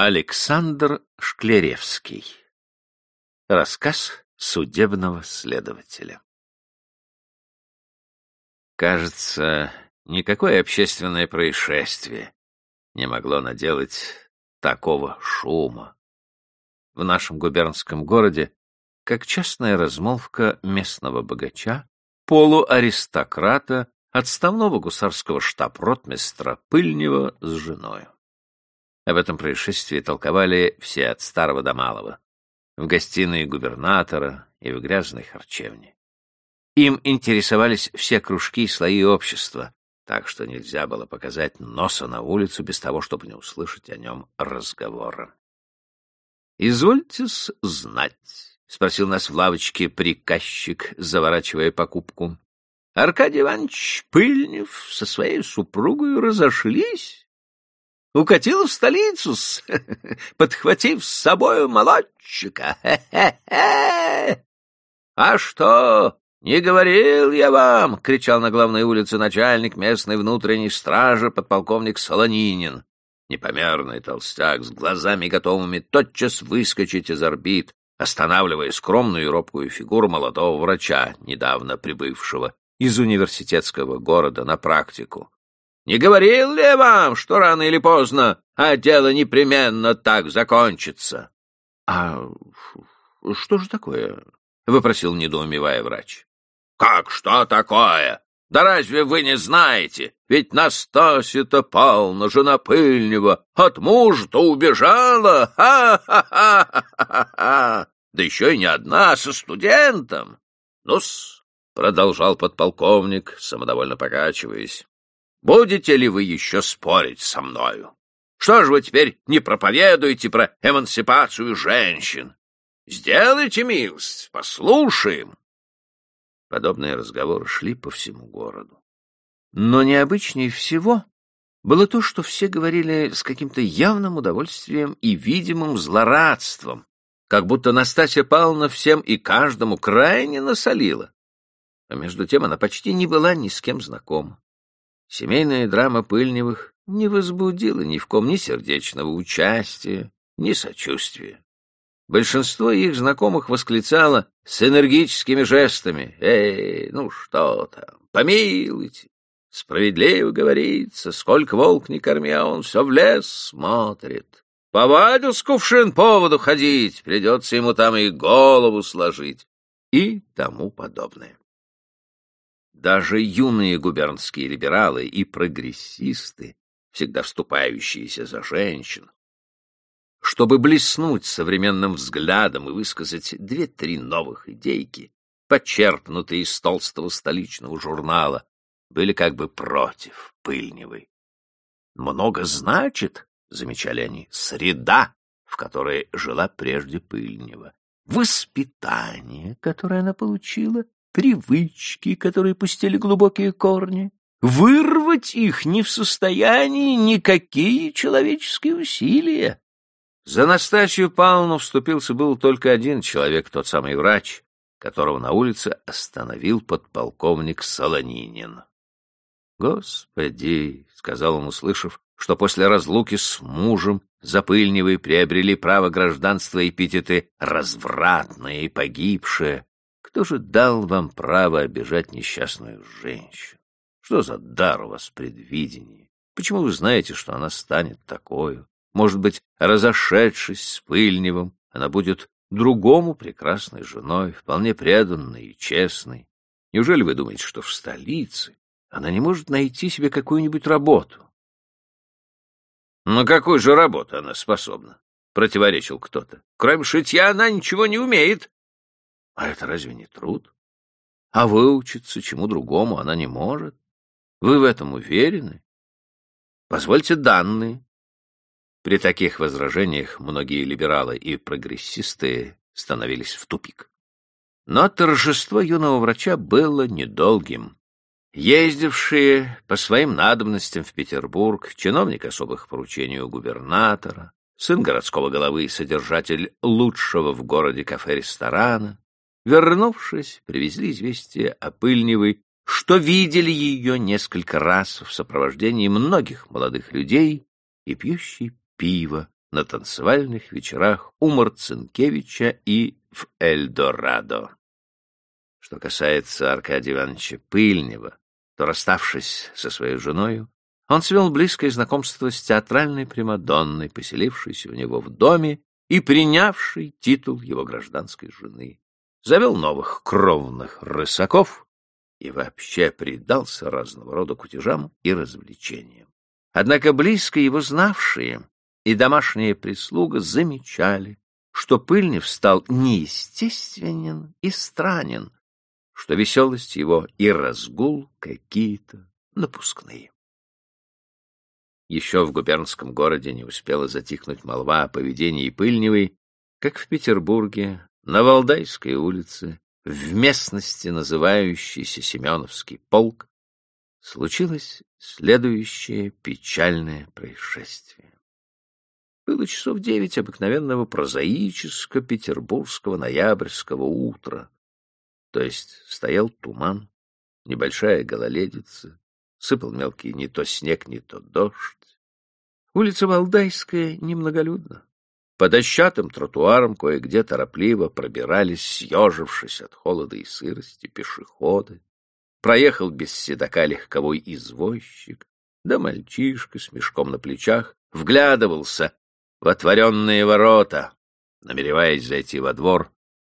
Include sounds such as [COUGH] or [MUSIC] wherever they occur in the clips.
Александр Шклеревский. Рассказ судебного следователя. Кажется, никакое общественное происшествие не могло наделать такого шума. В нашем губернском городе, как частная размолвка местного богача, полуаристократа, отставного гусарского штаб-ротмистра Пыльнева с женою. Об этом происшествии толковали все от старого до малого. В гостиной губернатора и в грязной харчевне. Им интересовались все кружки и слои общества, так что нельзя было показать носа на улицу без того, чтобы не услышать о нем разговора. «Извольте знать», — спросил нас в лавочке приказчик, заворачивая покупку. «Аркадий Иванович Пыльнев со своей супругой разошлись укатил в столицу, [LAUGHS] подхватив с собою молодчика. [LAUGHS] А что, не говорил я вам, — кричал на главной улице начальник местной внутренней стражи подполковник Солонинин. Непомерный толстяк с глазами готовыми тотчас выскочить из орбит, останавливая скромную и робкую фигуру молодого врача, недавно прибывшего из университетского города на практику. Не говорил ли я вам, что рано или поздно, а дело непременно так закончится? — А что же такое? — выпросил недоумевая врач. — Как что такое? Да разве вы не знаете? Ведь Настасья-то Павловна, жена Пыльнева, от мужа-то убежала! Ха-ха-ха-ха-ха! Да еще и не одна, со студентом! Ну-с, — продолжал подполковник, самодовольно покачиваясь, Будете ли вы еще спорить со мною? Что же вы теперь не проповедуете про эмансипацию женщин? Сделайте милость, послушаем. Подобные разговоры шли по всему городу. Но необычнее всего было то, что все говорили с каким-то явным удовольствием и видимым злорадством, как будто Настасья Павловна всем и каждому крайне насолила. А между тем она почти не была ни с кем знакома. Семейная драма Пыльневых не возбудила ни в ком ни сердечного участия, ни сочувствия. Большинство их знакомых восклицало с энергическими жестами «Эй, ну что там, помилуйте!» Справедливо говорится, сколько волк не корми, а он все в лес смотрит. Повадил с кувшин поводу ходить, придется ему там и голову сложить и тому подобное. Даже юные губернские либералы и прогрессисты, всегда вступающиеся за женщин, чтобы блеснуть современным взглядом и высказать две-три новых идейки, почерпнутые из толстого столичного журнала, были как бы против Пыльневой. «Много значит, — замечали они, — среда, в которой жила прежде Пыльнева, воспитание, которое она получила, привычки, которые пустили глубокие корни. Вырвать их не в состоянии никакие человеческие усилия. За Настасью Павловну вступился был только один человек, тот самый врач, которого на улице остановил подполковник Солонинин. «Господи!» — сказал он, услышав, что после разлуки с мужем Запыльневой приобрели право гражданства эпитеты «развратное» и «погибшее», кто же дал вам право обижать несчастную женщину? Что за дар у вас предвидение? Почему вы знаете, что она станет такой? Может быть, разошедшись с Пыльневым, она будет другому прекрасной женой, вполне преданной и честной. Неужели вы думаете, что в столице она не может найти себе какую-нибудь работу? На какую же работу она способна? Противоречил кто-то. Кроме шитья она ничего не умеет. А это разве не труд? А выучиться чему другому она не может. Вы в этом уверены? Позвольте данные. При таких возражениях многие либералы и прогрессисты становились в тупик. Но торжество юного врача было недолгим. Ездившие по своим надобностям в Петербург, чиновник особых поручений у губернатора, сын городского головы и содержатель лучшего в городе кафе-ресторана, Вернувшись, привезли известие о Пыльневой, что видели ее несколько раз в сопровождении многих молодых людей и пьющей пиво на танцевальных вечерах у Марцинкевича и в Эльдорадо. Что касается Аркадия Ивановича Пыльнева, то, расставшись со своей женой, он свел близкое знакомство с театральной Примадонной, поселившейся у него в доме и принявшей титул его гражданской жены. Завел новых кровных рысаков и вообще предался разного рода кутежам и развлечениям. Однако близко его знавшие и домашняя прислуга замечали, что Пыльнев стал неестественен и странен, что веселость его и разгул какие-то напускные. Еще в губернском городе не успела затихнуть молва о поведении Пыльневой, как в Петербурге, на Валдайской улице, в местности, называющейся Семеновский полк, случилось следующее печальное происшествие. Было часов девять обыкновенного прозаического петербургского ноябрьского утра, то есть стоял туман, небольшая гололедица, сыпал мелкий не то снег, не то дождь. Улица Валдайская немноголюдна. По дощатым тротуарам кое-где торопливо пробирались, съежившись от холода и сырости, пешеходы. Проехал без седока легковой извозчик, да мальчишка с мешком на плечах вглядывался в отворенные ворота, намереваясь зайти во двор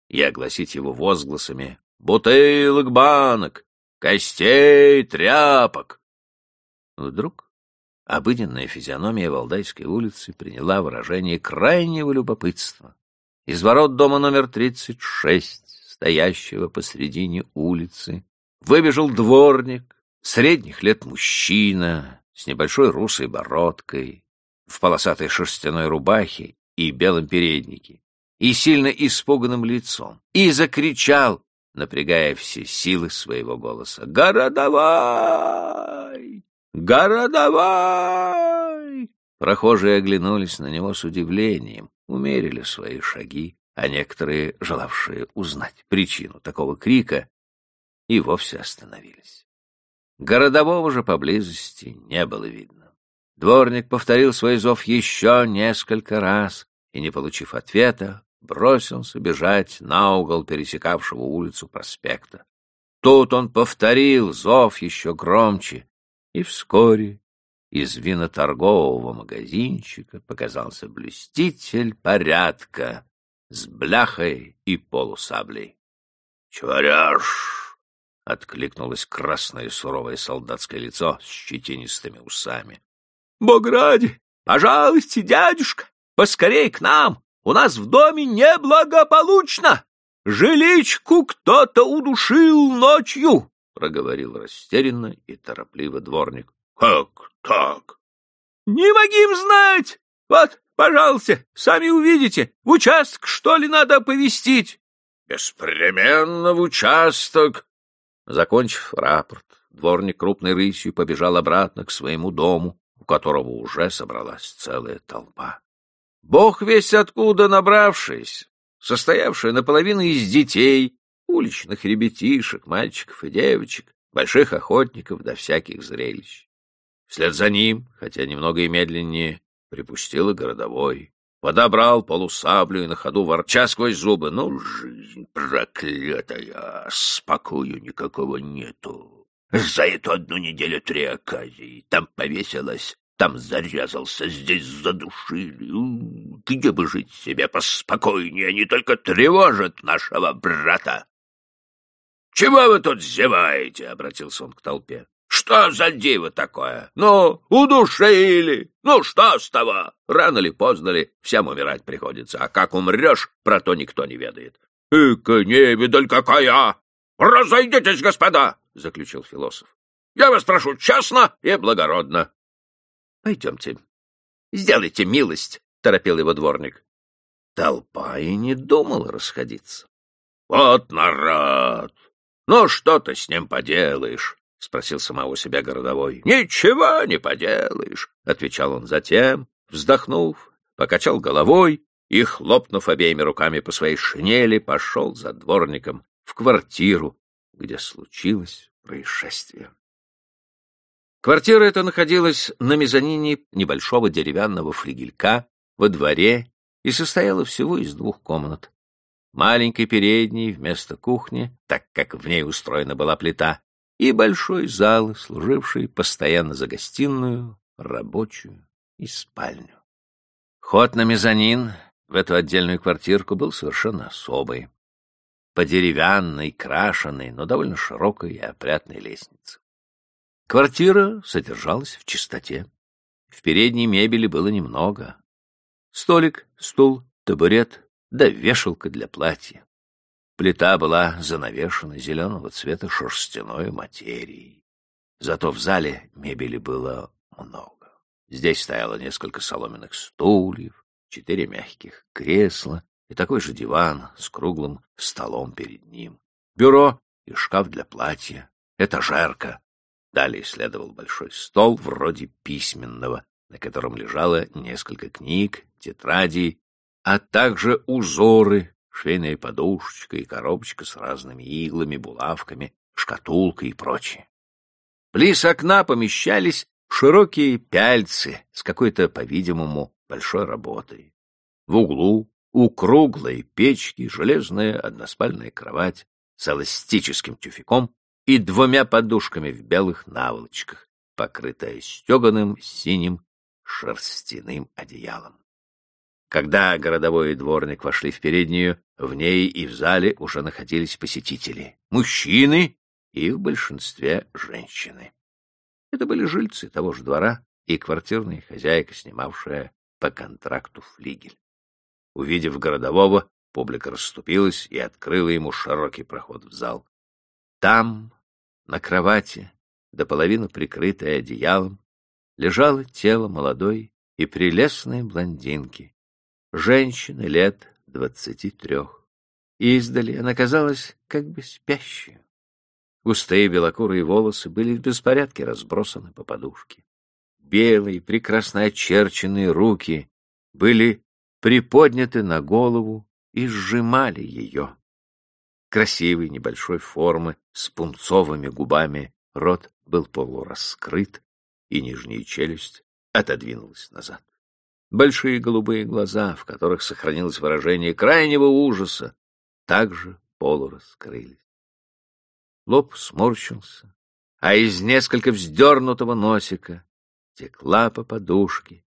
и огласить его возгласами «Бутылок, банок! Костей, тряпок!» Вдруг Обыденная физиономия Валдайской улицы приняла выражение крайнего любопытства. Из ворот дома номер 36, стоящего посредине улицы, выбежал дворник, средних лет мужчина, с небольшой русой бородкой, в полосатой шерстяной рубахе и белом переднике, и сильно испуганным лицом, и закричал, напрягая все силы своего голоса, «Городовай! «Городовай!» Прохожие оглянулись на него с удивлением, умерили свои шаги, а некоторые, желавшие узнать причину такого крика, и вовсе остановились. Городового же поблизости не было видно. Дворник повторил свой зов еще несколько раз и, не получив ответа, бросился бежать на угол пересекавшего улицу проспекта. Тут он повторил зов еще громче, и вскоре из виноторгового магазинчика показался блюститель порядка с бляхой и полусаблей. — Чваряш! — откликнулось красное суровое солдатское лицо с щетинистыми усами. — Бог ради! Пожалуйте, дядюшка, поскорей к нам! У нас в доме неблагополучно! Жиличку кто-то удушил ночью! — проговорил растерянно и торопливо дворник. — Как так? — Не могим знать! Вот, пожалуйста, сами увидите. В участок, что ли, надо оповестить? — Беспременно в участок. Закончив рапорт, дворник крупной рысью побежал обратно к своему дому, у которого уже собралась целая толпа. Бог весь откуда набравшись, состоявшая наполовину из детей, уличных ребятишек, мальчиков и девочек, больших охотников до всяких зрелищ. Вслед за ним, хотя немного и медленнее, припустил и городовой. Подобрал полусаблю и на ходу ворча сквозь зубы. Ну, жизнь проклятая, спокою никакого нету. За эту одну неделю три оказии. Там повесилась, там зарезался, здесь задушили. Где бы жить себе поспокойнее, они только тревожат нашего брата. «Чего вы тут зеваете?» — обратился он к толпе. «Что за диво такое? Ну, удушили! Ну, что с того? Рано ли, поздно ли, всем умирать приходится, а как умрешь, про то никто не ведает». «Эка невидаль какая! Разойдитесь, господа!» — заключил философ. «Я вас прошу честно и благородно». «Пойдемте, сделайте милость», — торопил его дворник. Толпа и не думала расходиться. «Вот народ! Ну, что ты с ним поделаешь? — спросил самого себя городовой. — Ничего не поделаешь, — отвечал он затем, вздохнув, покачал головой и, хлопнув обеими руками по своей шинели, пошел за дворником в квартиру, где случилось происшествие. Квартира эта находилась на мезонине небольшого деревянного флигелька, во дворе и состояла всего из двух комнат. Маленькой передней вместо кухни, так как в ней устроена была плита, и большой зал, служивший постоянно за гостиную, рабочую и спальню. Ход на мезонин в эту отдельную квартирку был совершенно особый. По деревянной, крашеной, но довольно широкой и опрятной лестнице. Квартира содержалась в чистоте. В передней мебели было немного. Столик, стул, табурет, да вешалка для платья. Плита была занавешена зеленого цвета шерстяной материей. Зато в зале мебели было много. Здесь стояло несколько соломенных стульев, четыре мягких кресла и такой же диван с круглым столом перед ним, бюро и шкаф для платья, этажерка. Далее следовал большой стол вроде письменного, на котором лежало несколько книг, тетрадей, а также узоры, швейная подушечка и коробочка с разными иглами, булавками, шкатулка и прочее. Близ окна помещались широкие пяльцы с какой-то, по-видимому, большой работой. В углу у круглой печки железная односпальная кровать с эластическим тюфяком и двумя подушками в белых наволочках, покрытая стеганым синим шерстяным одеялом. Когда городовой и дворник вошли в переднюю, в ней и в зале уже находились посетители. Мужчины и в большинстве женщины. Это были жильцы того же двора и квартирная хозяйка, снимавшая по контракту флигель. Увидев городового, публика расступилась и открыла ему широкий проход в зал. Там, на кровати, до половины прикрытой одеялом, лежало тело молодой и прелестной блондинки, женщины лет двадцати трех. Издали она казалась как бы спящей. Густые белокурые волосы были в беспорядке разбросаны по подушке. Белые, прекрасно очерченные руки были приподняты на голову и сжимали ее. Красивой небольшой формы, с пунцовыми губами, рот был полураскрыт, и нижняя челюсть отодвинулась назад. Большие голубые глаза, в которых сохранилось выражение крайнего ужаса, также полураскрылись. Лоб сморщился, а из несколько вздернутого носика текла по подушке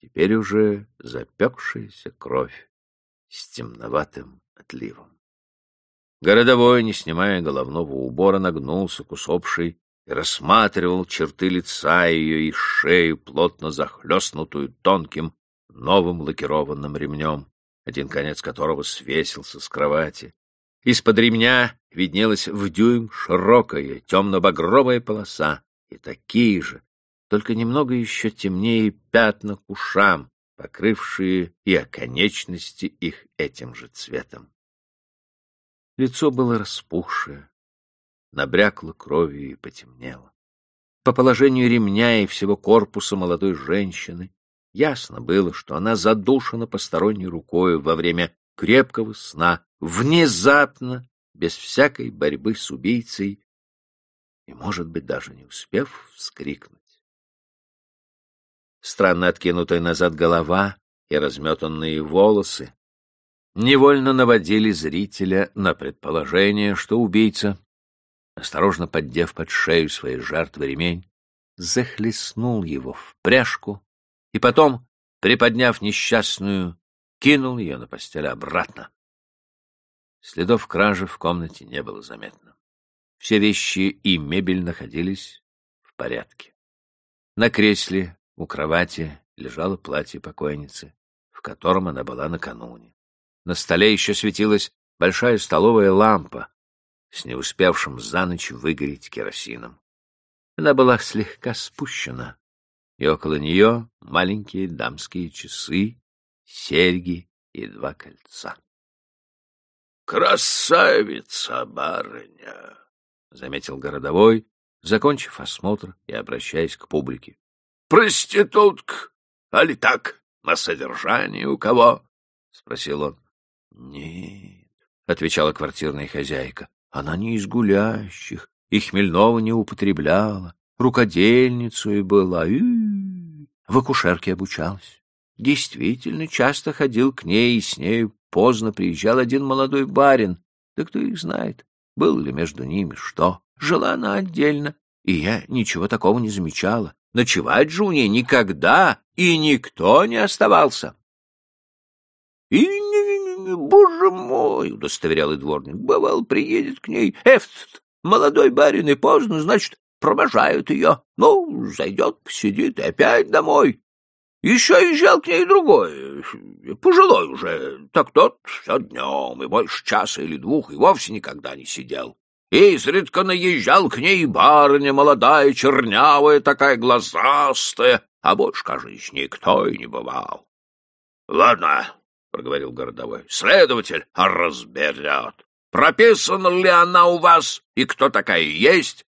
теперь уже запекшаяся кровь с темноватым отливом. Городовой, не снимая головного убора, нагнулся к усопшей и рассматривал черты лица ее и шею, плотно захлестнутую тонким новым лакированным ремнем, один конец которого свесился с кровати. Из-под ремня виднелась в дюйм широкая темно-багровая полоса и такие же, только немного еще темнее пятна к ушам, покрывшие и оконечности их этим же цветом. Лицо было распухшее, набрякло кровью и потемнело. По положению ремня и всего корпуса молодой женщины Ясно было, что она задушена посторонней рукой во время крепкого сна, внезапно, без всякой борьбы с убийцей, и, может быть, даже не успев вскрикнуть. Странно откинутая назад голова и разметанные волосы невольно наводили зрителя на предположение, что убийца, осторожно поддев под шею своей жертвы ремень, захлестнул его в пряжку и потом, приподняв несчастную, кинул ее на постель обратно. Следов кражи в комнате не было заметно. Все вещи и мебель находились в порядке. На кресле у кровати лежало платье покойницы, в котором она была накануне. На столе еще светилась большая столовая лампа с не успевшим за ночь выгореть керосином. Она была слегка спущена, и около нее маленькие дамские часы, серьги и два кольца. «Красавица, барыня!» — заметил городовой, закончив осмотр и обращаясь к публике. «Проститутка, али так, на содержании у кого?» — спросил он. «Нет», — отвечала квартирная хозяйка, — «она не из гулящих и хмельного не употребляла, рукодельницей была, и в акушерке обучалась. действительно часто ходил к ней, и с нею поздно приезжал один молодой барин. Да кто их знает, был ли между ними что. Жила она отдельно, и я ничего такого не замечала. Ночевать же у ней никогда и никто не оставался. — И, боже мой, — удостоверял и дворник, — бывал, приедет к ней Эфт, молодой барин, и поздно, значит, провожают ее. Ну, зайдет, посидит и опять домой. Еще езжал к ней другой, пожилой уже, так тот все днем, и больше часа или двух, и вовсе никогда не сидел. Изредка наезжал к ней барыня молодая, чернявая, такая глазастая, а больше, кажется, никто и не бывал. — Ладно, — проговорил городовой, — следователь разберет. Прописана ли она у вас и кто такая есть? —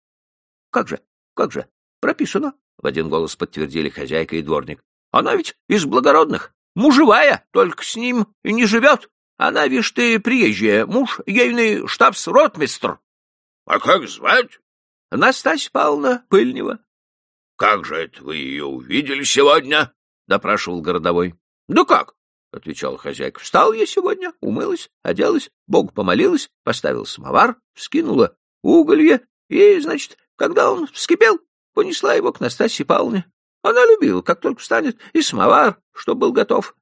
Как же, как же, прописано, — в один голос подтвердили хозяйка и дворник. Она ведь из благородных, мужевая, только с ним и не живет. Она, вишь ты, приезжая, муж ейный штабс-ротмистр. — А как звать? — Настасья Павловна Пыльнева. — Как же это вы ее увидели сегодня? — допрашивал городовой. — Да как? — отвечала хозяйка. — Встала я сегодня, умылась, оделась, Богу помолилась, поставила самовар, вскинула уголье, и, значит, когда он вскипел, понесла его к Настасье Павловне. Она любила, как только встанет, и самовар, что был готов.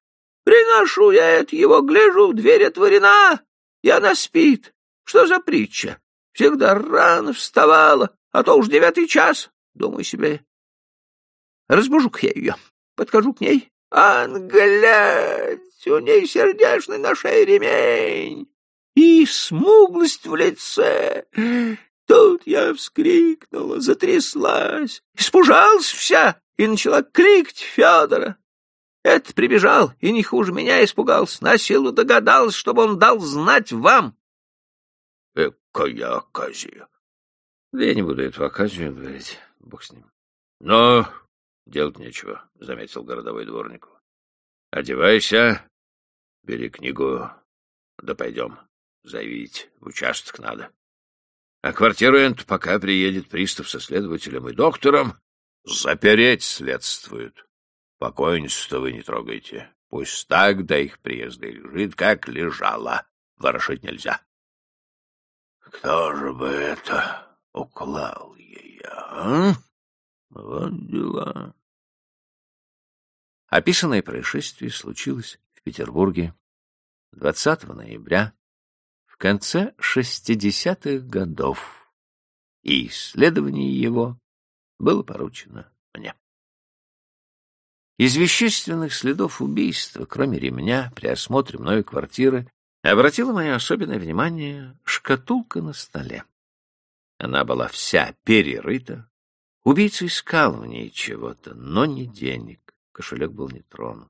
Приношу я это его, гляжу, дверь отворена, и она спит. Что за притча? Всегда рано вставала, а то уж девятый час. Думаю себе, разбужу-ка я ее, подхожу к ней. Ан, глядь, у ней сердечный на шее ремень и смуглость в лице. Тут я вскрикнула, затряслась, испужалась вся и начала кликать Федора. Этот прибежал и не хуже меня испугался, на силу догадался, чтобы он дал знать вам. — Экая оказия! — Да я не буду эту оказию говорить, бог с ним. — Но делать нечего, — заметил городовой дворнику. — Одевайся, бери книгу, да пойдем. Заявить в участок надо. А квартиру эту, пока приедет пристав со следователем и доктором, Запереть следствуют. Покойницу-то вы не трогайте. Пусть так до их приезда и лежит, как лежала. Ворошить нельзя. Кто же бы это уклал ее, а? Вот дела. Описанное происшествие случилось в Петербурге 20 ноября конце 60-х годов, и исследование его было поручено мне. Из вещественных следов убийства, кроме ремня, при осмотре мною квартиры, обратила мое особенное внимание шкатулка на столе. Она была вся перерыта. Убийца искал в ней чего-то, но не денег. Кошелек был не тронут.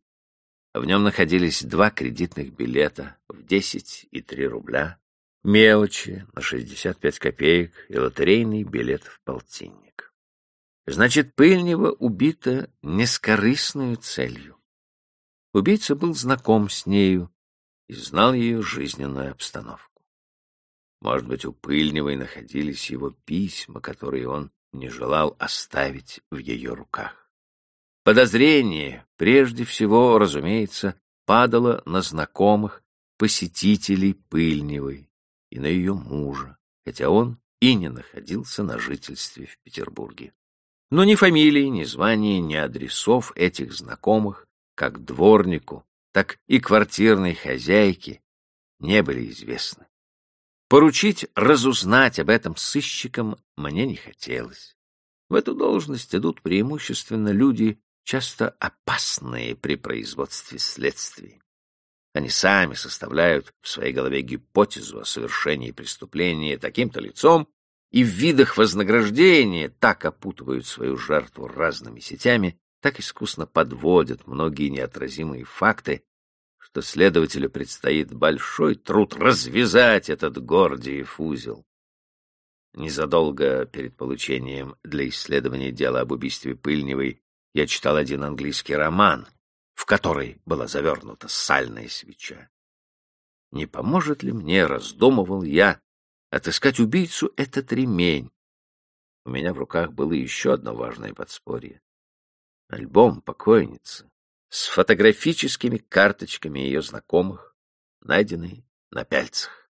В нем находились два кредитных билета в 10 и 3 рубля, мелочи на 65 копеек и лотерейный билет в полтинник. Значит, Пыльнева убита не с корыстной целью. Убийца был знаком с нею и знал ее жизненную обстановку. Может быть, у Пыльневой находились его письма, которые он не желал оставить в ее руках. Подозрение, прежде всего, разумеется, падало на знакомых посетителей Пыльневой и на ее мужа, хотя он и не находился на жительстве в Петербурге. Но ни фамилии, ни звания, ни адресов этих знакомых, как дворнику, так и квартирной хозяйке, не были известны. Поручить разузнать об этом сыщикам мне не хотелось. В эту должность идут преимущественно люди, часто опасные при производстве следствий. Они сами составляют в своей голове гипотезу о совершении преступления таким-то лицом и в видах вознаграждения так опутывают свою жертву разными сетями, так искусно подводят многие неотразимые факты, что следователю предстоит большой труд развязать этот Гордиев узел. Незадолго перед получением для исследования дела об убийстве Пыльневой я читал один английский роман, в который была завернута сальная свеча. Не поможет ли мне, раздумывал я, Отыскать убийцу — этот ремень. У меня в руках было еще одно важное подспорье. Альбом покойницы, с фотографическими карточками ее знакомых, найденной на пяльцах.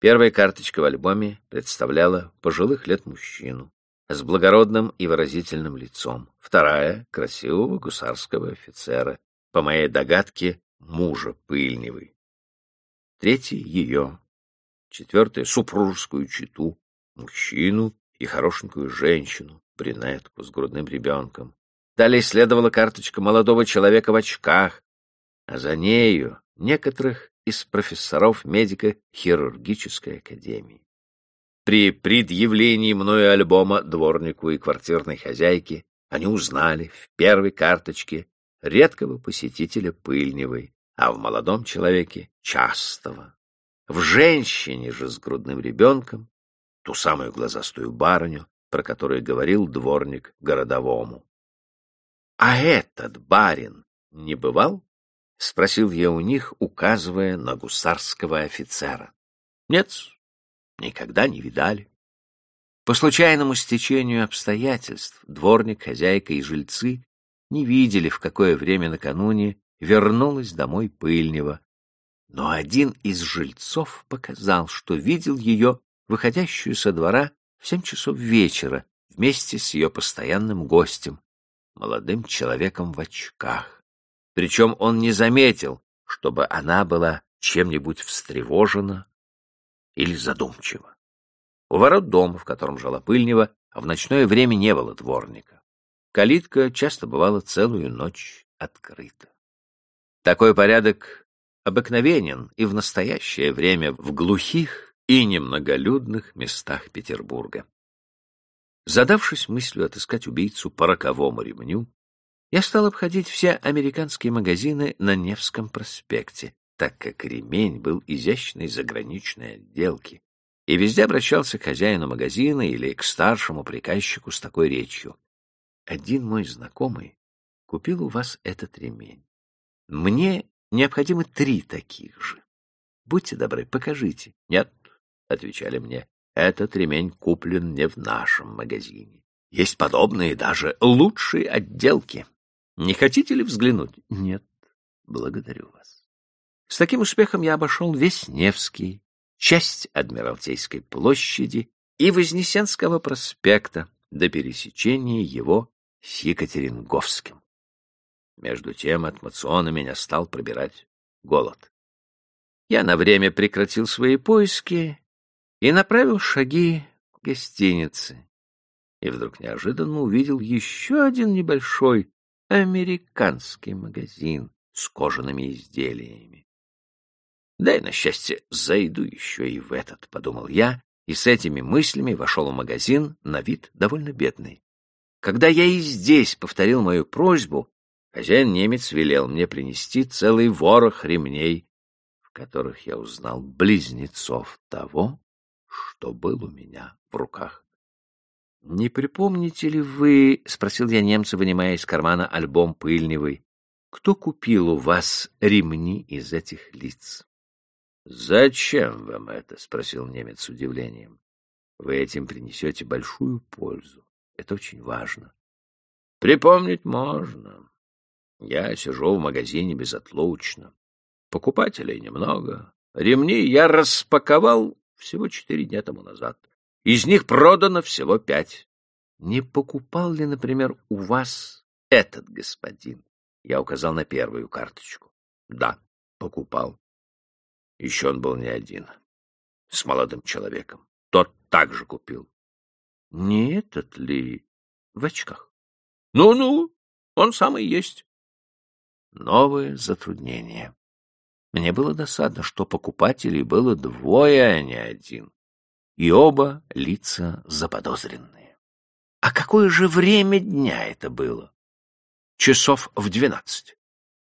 Первая карточка в альбоме представляла пожилых лет мужчину с благородным и выразительным лицом. Вторая — красивого гусарского офицера, по моей догадке, мужа Пыльневой. Третья — ее. Четвертая — супружескую читу, мужчину и хорошенькую женщину, брюнетку с грудным ребенком. Далее следовала карточка молодого человека в очках, а за нею некоторых из профессоров медико-хирургической академии. При предъявлении мною альбома дворнику и квартирной хозяйке они узнали в первой карточке редкого посетителя Пыльневой, а в молодом человеке — частого. В женщине же с грудным ребенком ту самую глазастую барыню, про которую говорил дворник городовому. — А этот барин не бывал? — спросил я у них, указывая на гусарского офицера. — Нет, никогда не видали. По случайному стечению обстоятельств дворник, хозяйка и жильцы не видели, в какое время накануне вернулась домой Пыльнева. Но один из жильцов показал, что видел ее, выходящую со двора в семь часов вечера, вместе с ее постоянным гостем, молодым человеком в очках. Причем он не заметил, чтобы она была чем-нибудь встревожена или задумчива. У ворот дома, в котором жила Пыльнева, в ночное время не было дворника. Калитка часто бывала целую ночь открыта. Такой порядок обыкновенен и в настоящее время в глухих и немноголюдных местах Петербурга. Задавшись мыслью отыскать убийцу по роковому ремню, я стал обходить все американские магазины на Невском проспекте, так как ремень был изящной заграничной отделки, и везде обращался к хозяину магазина или к старшему приказчику с такой речью. Один мой знакомый купил у вас этот ремень. Мне необходимы три таких же. Будьте добры, покажите. Нет, — отвечали мне, — этот ремень куплен не в нашем магазине. Есть подобные даже лучшие отделки. Не хотите ли взглянуть? Нет, благодарю вас. С таким успехом я обошел весь Невский, часть Адмиралтейской площади и Вознесенского проспекта до пересечения его с Екатеринговским. Между тем от Мациона меня стал пробирать голод. Я на время прекратил свои поиски и направил шаги к гостинице. И вдруг неожиданно увидел еще один небольшой американский магазин с кожаными изделиями. Дай, на счастье, зайду еще и в этот, — подумал я, и с этими мыслями вошел в магазин, на вид довольно бедный. Когда я и здесь повторил мою просьбу, хозяин-немец велел мне принести целый ворох ремней, в которых я узнал близнецов того, что был у меня в руках. — Не припомните ли вы, — спросил я немца, вынимая из кармана альбом Пыльневой, — кто купил у вас ремни из этих лиц? — Зачем вам это? — спросил немец с удивлением. — Вы этим принесете большую пользу. Это очень важно. Припомнить можно. Я сижу в магазине безотлучно. Покупателей немного. Ремни я распаковал всего четыре дня тому назад. Из них продано всего пять. Не покупал ли, например, у вас этот господин? Я указал на первую карточку. Да, покупал. Еще он был не один. С молодым человеком. Тот также купил. Не этот ли в очках? Ну-ну, он самый есть. Новое затруднение. Мне было досадно, что покупателей было двое, а не один. И оба лица заподозренные. А какое же время дня это было? Часов в двенадцать.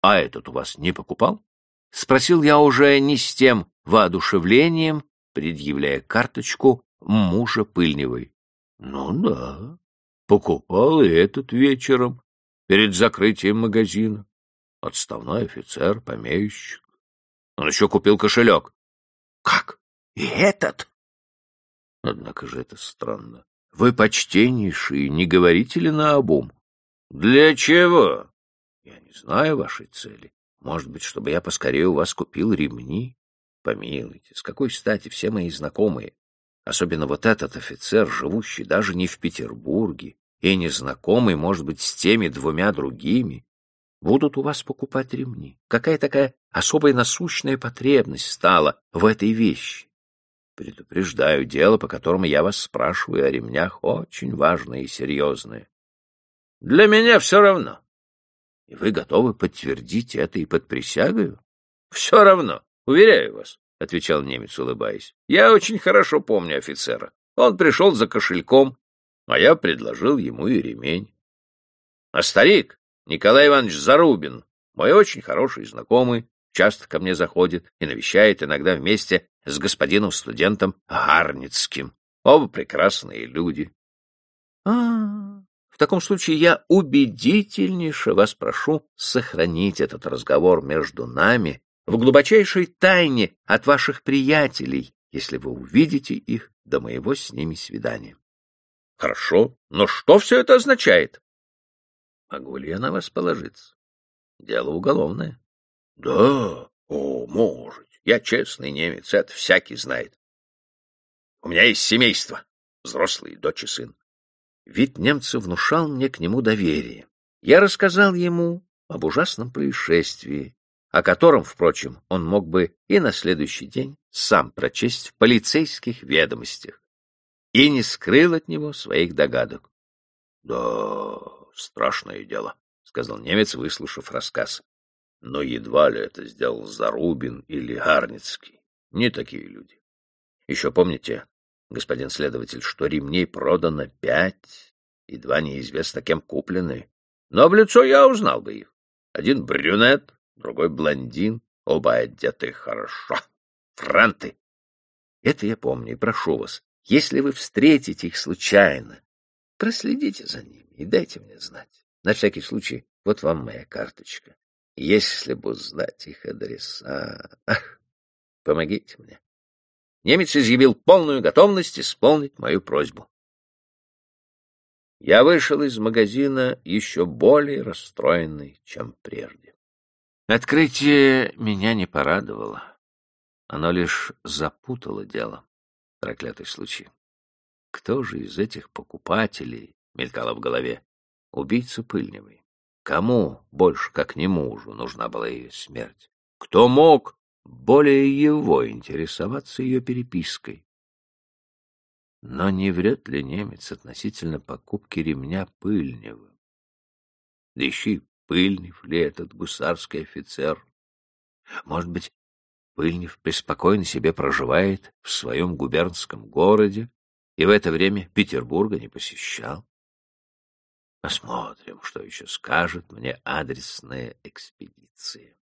А этот у вас не покупал? Спросил я уже не с тем воодушевлением, предъявляя карточку мужа Пыльневой. Ну да, покупал и этот вечером, перед закрытием магазина. Отставной офицер, помещик. Он еще купил кошелек. Как? И этот? Однако же это странно. Вы, почтеннейший, не говорите ли наобум? Для чего? Я не знаю вашей цели. Может быть, чтобы я поскорее у вас купил ремни? Помилуйте, с какой стати все мои знакомые, особенно вот этот офицер, живущий даже не в Петербурге и не знакомый, может быть, с теми двумя другими, будут у вас покупать ремни? Какая такая особая насущная потребность стала в этой вещи? Предупреждаю, дело, по которому я вас спрашиваю о ремнях, очень важное и серьезное. Для меня все равно. И вы готовы подтвердить это и под присягою? — Все равно, уверяю вас, — отвечал немец, улыбаясь. — Я очень хорошо помню офицера. Он пришел за кошельком, а я предложил ему и ремень. А старик, Николай Иванович Зарубин, мой очень хороший знакомый, часто ко мне заходит и навещает иногда вместе с господином студентом Гарницким. Оба прекрасные люди. А, -а, -а в таком случае я убедительнейше вас прошу сохранить этот разговор между нами в глубочайшей тайне от ваших приятелей, если вы увидите их до моего с ними свидания. Хорошо, но что все это означает? Могу ли я на вас положиться? Дело уголовное. Да, о, можете. Я честный немец, это всякий знает. У меня есть семейство, взрослые дочь и сын. Вид немца внушал мне к нему доверие. Я рассказал ему об ужасном происшествии, о котором, впрочем, он мог бы и на следующий день сам прочесть в полицейских ведомостях, и не скрыл от него своих догадок. — Да, страшное дело, — сказал немец, выслушав рассказ. — Но едва ли это сделал Зарубин или Гарницкий. Не такие люди. Еще помните, господин следователь, что ремней продано пять, и два неизвестно кем куплены. Но в лицо я узнал бы их. Один брюнет, другой блондин, оба одеты хорошо. Франты. Это я помню, и прошу вас, если вы встретите их случайно, проследите за ними и дайте мне знать. На всякий случай, вот вам моя карточка. Если бы узнать их адреса... Ах, помогите мне. Немец изъявил полную готовность исполнить мою просьбу. Я вышел из магазина еще более расстроенный, чем прежде. Открытие меня не порадовало. Оно лишь запутало дело. Проклятый случай. Кто же из этих покупателей, мелькало в голове, убийца Пыльневой? Кому больше, как не мужу, нужна была ее смерть? Кто мог более его интересоваться ее перепиской. Но не врет ли немец относительно покупки ремня Пыльнева? Да еще Пыльнев ли этот гусарский офицер? Может быть, Пыльнев преспокойно себе проживает в своем губернском городе и в это время Петербурга не посещал? Посмотрим, что еще скажет мне адресная экспедиция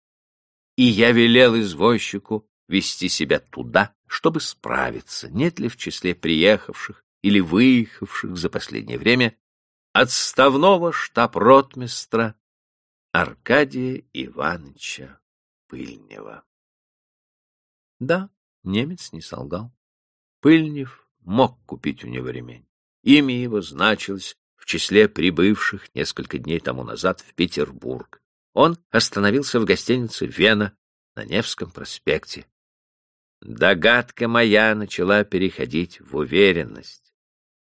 и я велел извозчику вести себя туда, чтобы справиться, нет ли в числе приехавших или выехавших за последнее время отставного штаб-ротмистра Аркадия Ивановича Пыльнева. Да, немец не солгал. Пыльнев мог купить у него ремень. Имя его значилось в числе прибывших несколько дней тому назад в Петербург он остановился в гостинице «Вена» на Невском проспекте. Догадка моя начала переходить в уверенность.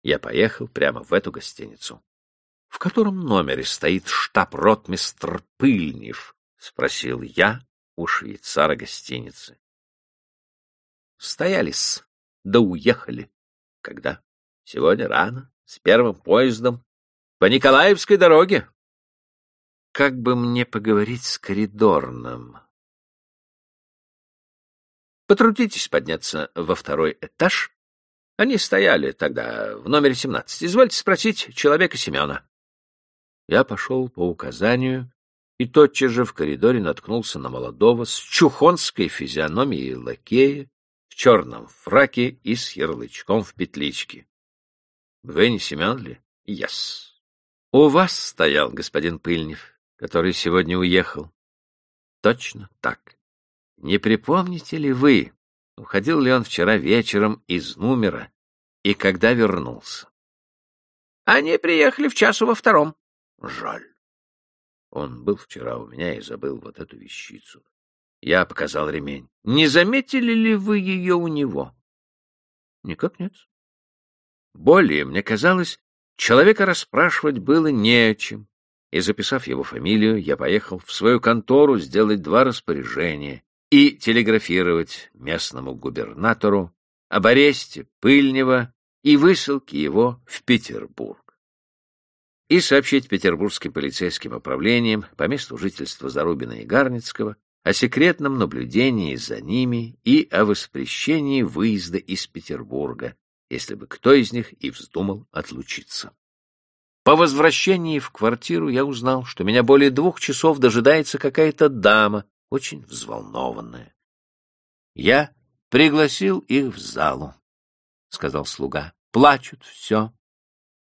Я поехал прямо в эту гостиницу. — В котором номере стоит штаб-ротмистр Пыльнев? — спросил я у швейцара гостиницы. — Стоялись, да уехали. — Когда? — Сегодня рано, с первым поездом. По Николаевской дороге. Как бы мне поговорить с коридорным? Потрудитесь подняться во второй этаж. Они стояли тогда в номере 17. Извольте спросить человека Семена. Я пошел по указанию и тотчас же в коридоре наткнулся на молодого с чухонской физиономией лакея в черном фраке и с ярлычком в петличке. — Вы не Семен ли? — Yes. — У вас стоял господин Пыльнев который сегодня уехал. Точно так. Не припомните ли вы, уходил ли он вчера вечером из номера и когда вернулся? Они приехали в часу во втором. Жаль. Он был вчера у меня и забыл вот эту вещицу. Я показал ремень. Не заметили ли вы ее у него? Никак нет. Более, мне казалось, человека расспрашивать было не о чем. И, записав его фамилию, я поехал в свою контору сделать два распоряжения и телеграфировать местному губернатору об аресте Пыльнева и высылке его в Петербург. И сообщить петербургским полицейским управлениям по месту жительства Зарубина и Гарницкого о секретном наблюдении за ними и о воспрещении выезда из Петербурга, если бы кто из них и вздумал отлучиться. По возвращении в квартиру я узнал, что меня более двух часов дожидается какая-то дама, очень взволнованная. Я пригласил их в залу, — сказал слуга. Плачут все.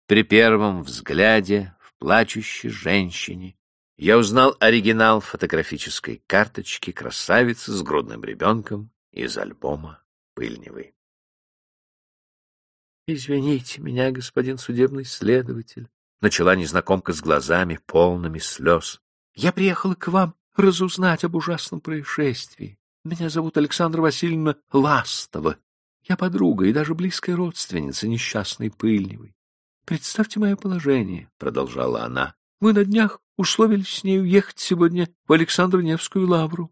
При первом взгляде в плачущей женщине я узнал оригинал фотографической карточки красавицы с грудным ребенком из альбома Пыльневой. «Извините меня, господин судебный следователь», — начала незнакомка с глазами, полными слез. «Я приехала к вам разузнать об ужасном происшествии. Меня зовут Александра Васильевна Ластова. Я подруга и даже близкая родственница несчастной Пыльневой. Представьте мое положение, — продолжала она. Мы на днях условились с ней уехать сегодня в Александро-Невскую лавру.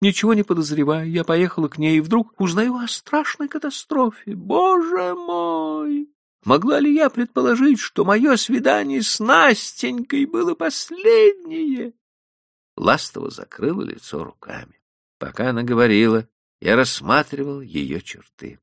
Ничего не подозревая, я поехала к ней и вдруг узнаю о страшной катастрофе. Боже мой! Могла ли я предположить, что мое свидание с Настенькой было последнее? Ластова закрыла лицо руками. Пока она говорила, я рассматривал ее черты.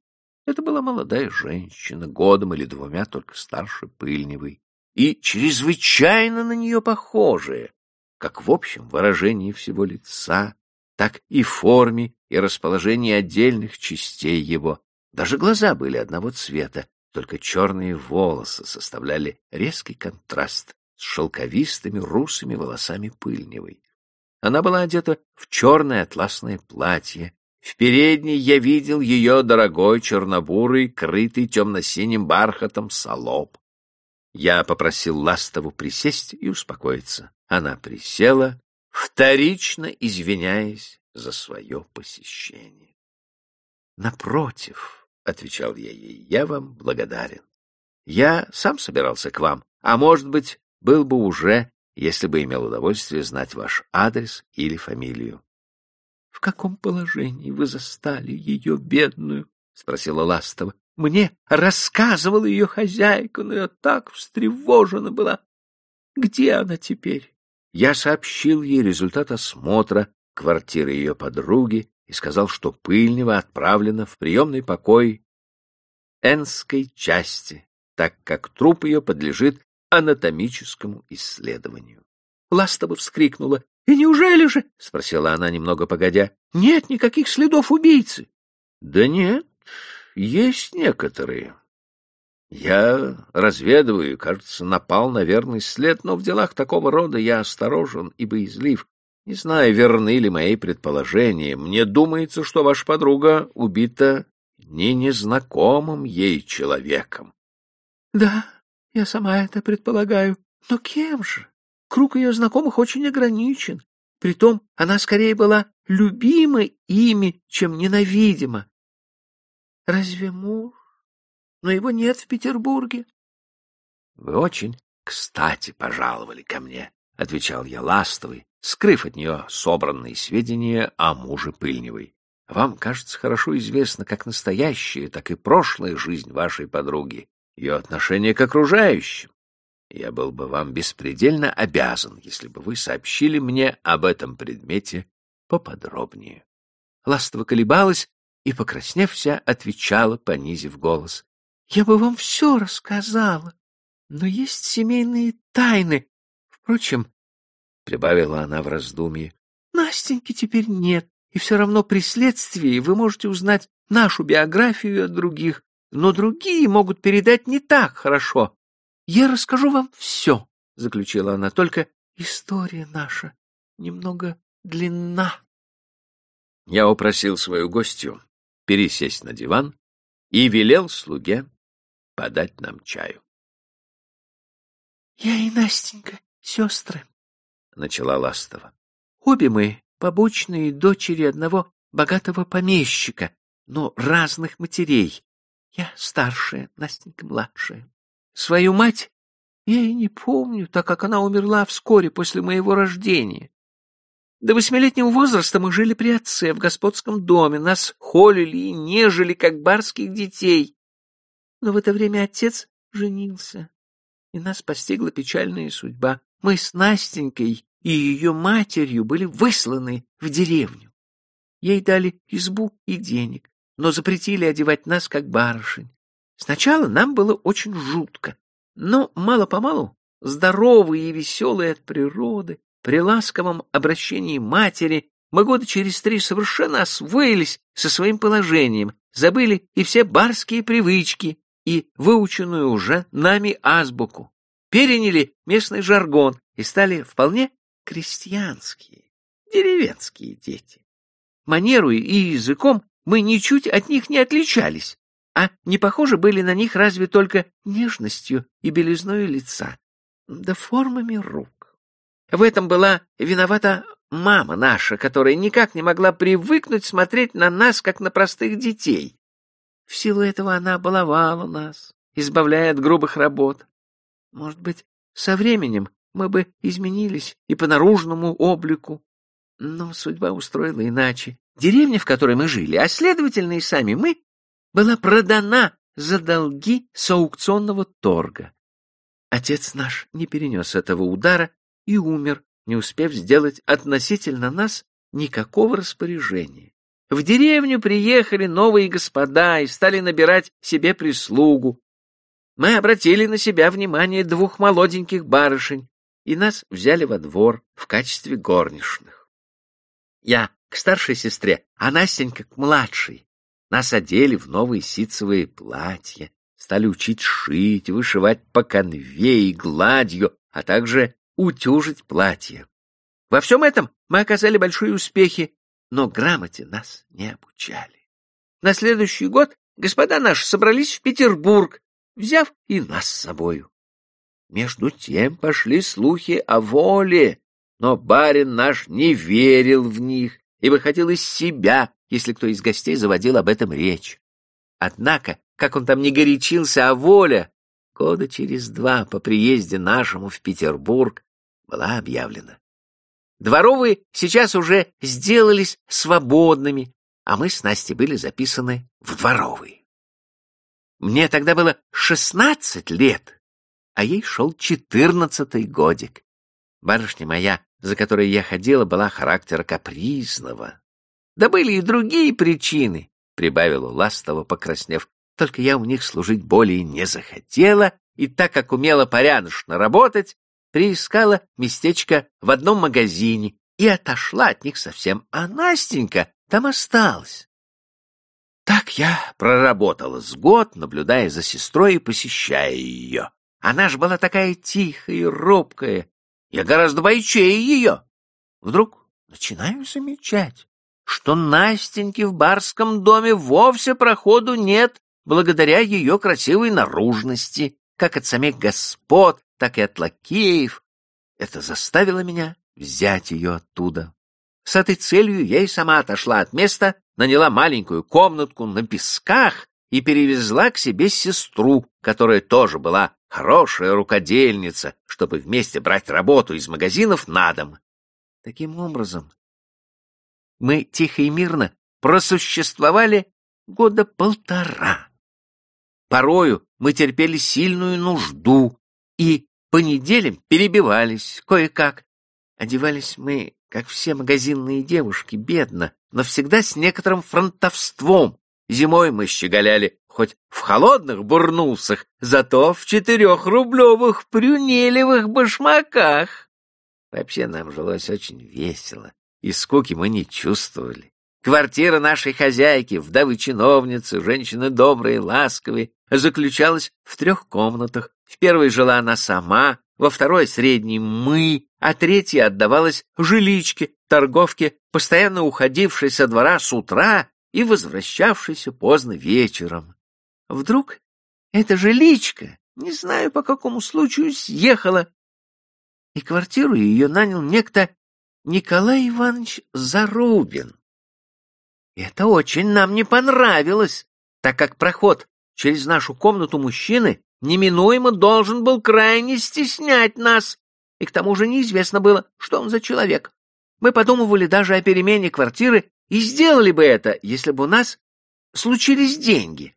Это была молодая женщина, годом или двумя только старше Пыльневой, и чрезвычайно на нее похожая, как в общем выражении всего лица, так и форме и расположении отдельных частей его. Даже глаза были одного цвета, только черные волосы составляли резкий контраст с шелковистыми русыми волосами Пыльневой. Она была одета в черное атласное платье. В передней я видел ее дорогой чернобурый, крытый темно-синим бархатом солоб. Я попросил Ластову присесть и успокоиться. Она присела, вторично извиняясь за свое посещение. «Напротив», — отвечал я ей, — «я вам благодарен. Я сам собирался к вам, а, может быть, был бы уже, если бы имел удовольствие знать ваш адрес или фамилию». «В каком положении вы застали ее, бедную?» — спросила Ластова. Мне рассказывала ее хозяйка, но я так встревожена была. Где она теперь? Я сообщил ей результат осмотра квартиры ее подруги и сказал, что Пыльнева отправлена в приемный покой Энской части, так как труп ее подлежит анатомическому исследованию. Ластова вскрикнула. — И неужели же? — спросила она немного погодя. — Нет никаких следов убийцы. — Да нет, есть некоторые. Я разведываю, кажется, напал на верный след, но в делах такого рода я осторожен и боязлив. Не знаю, верны ли мои предположения. Мне думается, что ваша подруга убита не незнакомым ей человеком. — Да, я сама это предполагаю. Но кем же? Круг ее знакомых очень ограничен. Притом она скорее была любима ими, чем ненавидима. Разве муж? Но его нет в Петербурге. — Вы очень кстати пожаловали ко мне, — отвечал я ластовый, скрыв от нее собранные сведения о муже Пыльневой. Вам, кажется, хорошо известно как настоящая, так и прошлая жизнь вашей подруги, ее отношение к окружающим. Я был бы вам беспредельно обязан, если бы вы сообщили мне об этом предмете поподробнее. Ластова колебалась, и, покраснев вся, отвечала, понизив голос. — Я бы вам все рассказала, но есть семейные тайны. Впрочем, — прибавила она в раздумье, — Настеньки теперь нет, и все равно при следствии вы можете узнать нашу биографию от других, но другие могут передать не так хорошо. Я расскажу вам все, — заключила она, — только история наша немного длинна. Я упросил свою гостью пересесть на диван и велел слуге подать нам чаю. — Я и Настенька, сестры, — начала Ластова. Обе мы побочные дочери одного богатого помещика, но разных матерей. Я старшая, Настенька младшая. Свою мать я и не помню, так как она умерла вскоре после моего рождения. До восьмилетнего возраста мы жили при отце в господском доме, нас холили и нежели, как барских детей. Но в это время отец женился, и нас постигла печальная судьба. Мы с Настенькой и ее матерью были высланы в деревню. Ей дали избу и денег, но запретили одевать нас как барышень. Сначала нам было очень жутко, но мало-помалу, здоровые и веселые от природы, при ласковом обращении матери, мы года через три совершенно освоились со своим положением, забыли и все барские привычки, и выученную уже нами азбуку, переняли местный жаргон и стали вполне крестьянские, деревенские дети. Манеру и языком мы ничуть от них не отличались, а не похожи были на них разве только нежностью и белизной лица, да формами рук. В этом была виновата мама наша, которая никак не могла привыкнуть смотреть на нас, как на простых детей. В силу этого она баловала нас, избавляя от грубых работ. Может быть, со временем мы бы изменились и по наружному облику. Но судьба устроила иначе. Деревня, в которой мы жили, а следовательно и сами мы, была продана за долги с аукционного торга. Отец наш не перенес этого удара и умер, не успев сделать относительно нас никакого распоряжения. В деревню приехали новые господа и стали набирать себе прислугу. Мы обратили на себя внимание двух молоденьких барышень, и нас взяли во двор в качестве горничных. Я к старшей сестре, а Настенька к младшей. Нас одели в новые ситцевые платья, стали учить шить, вышивать по конве и гладью, а также утюжить платья. Во всем этом мы оказали большие успехи, но грамоте нас не обучали. На следующий год господа наши собрались в Петербург, взяв и нас с собою. Между тем пошли слухи о воле, но барин наш не верил в них и выходил из себя, если кто из гостей заводил об этом речь. Однако, как он там не горячился о воле, года через два по приезде нашему в Петербург была объявлена. Дворовые сейчас уже сделались свободными, а мы с Настей были записаны в дворовые. Мне тогда было шестнадцать лет, а ей шел четырнадцатый годик. Барышня моя, за которой я ходила, была характера капризного. Да были и другие причины, — прибавила Ластова, покраснев. Только я у них служить более не захотела, и так как умела порядочно работать, приискала местечко в одном магазине и отошла от них совсем, а Настенька там осталась. Так я проработала с год, наблюдая за сестрой и посещая ее. Она ж была такая тихая и робкая. Я гораздо бойчее ее. Вдруг начинаю замечать, что Настеньке в барском доме вовсе проходу нет благодаря ее красивой наружности, как от самих господ, так и от лакеев. Это заставило меня взять ее оттуда. С этой целью я и сама отошла от места, наняла маленькую комнатку на песках и перевезла к себе сестру, которая тоже была хорошая рукодельница, чтобы вместе брать работу из магазинов на дом. Таким образом, мы тихо и мирно просуществовали года полтора. Порою мы терпели сильную нужду и по неделям перебивались кое-как. Одевались мы, как все магазинные девушки, бедно, но всегда с некоторым фронтовством. Зимой мы щеголяли хоть в холодных бурнусах, зато в четырехрублевых прюнелевых башмаках. Вообще нам жилось очень весело, и скуки мы не чувствовали. Квартира нашей хозяйки, вдовы-чиновницы, женщины добрые, ласковые, заключалась в трех комнатах. В первой жила она сама, во второй — средней мы, а третья отдавалась жиличке, торговке, постоянно уходившей со двора с утра и возвращавшейся поздно вечером. Вдруг эта жиличка, не знаю по какому случаю, съехала и квартиру ее нанял некто Николай Иванович Зарубин. Это очень нам не понравилось, так как проход через нашу комнату мужчины неминуемо должен был крайне стеснять нас, и к тому же неизвестно было, что он за человек. Мы подумывали даже о перемене квартиры и сделали бы это, если бы у нас случились деньги.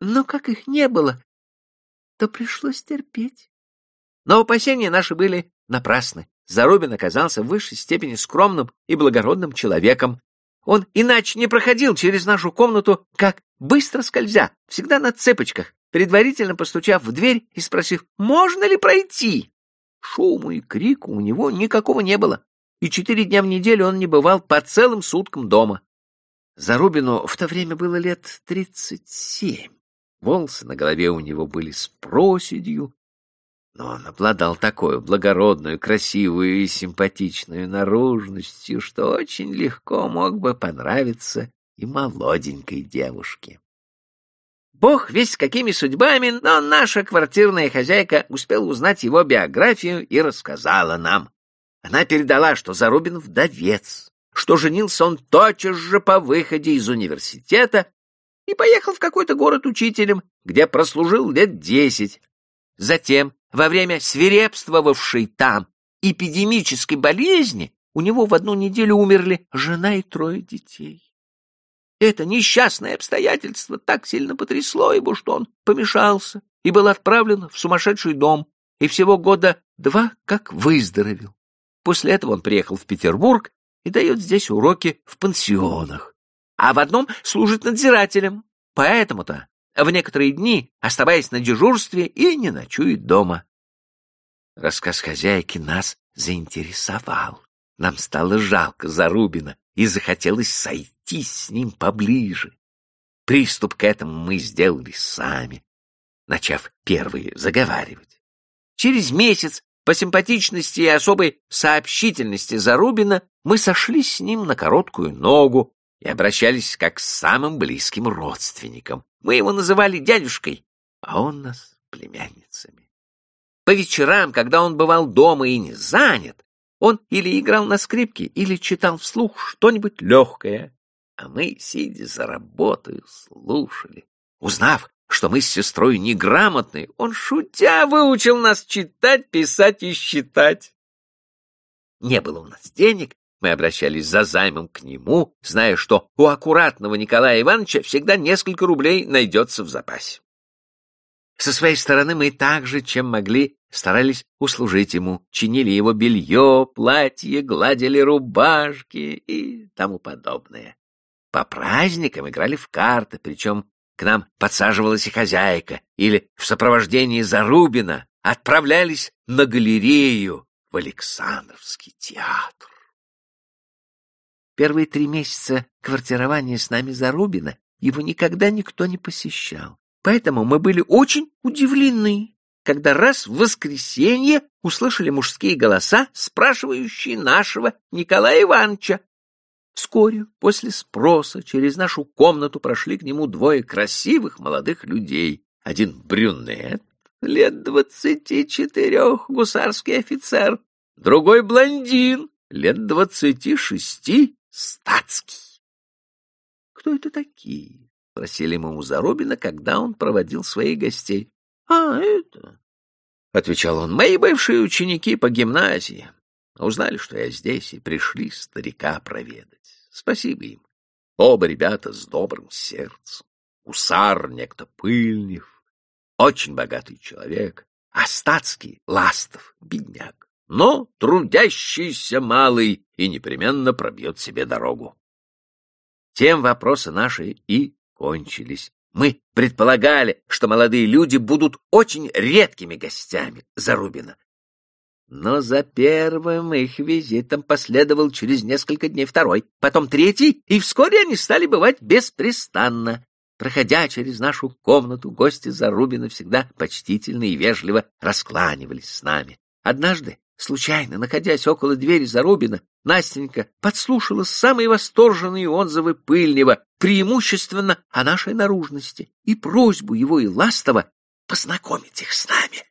Но как их не было, то пришлось терпеть. Но опасения наши были напрасны. Зарубин оказался в высшей степени скромным и благородным человеком. Он иначе не проходил через нашу комнату, как быстро скользя, всегда на цепочках, предварительно постучав в дверь и спросив, можно ли пройти. Шуму и крику у него никакого не было, и четыре дня в неделю он не бывал по целым суткам дома. Зарубину в то время было лет тридцать семь. Волосы на голове у него были с проседью, но он обладал такой благородную, красивую и симпатичную наружностью, что очень легко мог бы понравиться и молоденькой девушке. Бог весь какими судьбами, но наша квартирная хозяйка успела узнать его биографию и рассказала нам. Она передала, что Зарубин вдовец, что женился он тотчас же по выходе из университета и поехал в какой-то город учителем, где прослужил лет десять. Затем, во время свирепствовавшей там эпидемической болезни, у него в одну неделю умерли жена и трое детей. Это несчастное обстоятельство так сильно потрясло его, что он помешался и был отправлен в сумасшедший дом, и всего года два как выздоровел. После этого он приехал в Петербург и дает здесь уроки в пансионах а в одном служит надзирателем. Поэтому-то в некоторые дни, оставаясь на дежурстве, и не ночует дома. Рассказ хозяйки нас заинтересовал. Нам стало жалко Зарубина, и захотелось сойтись с ним поближе. Приступ к этому мы сделали сами, начав первые заговаривать. Через месяц по симпатичности и особой сообщительности Зарубина мы сошлись с ним на короткую ногу, и обращались как с самым близким родственником. Мы его называли дядюшкой, а он нас племянницами. По вечерам, когда он бывал дома и не занят, он или играл на скрипке, или читал вслух что-нибудь легкое, а мы, сидя за работой, слушали. Узнав, что мы с сестрой неграмотны, он, шутя, выучил нас читать, писать и считать. Не было у нас денег, мы обращались за займом к нему, зная, что у аккуратного Николая Ивановича всегда несколько рублей найдется в запасе. Со своей стороны мы также, чем могли, старались услужить ему, чинили его белье, платье, гладили рубашки и тому подобное. По праздникам играли в карты, причем к нам подсаживалась и хозяйка, или в сопровождении Зарубина отправлялись на галерею в Александровский театр. Первые три месяца квартирования с нами Зарубина его никогда никто не посещал. Поэтому мы были очень удивлены, когда раз в воскресенье услышали мужские голоса, спрашивающие нашего Николая Ивановича. Вскоре после спроса через нашу комнату прошли к нему двое красивых молодых людей. Один брюнет, лет двадцати четырех, гусарский офицер, другой блондин, лет двадцати шести, статский. Кто это такие? Спросили мы у Зарубина, когда он проводил своих гостей. А, это... — отвечал он, — мои бывшие ученики по гимназии. Узнали, что я здесь, и пришли старика проведать. Спасибо им. Оба ребята с добрым сердцем. Усар некто Пыльнев, очень богатый человек, а статский — Ластов, бедняк но трудящийся малый и непременно пробьет себе дорогу. Тем вопросы наши и кончились. Мы предполагали, что молодые люди будут очень редкими гостями Зарубина. Но за первым их визитом последовал через несколько дней второй, потом третий, и вскоре они стали бывать беспрестанно. Проходя через нашу комнату, гости Зарубина всегда почтительно и вежливо раскланивались с нами. Однажды Случайно, находясь около двери Зарубина, Настенька подслушала самые восторженные отзывы Пыльнева, преимущественно о нашей наружности, и просьбу его и Ластова познакомить их с нами.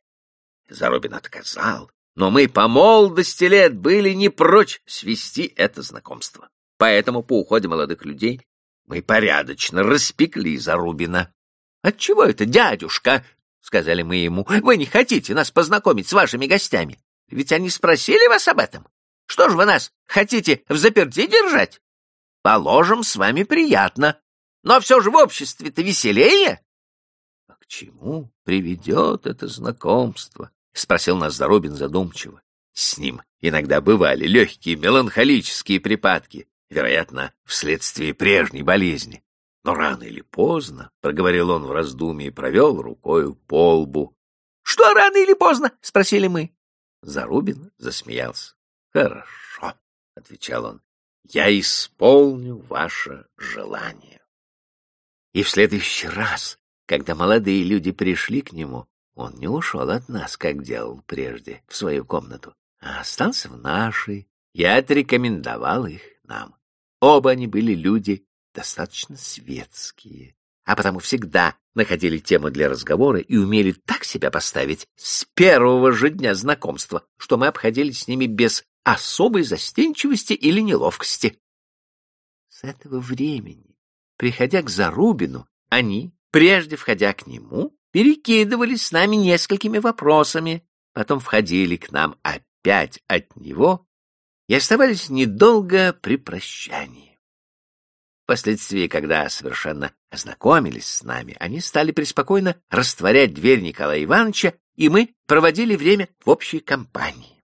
Зарубин отказал, но мы по молодости лет были не прочь свести это знакомство. Поэтому по уходе молодых людей мы порядочно распекли Зарубина. — Отчего это, дядюшка? — сказали мы ему. — Вы не хотите нас познакомить с вашими гостями? Ведь они спросили вас об этом. Что ж вы нас хотите в заперти держать? Положим, с вами приятно. Но все же в обществе-то веселее. — А к чему приведет это знакомство? — спросил нас Зарубин задумчиво. С ним иногда бывали легкие меланхолические припадки, вероятно, вследствие прежней болезни. Но рано или поздно, — проговорил он в раздумье и провел рукою по лбу. — Что рано или поздно? — спросили мы. Зарубин засмеялся. — Хорошо, — отвечал он, — я исполню ваше желание. И в следующий раз, когда молодые люди пришли к нему, он не ушел от нас, как делал прежде, в свою комнату, а остался в нашей. Я отрекомендовал их нам. Оба они были люди достаточно светские, а потому всегда находили тему для разговора и умели так себя поставить с первого же дня знакомства, что мы обходились с ними без особой застенчивости или неловкости. С этого времени, приходя к Зарубину, они, прежде входя к нему, перекидывались с нами несколькими вопросами, потом входили к нам опять от него и оставались недолго при прощании. Впоследствии, когда совершенно ознакомились с нами, они стали преспокойно растворять дверь Николая Ивановича, и мы проводили время в общей компании.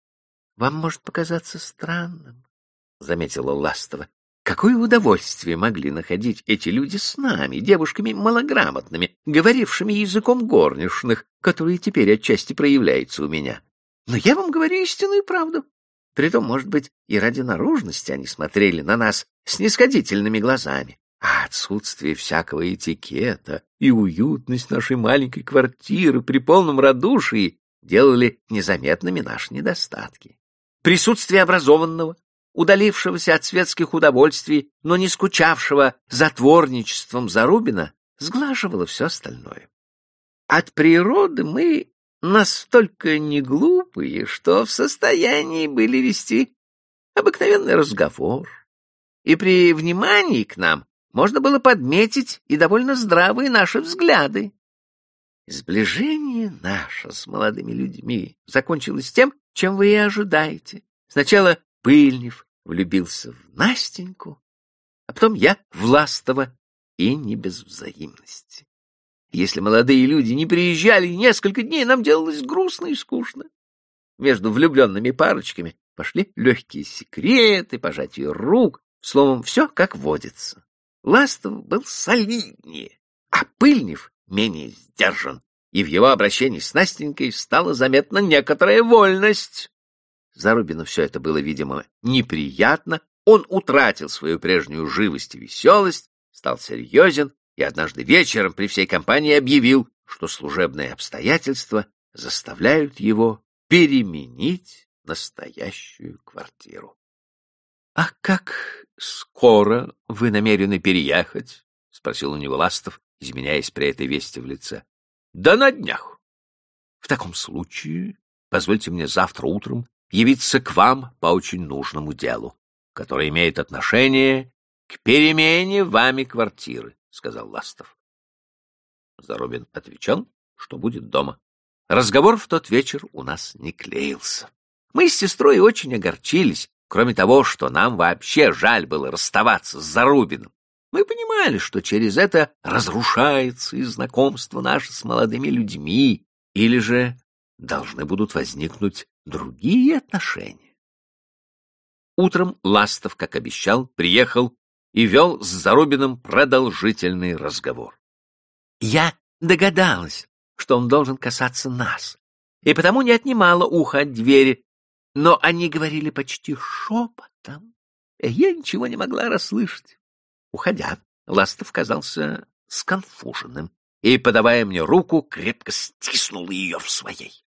— Вам может показаться странным, — заметила Ластова, — какое удовольствие могли находить эти люди с нами, девушками малограмотными, говорившими языком горничных, которые теперь отчасти проявляются у меня. Но я вам говорю истинную правду. Притом, может быть, и ради наружности они смотрели на нас снисходительными глазами. А отсутствие всякого этикета и уютность нашей маленькой квартиры при полном радушии делали незаметными наши недостатки. Присутствие образованного, удалившегося от светских удовольствий, но не скучавшего затворничеством Зарубина, сглаживало все остальное. От природы мы настолько не глупые, что в состоянии были вести обыкновенный разговор. И при внимании к нам можно было подметить и довольно здравые наши взгляды. Сближение наше с молодыми людьми закончилось тем, чем вы и ожидаете. Сначала Пыльнев влюбился в Настеньку, а потом я в Ластова, и не без взаимности. Если молодые люди не приезжали несколько дней, нам делалось грустно и скучно. Между влюбленными парочками пошли легкие секреты, пожатие рук, словом, все как водится. Ластов был солиднее, а Пыльнев менее сдержан, и в его обращении с Настенькой стала заметна некоторая вольность. Зарубину все это было, видимо, неприятно, он утратил свою прежнюю живость и веселость, стал серьезен и однажды вечером при всей компании объявил, что служебные обстоятельства заставляют его переменить настоящую квартиру. — А как скоро вы намерены переехать? — спросил у него Ластов, изменяясь при этой вести в лице. — Да на днях. — В таком случае позвольте мне завтра утром явиться к вам по очень нужному делу, которое имеет отношение к перемене вами квартиры. — сказал Ластов. Зарубин отвечал, что будет дома. Разговор в тот вечер у нас не клеился. Мы с сестрой очень огорчились, кроме того, что нам вообще жаль было расставаться с Зарубиным. Мы понимали, что через это разрушается и знакомство наше с молодыми людьми, или же должны будут возникнуть другие отношения. Утром Ластов, как обещал, приехал и вел с Зарубиным продолжительный разговор. Я догадалась, что он должен касаться нас, и потому не отнимала ухо от двери, но они говорили почти шепотом, и я ничего не могла расслышать. Уходя, Ластов казался сконфуженным и, подавая мне руку, крепко стиснул ее в своей.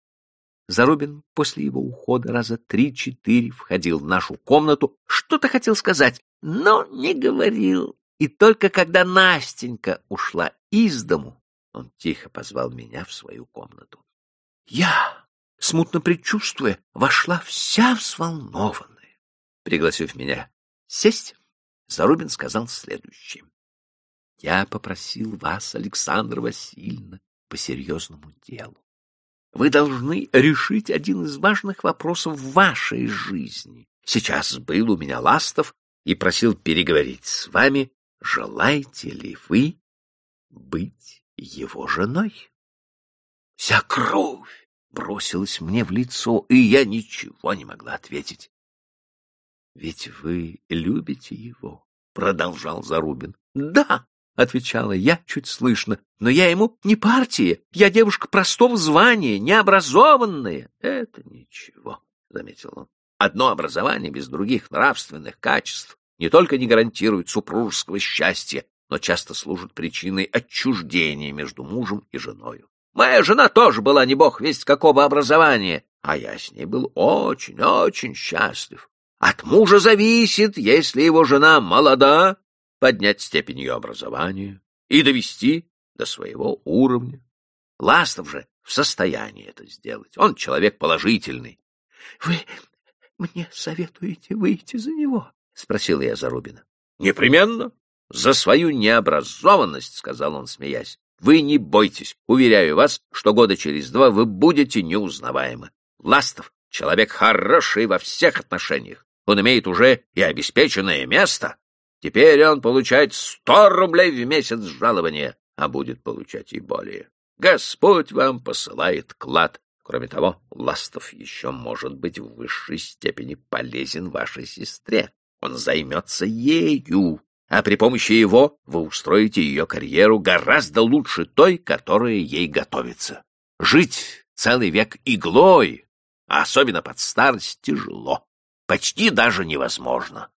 Зарубин после его ухода раза три-четыре входил в нашу комнату, что-то хотел сказать, но не говорил. И только когда Настенька ушла из дому, он тихо позвал меня в свою комнату. Я смутно предчувствуя, вошла вся взволнованная. Пригласив меня сесть, Зарубин сказал следующее. «Я попросил вас, Александра Васильевна, по серьезному делу. Вы должны решить один из важных вопросов в вашей жизни. Сейчас был у меня Ластов и просил переговорить с вами. Желаете ли вы быть его женой? Вся кровь бросилась мне в лицо, и я ничего не могла ответить. — Ведь вы любите его, — продолжал Зарубин. — Да, — отвечала я чуть слышно, — но я ему не партия, я девушка простого звания, необразованная. — Это ничего, — заметил он. Одно образование без других нравственных качеств не только не гарантирует супружеского счастья, но часто служит причиной отчуждения между мужем и женою. Моя жена тоже была не бог весть какого образования, а я с ней был очень-очень счастлив. От мужа зависит, если его жена молода, поднять степень ее образования и довести до своего уровня. Ластов же в состоянии это сделать. Он человек положительный. — Вы мне советуете выйти за него? — спросила я Зарубина. — Непременно. За свою необразованность, — сказал он, смеясь. — Вы не бойтесь. Уверяю вас, что года через два вы будете неузнаваемы. Ластов — человек хороший во всех отношениях. Он имеет уже и обеспеченное место. Теперь он получает сто рублей в месяц жалования, а будет получать и более. Господь вам посылает клад, Кроме того, Ластов еще может быть в высшей степени полезен вашей сестре. Он займется ею, а при помощи его вы устроите ее карьеру гораздо лучше той, которая ей готовится. Жить целый век иглой, а особенно под старость, тяжело, почти даже невозможно.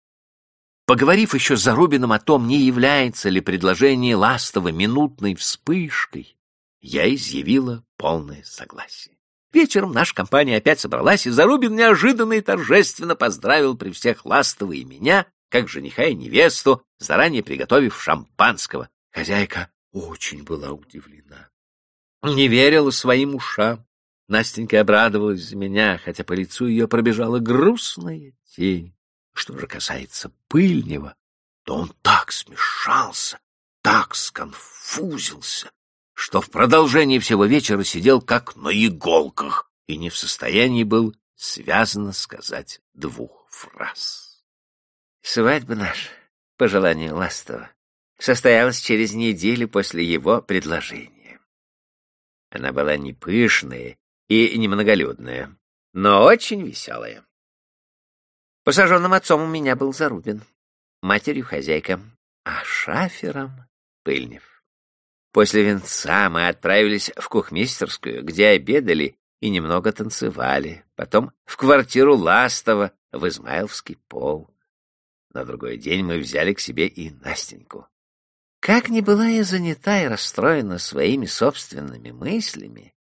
Поговорив еще с Зарубиным о том, не является ли предложение Ластова минутной вспышкой, я изъявила полное согласие. Вечером наша компания опять собралась, и Зарубин неожиданно и торжественно поздравил при всех Ластова и меня, как жениха и невесту, заранее приготовив шампанского. Хозяйка очень была удивлена. Не верила своим ушам. Настенька обрадовалась за меня, хотя по лицу ее пробежала грустная тень. Что же касается Пыльнего, то он так смешался, так сконфузился, что в продолжении всего вечера сидел как на иголках и не в состоянии был связано сказать двух фраз. Свадьба наша, по желанию Ластова, состоялась через неделю после его предложения. Она была не пышная и не многолюдная, но очень веселая. Посаженным отцом у меня был Зарубин, матерью хозяйка, а шафером — Пыльнев. После венца мы отправились в кухмистерскую, где обедали и немного танцевали, потом в квартиру Ластова в Измайловский полк. На другой день мы взяли к себе и Настеньку. Как ни была я занята и расстроена своими собственными мыслями,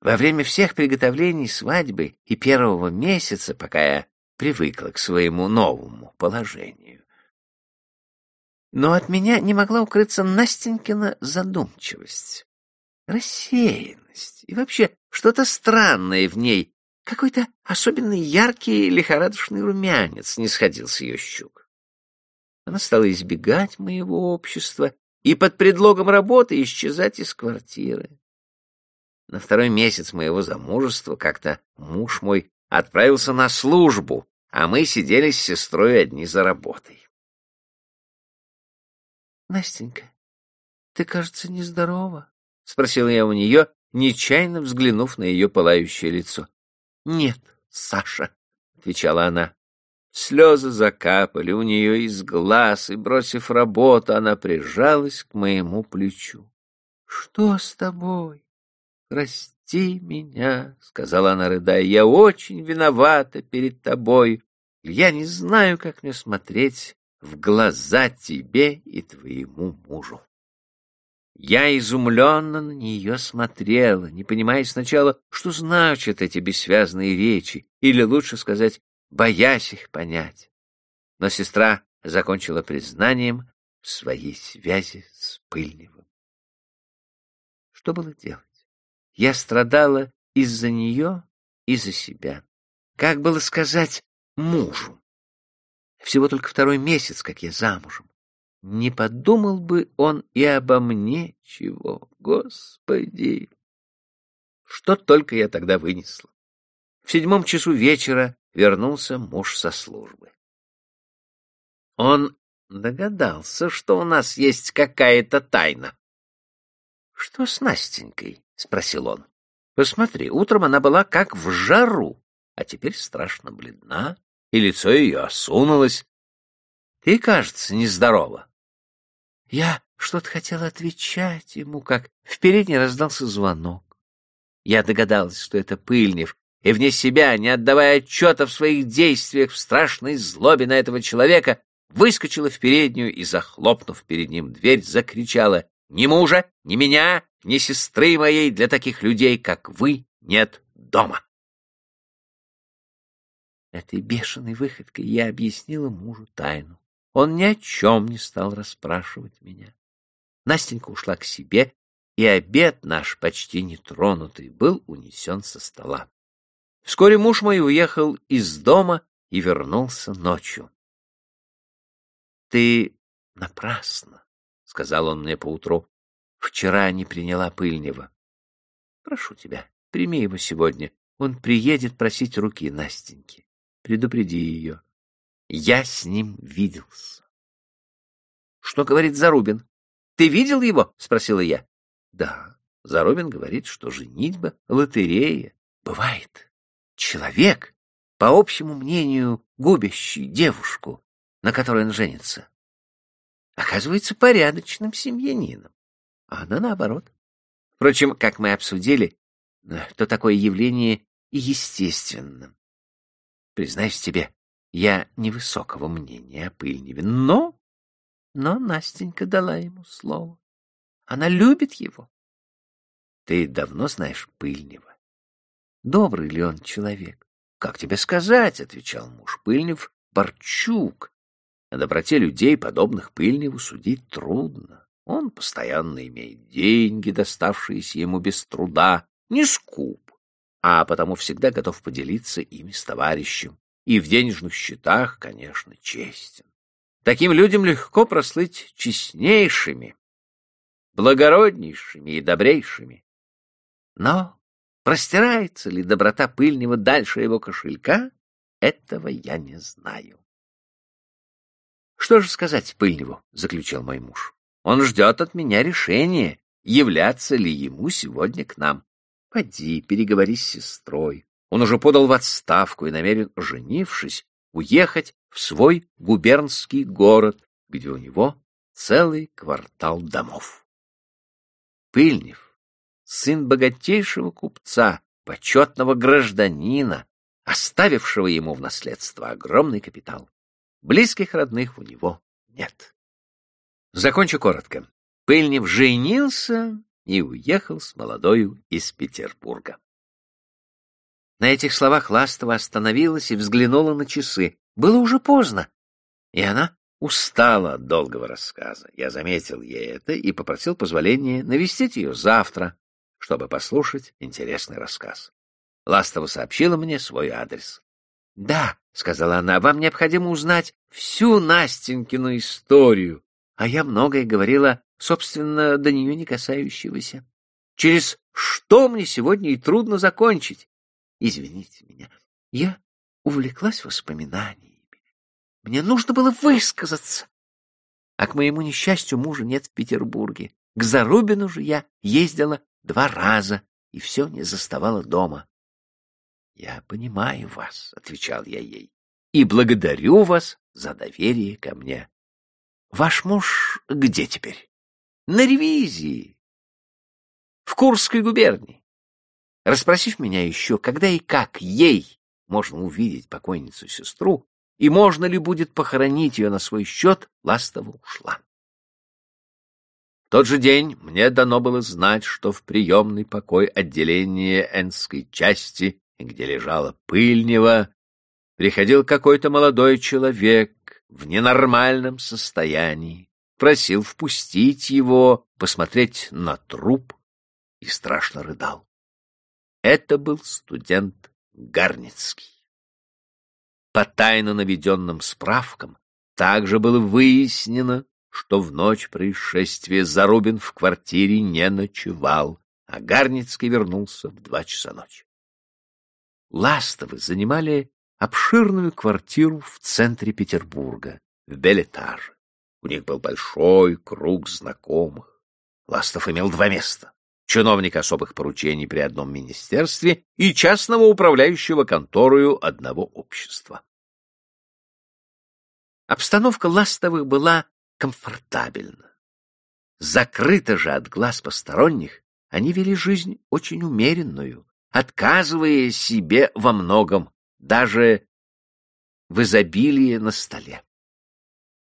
во время всех приготовлений свадьбы и первого месяца, пока я привыкла к своему новому положению, но от меня не могла укрыться Настенькина задумчивость, рассеянность и вообще что-то странное в ней. Какой-то особенно яркий лихорадочный румянец не сходил с ее щук. Она стала избегать моего общества и под предлогом работы исчезать из квартиры. На второй месяц моего замужества как-то муж мой отправился на службу, а мы сидели с сестрой одни за работой. Настенька, ты, кажется, нездорова? — спросила я у нее, нечаянно взглянув на ее пылающее лицо. — Нет, Саша, — отвечала она. Слезы закапали у нее из глаз, и, бросив работу, она прижалась к моему плечу. — Что с тобой? Прости меня, — сказала она, рыдая. — Я очень виновата перед тобой. Я не знаю, как мне смотреть в глаза тебе и твоему мужу. Я изумленно на нее смотрела, не понимая сначала, что значат эти бессвязные речи, или, лучше сказать, боясь их понять. Но сестра закончила признанием в своей связи с Пыльневым. Что было делать? Я страдала из-за нее и за себя. Как было сказать мужу? Всего только второй месяц, как я замужем. Не подумал бы он и обо мне чего, Господи! Что только я тогда вынесла. В седьмом часу вечера вернулся муж со службы. Он догадался, что у нас есть какая-то тайна. — Что с Настенькой? — спросил он. — Посмотри, утром она была как в жару, а теперь страшно бледна, и лицо ее осунулось. Ты, кажется, нездорова. Я что-то хотела отвечать ему, как в передней раздался звонок. Я догадалась, что это Пыльнев, и вне себя, не отдавая отчета в своих действиях, в страшной злобе на этого человека, выскочила в переднюю и, захлопнув перед ним дверь, закричала «Ни мужа, ни меня, ни сестры моей для таких людей, как вы, нет дома!» Этой бешеной выходкой я объяснила мужу тайну. Он ни о чем не стал расспрашивать меня. Настенька ушла к себе, и обед наш, почти нетронутый, был унесен со стола. Вскоре муж мой уехал из дома и вернулся ночью. — Ты напрасно, — сказал он мне поутру. — Вчера не приняла Пыльнева. Прошу тебя, прими его сегодня. Он приедет просить руки Настеньки. Предупреди ее. Я с ним виделся. — Что говорит Зарубин? Ты видел его? — спросила я. — Да. Зарубин говорит, что женитьба — лотерея. Бывает. Человек, по общему мнению, губящий девушку, на которой он женится, оказывается порядочным семьянином, а она наоборот. Впрочем, как мы обсудили, то такое явление и естественно. Признаюсь тебе, я невысокого мнения о Пыльневе, но... Но Настенька дала ему слово. Она любит его. Ты давно знаешь Пыльнева? Добрый ли он человек? Как тебе сказать, — отвечал муж Пыльнев, — Борчук. О доброте людей, подобных Пыльневу, судить трудно. Он постоянно имеет деньги, доставшиеся ему без труда, не скуп, а потому всегда готов поделиться ими с товарищем и в денежных счетах, конечно, честен. Таким людям легко прослыть честнейшими, благороднейшими и добрейшими. Но простирается ли доброта пыльнего дальше его кошелька, этого я не знаю. Что же сказать Пыльневу, — заключил мой муж. Он ждет от меня решения, являться ли ему сегодня к нам. Поди, переговори с сестрой. Он уже подал в отставку и намерен, женившись, уехать в свой губернский город, где у него целый квартал домов. Пыльнев, сын богатейшего купца, почетного гражданина, оставившего ему в наследство огромный капитал. Близких родных у него нет. Закончу коротко. Пыльнев женился и уехал с молодою из Петербурга. На этих словах Ластова остановилась и взглянула на часы. Было уже поздно, и она устала от долгого рассказа. Я заметил ей это и попросил позволения навестить ее завтра, чтобы послушать интересный рассказ. Ластова сообщила мне свой адрес. — Да, — сказала она, — вам необходимо узнать всю Настенькину историю, а я многое говорила, собственно, до нее не касающегося. Через что мне сегодня и трудно закончить. Извините меня, я увлеклась воспоминаниями. Мне нужно было высказаться. А к моему несчастью мужа нет в Петербурге. К Зарубину же я ездила два раза и все не заставала дома. — Я понимаю вас, — отвечал я ей, — и благодарю вас за доверие ко мне. — Ваш муж где теперь? — На ревизии. В Курской губернии. Расспросив меня еще, когда и как ей можно увидеть покойницу-сестру, и можно ли будет похоронить ее на свой счет, Ластова ушла. Тот же день мне дано было знать, что в приемный покой отделения Энской части, где лежала Пыльнева, приходил какой-то молодой человек в ненормальном состоянии, просил впустить его, посмотреть на труп и страшно рыдал. Это был студент Гарницкий. По тайно наведенным справкам также было выяснено, что в ночь происшествия Зарубин в квартире не ночевал, а Гарницкий вернулся в два часа ночи. Ластовы занимали обширную квартиру в центре Петербурга, в Белетаже. У них был большой круг знакомых. Ластов имел два места — чиновника особых поручений при одном министерстве и частного управляющего конторою одного общества. Обстановка Ластовых была комфортабельна. Закрыто же от глаз посторонних, они вели жизнь очень умеренную, отказывая себе во многом, даже в изобилии на столе.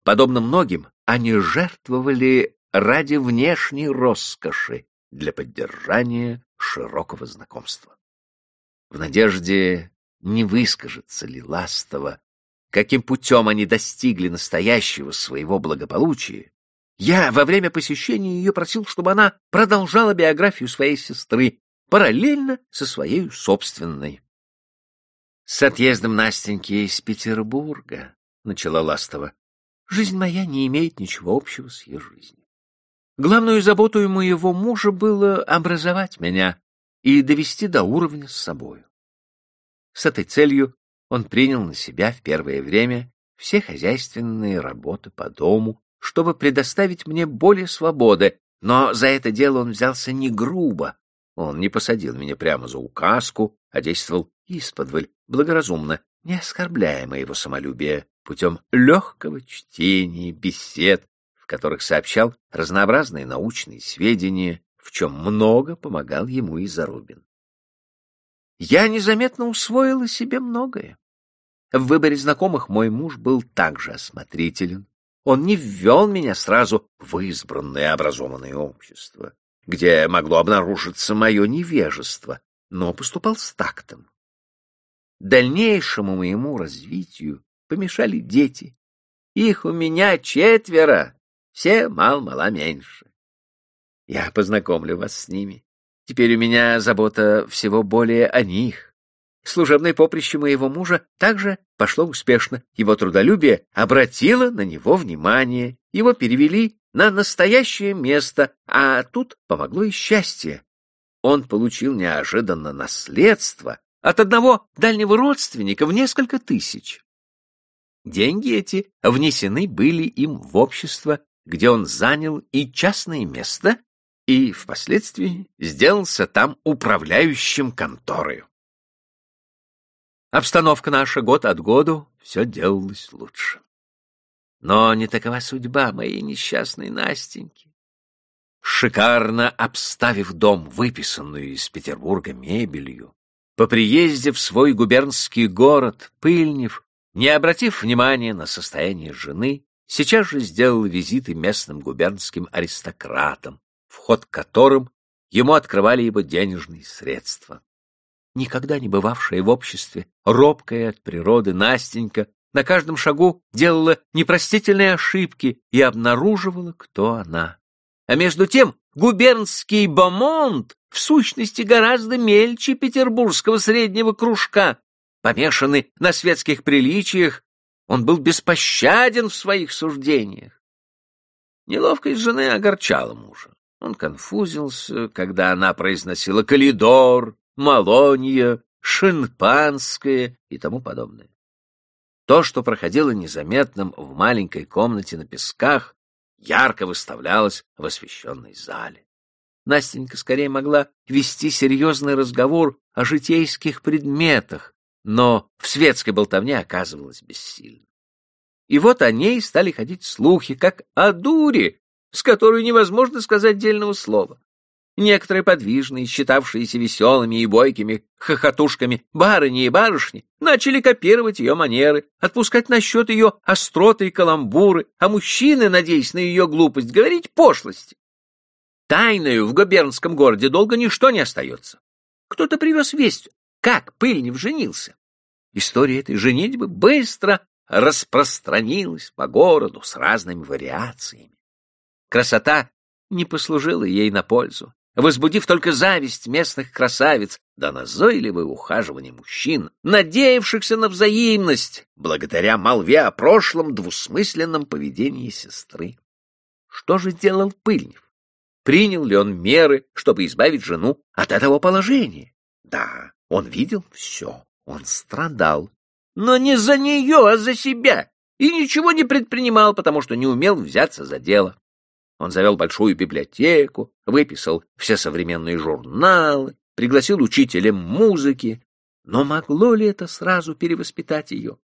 Подобно многим, они жертвовали ради внешней роскоши для поддержания широкого знакомства. В надежде, не выскажется ли ластово, каким путем они достигли настоящего своего благополучия, я во время посещения ее просил, чтобы она продолжала биографию своей сестры, параллельно со своей собственной. С отъездом Настеньки из Петербурга, — начала Ластова, — жизнь моя не имеет ничего общего с ее жизнью. Главную заботу моего мужа было образовать меня и довести до уровня с собою. С этой целью он принял на себя в первое время все хозяйственные работы по дому, чтобы предоставить мне более свободы, но за это дело он взялся не грубо. Он не посадил меня прямо за указку, а действовал исподволь, благоразумно, не оскорбляя моего самолюбия, путем легкого чтения, бесед, в которых сообщал разнообразные научные сведения, в чем много помогал ему и Зарубин. Я незаметно усвоила себе многое. В выборе знакомых мой муж был также осмотрителен. Он не ввел меня сразу в избранное образованное общество, где могло обнаружиться мое невежество, но поступал с тактом. Дальнейшему моему развитию помешали дети. Их у меня четверо, все мал-мала меньше. Я познакомлю вас с ними. Теперь у меня забота всего более о них. Служебное поприще моего мужа также пошло успешно. Его трудолюбие обратило на него внимание. Его перевели на настоящее место, а тут помогло и счастье. Он получил неожиданно наследство от одного дальнего родственника в несколько тысяч. Деньги эти внесены были им в общество, где он занял и частное место, и впоследствии сделался там управляющим конторою. Обстановка наша год от году все делалось лучше. Но не такова судьба моей несчастной Настеньки. Шикарно обставив дом, выписанную из Петербурга мебелью, по приезде в свой губернский город Пыльнев, не обратив внимания на состояние жены, сейчас же сделал визиты местным губернским аристократам, вход к которым ему открывали его денежные средства. Никогда не бывавшая в обществе, робкая от природы Настенька на каждом шагу делала непростительные ошибки и обнаруживала, кто она. А между тем губернский бомонд в сущности гораздо мельче петербургского среднего кружка. Помешанный на светских приличиях, он был беспощаден в своих суждениях. Неловкость жены огорчала мужа. Он конфузился, когда она произносила «калидор», «малонья», «шимпанское» и тому подобное. То, что проходило незаметным в маленькой комнате на песках, ярко выставлялось в освещенной зале. Настенька скорее могла вести серьезный разговор о житейских предметах, но в светской болтовне оказывалась бессильна. И вот о ней стали ходить слухи, как о дуре, с которой невозможно сказать дельного слова. Некоторые подвижные, считавшиеся веселыми и бойкими хохотушками барыни и барышни, начали копировать ее манеры, отпускать насчет ее остроты и каламбуры, а мужчины, надеясь на ее глупость, говорить пошлости. Тайною в губернском городе долго ничто не остается. Кто-то привез весть, как Пыльнев женился. История этой женитьбы быстро распространилась по городу с разными вариациями. Красота не послужила ей на пользу. Возбудив только зависть местных красавиц, да назойливое ухаживание мужчин, надеявшихся на взаимность, благодаря молве о прошлом двусмысленном поведении сестры. Что же делал Пыльнев? Принял ли он меры, чтобы избавить жену от этого положения? Да, он видел все, он страдал, но не за нее, а за себя, и ничего не предпринимал, потому что не умел взяться за дело. Он завел большую библиотеку, выписал все современные журналы, пригласил учителя музыки. Но могло ли это сразу перевоспитать ее?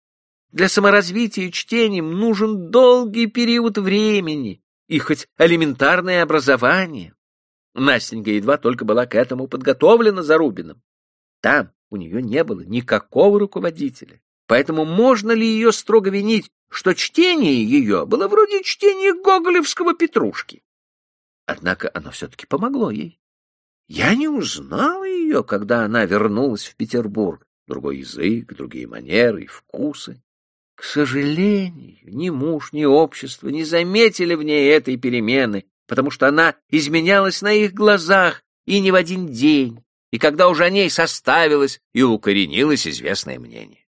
Для саморазвития чтением нужен долгий период времени и хоть элементарное образование. Настенька едва только была к этому подготовлена за Рубином. Там у нее не было никакого руководителя. Поэтому можно ли ее строго винить, что чтение ее было вроде чтения гоголевского Петрушки? Однако оно все-таки помогло ей. Я не узнала ее, когда она вернулась в Петербург. Другой язык, другие манеры и вкусы. К сожалению, ни муж, ни общество не заметили в ней этой перемены, потому что она изменялась на их глазах и не в один день, и когда уже о ней составилось и укоренилось известное мнение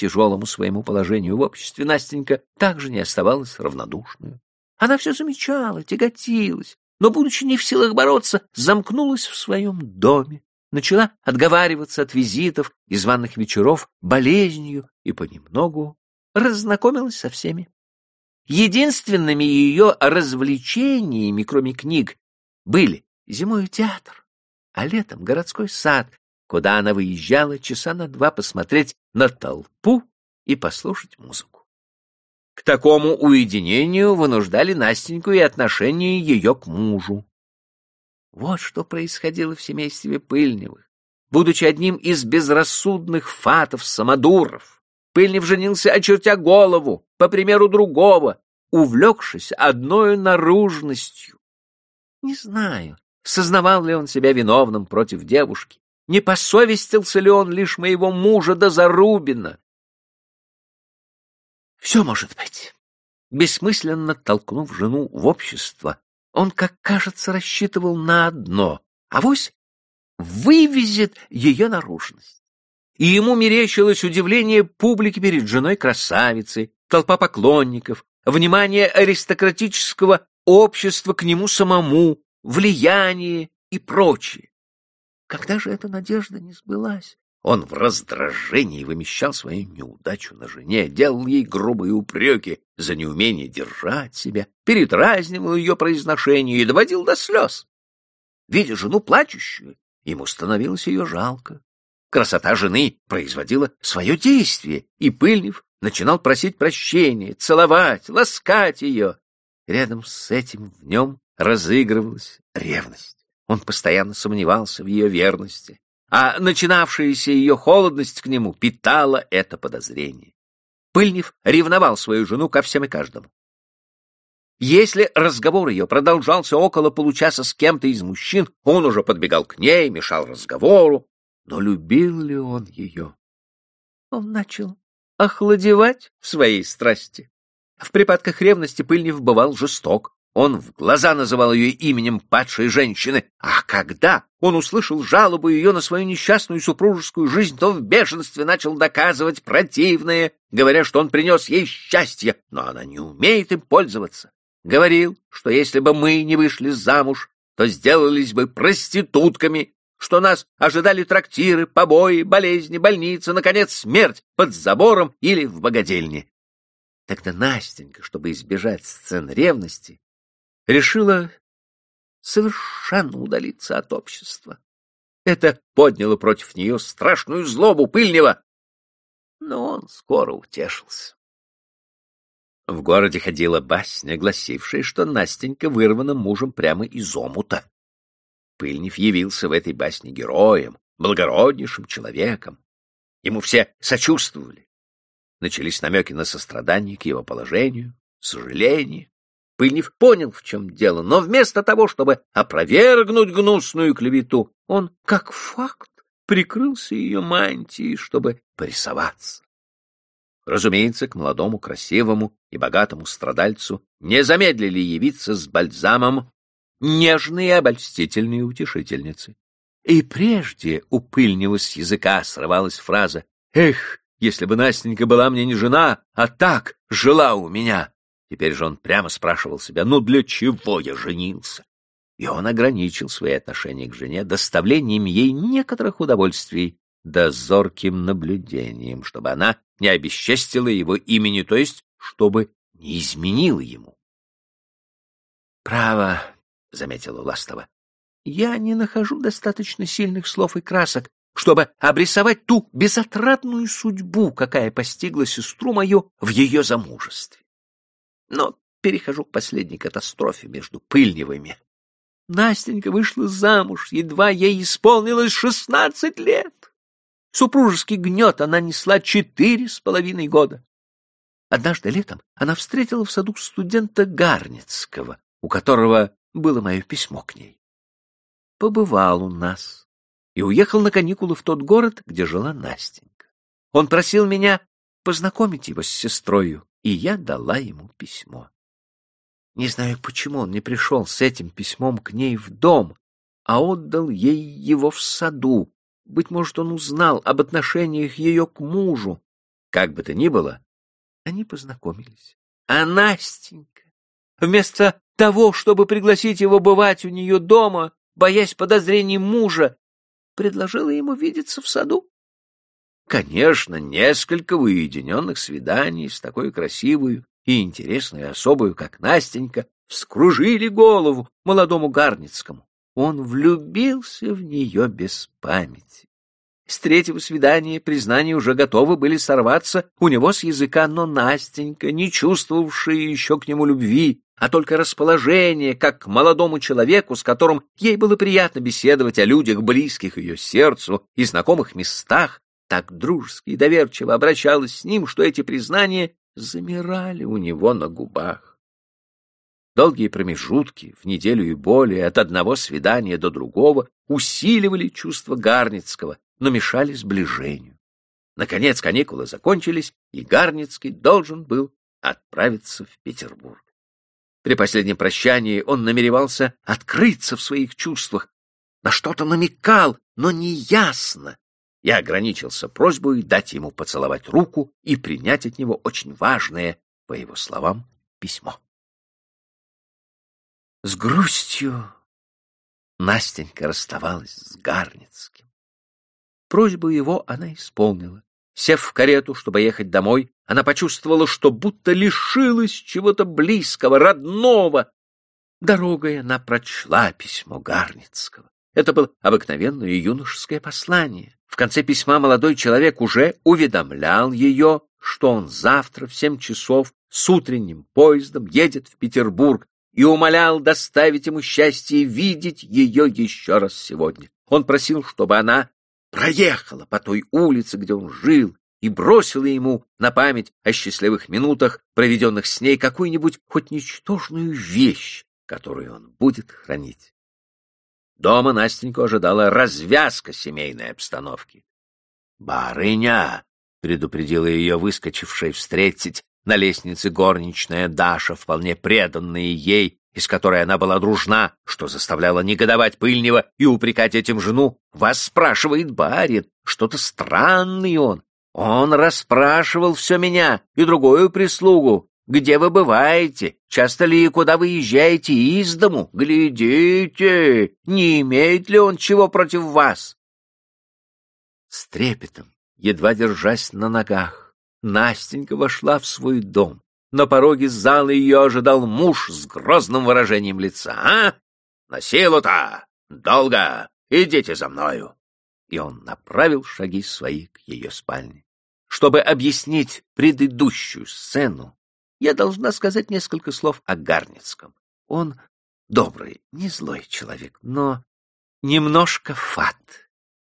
тяжелому своему положению в обществе Настенька также не оставалась равнодушной. Она все замечала, тяготилась, но, будучи не в силах бороться, замкнулась в своем доме, начала отговариваться от визитов и званых вечеров болезнью и понемногу разнакомилась со всеми. Единственными ее развлечениями, кроме книг, были зимой театр, а летом городской сад, куда она выезжала часа на два посмотреть на толпу и послушать музыку. К такому уединению вынуждали Настеньку и отношение ее к мужу. Вот что происходило в семействе Пыльневых. Будучи одним из безрассудных фатов-самодуров, Пыльнев женился, очертя голову, по примеру другого, увлекшись одной наружностью. Не знаю, сознавал ли он себя виновным против девушки, не посовестился ли он лишь моего мужа до Зарубина? Все может быть. Бессмысленно толкнув жену в общество, он, как кажется, рассчитывал на одно — авось вывезет ее наружность. И ему мерещилось удивление публики перед женой красавицы, толпа поклонников, внимание аристократического общества к нему самому, влияние и прочее. Когда же эта надежда не сбылась? Он в раздражении вымещал свою неудачу на жене, делал ей грубые упреки за неумение держать себя, передразнивал ее произношение и доводил до слез. Видя жену плачущую, ему становилось ее жалко. Красота жены производила свое действие, и Пыльнев начинал просить прощения, целовать, ласкать ее. Рядом с этим в нем разыгрывалась ревность. Он постоянно сомневался в ее верности, а начинавшаяся ее холодность к нему питала это подозрение. Пыльнев ревновал свою жену ко всем и каждому. Если разговор ее продолжался около получаса с кем-то из мужчин, он уже подбегал к ней, мешал разговору. Но любил ли он ее? Он начал охладевать в своей страсти. В припадках ревности Пыльнев бывал жесток, он в глаза называл ее именем падшей женщины, а когда он услышал жалобу ее на свою несчастную супружескую жизнь, то в бешенстве начал доказывать противное, говоря, что он принес ей счастье, но она не умеет им пользоваться. Говорил, что если бы мы не вышли замуж, то сделались бы проститутками, что нас ожидали трактиры, побои, болезни, больницы, наконец, смерть под забором или в богадельне. Тогда Настенька, чтобы избежать сцен ревности, решила совершенно удалиться от общества. Это подняло против нее страшную злобу Пыльнева, но он скоро утешился. В городе ходила басня, гласившая, что Настенька вырвана мужем прямо из омута. Пыльнев явился в этой басне героем, благороднейшим человеком. Ему все сочувствовали. Начались намеки на сострадание к его положению, сожаление. Пыльнев понял, в чем дело, но вместо того, чтобы опровергнуть гнусную клевету, он, как факт, прикрылся ее мантией, чтобы порисоваться. Разумеется, к молодому, красивому и богатому страдальцу не замедлили явиться с бальзамом нежные обольстительные утешительницы. И прежде у пыльнего с языка срывалась фраза «Эх, если бы Настенька была мне не жена, а так жила у меня!» Теперь же он прямо спрашивал себя «Ну для чего я женился?» И он ограничил свои отношения к жене доставлением ей некоторых удовольствий, да зорким наблюдением, чтобы она не обесчестила его имени, то есть чтобы не изменила ему. «Право», — заметила Ластова, — «я не нахожу достаточно сильных слов и красок, чтобы обрисовать ту безотрадную судьбу, какая постигла сестру мою в ее замужестве. Но перехожу к последней катастрофе между Пыльневыми. Настенька вышла замуж, едва ей исполнилось шестнадцать лет. Супружеский гнет она несла четыре с половиной года. Однажды летом она встретила в саду студента Гарницкого, у которого было мое письмо к ней. Побывал у нас и уехал на каникулы в тот город, где жила Настенька. Он просил меня познакомить его с сестрою, и я дала ему письмо. Не знаю, почему он не пришел с этим письмом к ней в дом, а отдал ей его в саду. Быть может, он узнал об отношениях ее к мужу. Как бы то ни было, они познакомились. А Настенька, вместо того, чтобы пригласить его бывать у нее дома, боясь подозрений мужа, предложила ему видеться в саду. Конечно, несколько уединенных свиданий с такой красивой и интересной особой, как Настенька, вскружили голову молодому Гарницкому. Он влюбился в нее без памяти. С третьего свидания признания уже готовы были сорваться у него с языка, но Настенька, не чувствовавшая еще к нему любви, а только расположение, как к молодому человеку, с которым ей было приятно беседовать о людях, близких ее сердцу и знакомых местах, так дружески и доверчиво обращалась с ним, что эти признания замирали у него на губах. Долгие промежутки, в неделю и более, от одного свидания до другого, усиливали чувство Гарницкого, но мешали сближению. Наконец каникулы закончились, и Гарницкий должен был отправиться в Петербург. При последнем прощании он намеревался открыться в своих чувствах, на что-то намекал, но неясно, я ограничился просьбой дать ему поцеловать руку и принять от него очень важное, по его словам, письмо. С грустью Настенька расставалась с Гарницким. Просьбу его она исполнила. Сев в карету, чтобы ехать домой, она почувствовала, что будто лишилась чего-то близкого, родного. Дорогой она прочла письмо Гарницкого. Это было обыкновенное юношеское послание. В конце письма молодой человек уже уведомлял ее, что он завтра в семь часов с утренним поездом едет в Петербург и умолял доставить ему счастье видеть ее еще раз сегодня. Он просил, чтобы она проехала по той улице, где он жил, и бросила ему на память о счастливых минутах, проведенных с ней, какую-нибудь хоть ничтожную вещь, которую он будет хранить. Дома Настеньку ожидала развязка семейной обстановки. «Барыня!» — предупредила ее выскочившая встретить на лестнице горничная Даша, вполне преданная ей, из которой она была дружна, что заставляло негодовать Пыльнева и упрекать этим жену. «Вас спрашивает барин, что-то странный он. Он расспрашивал все меня и другую прислугу. Где вы бываете? Часто ли и куда выезжаете из дому? Глядите, не имеет ли он чего против вас? С трепетом, едва держась на ногах, Настенька вошла в свой дом. На пороге зала ее ожидал муж с грозным выражением лица. «А? На силу-то! Долго! Идите за мною!» И он направил шаги свои к ее спальне. Чтобы объяснить предыдущую сцену, я должна сказать несколько слов о Гарницком. Он добрый, не злой человек, но немножко фат.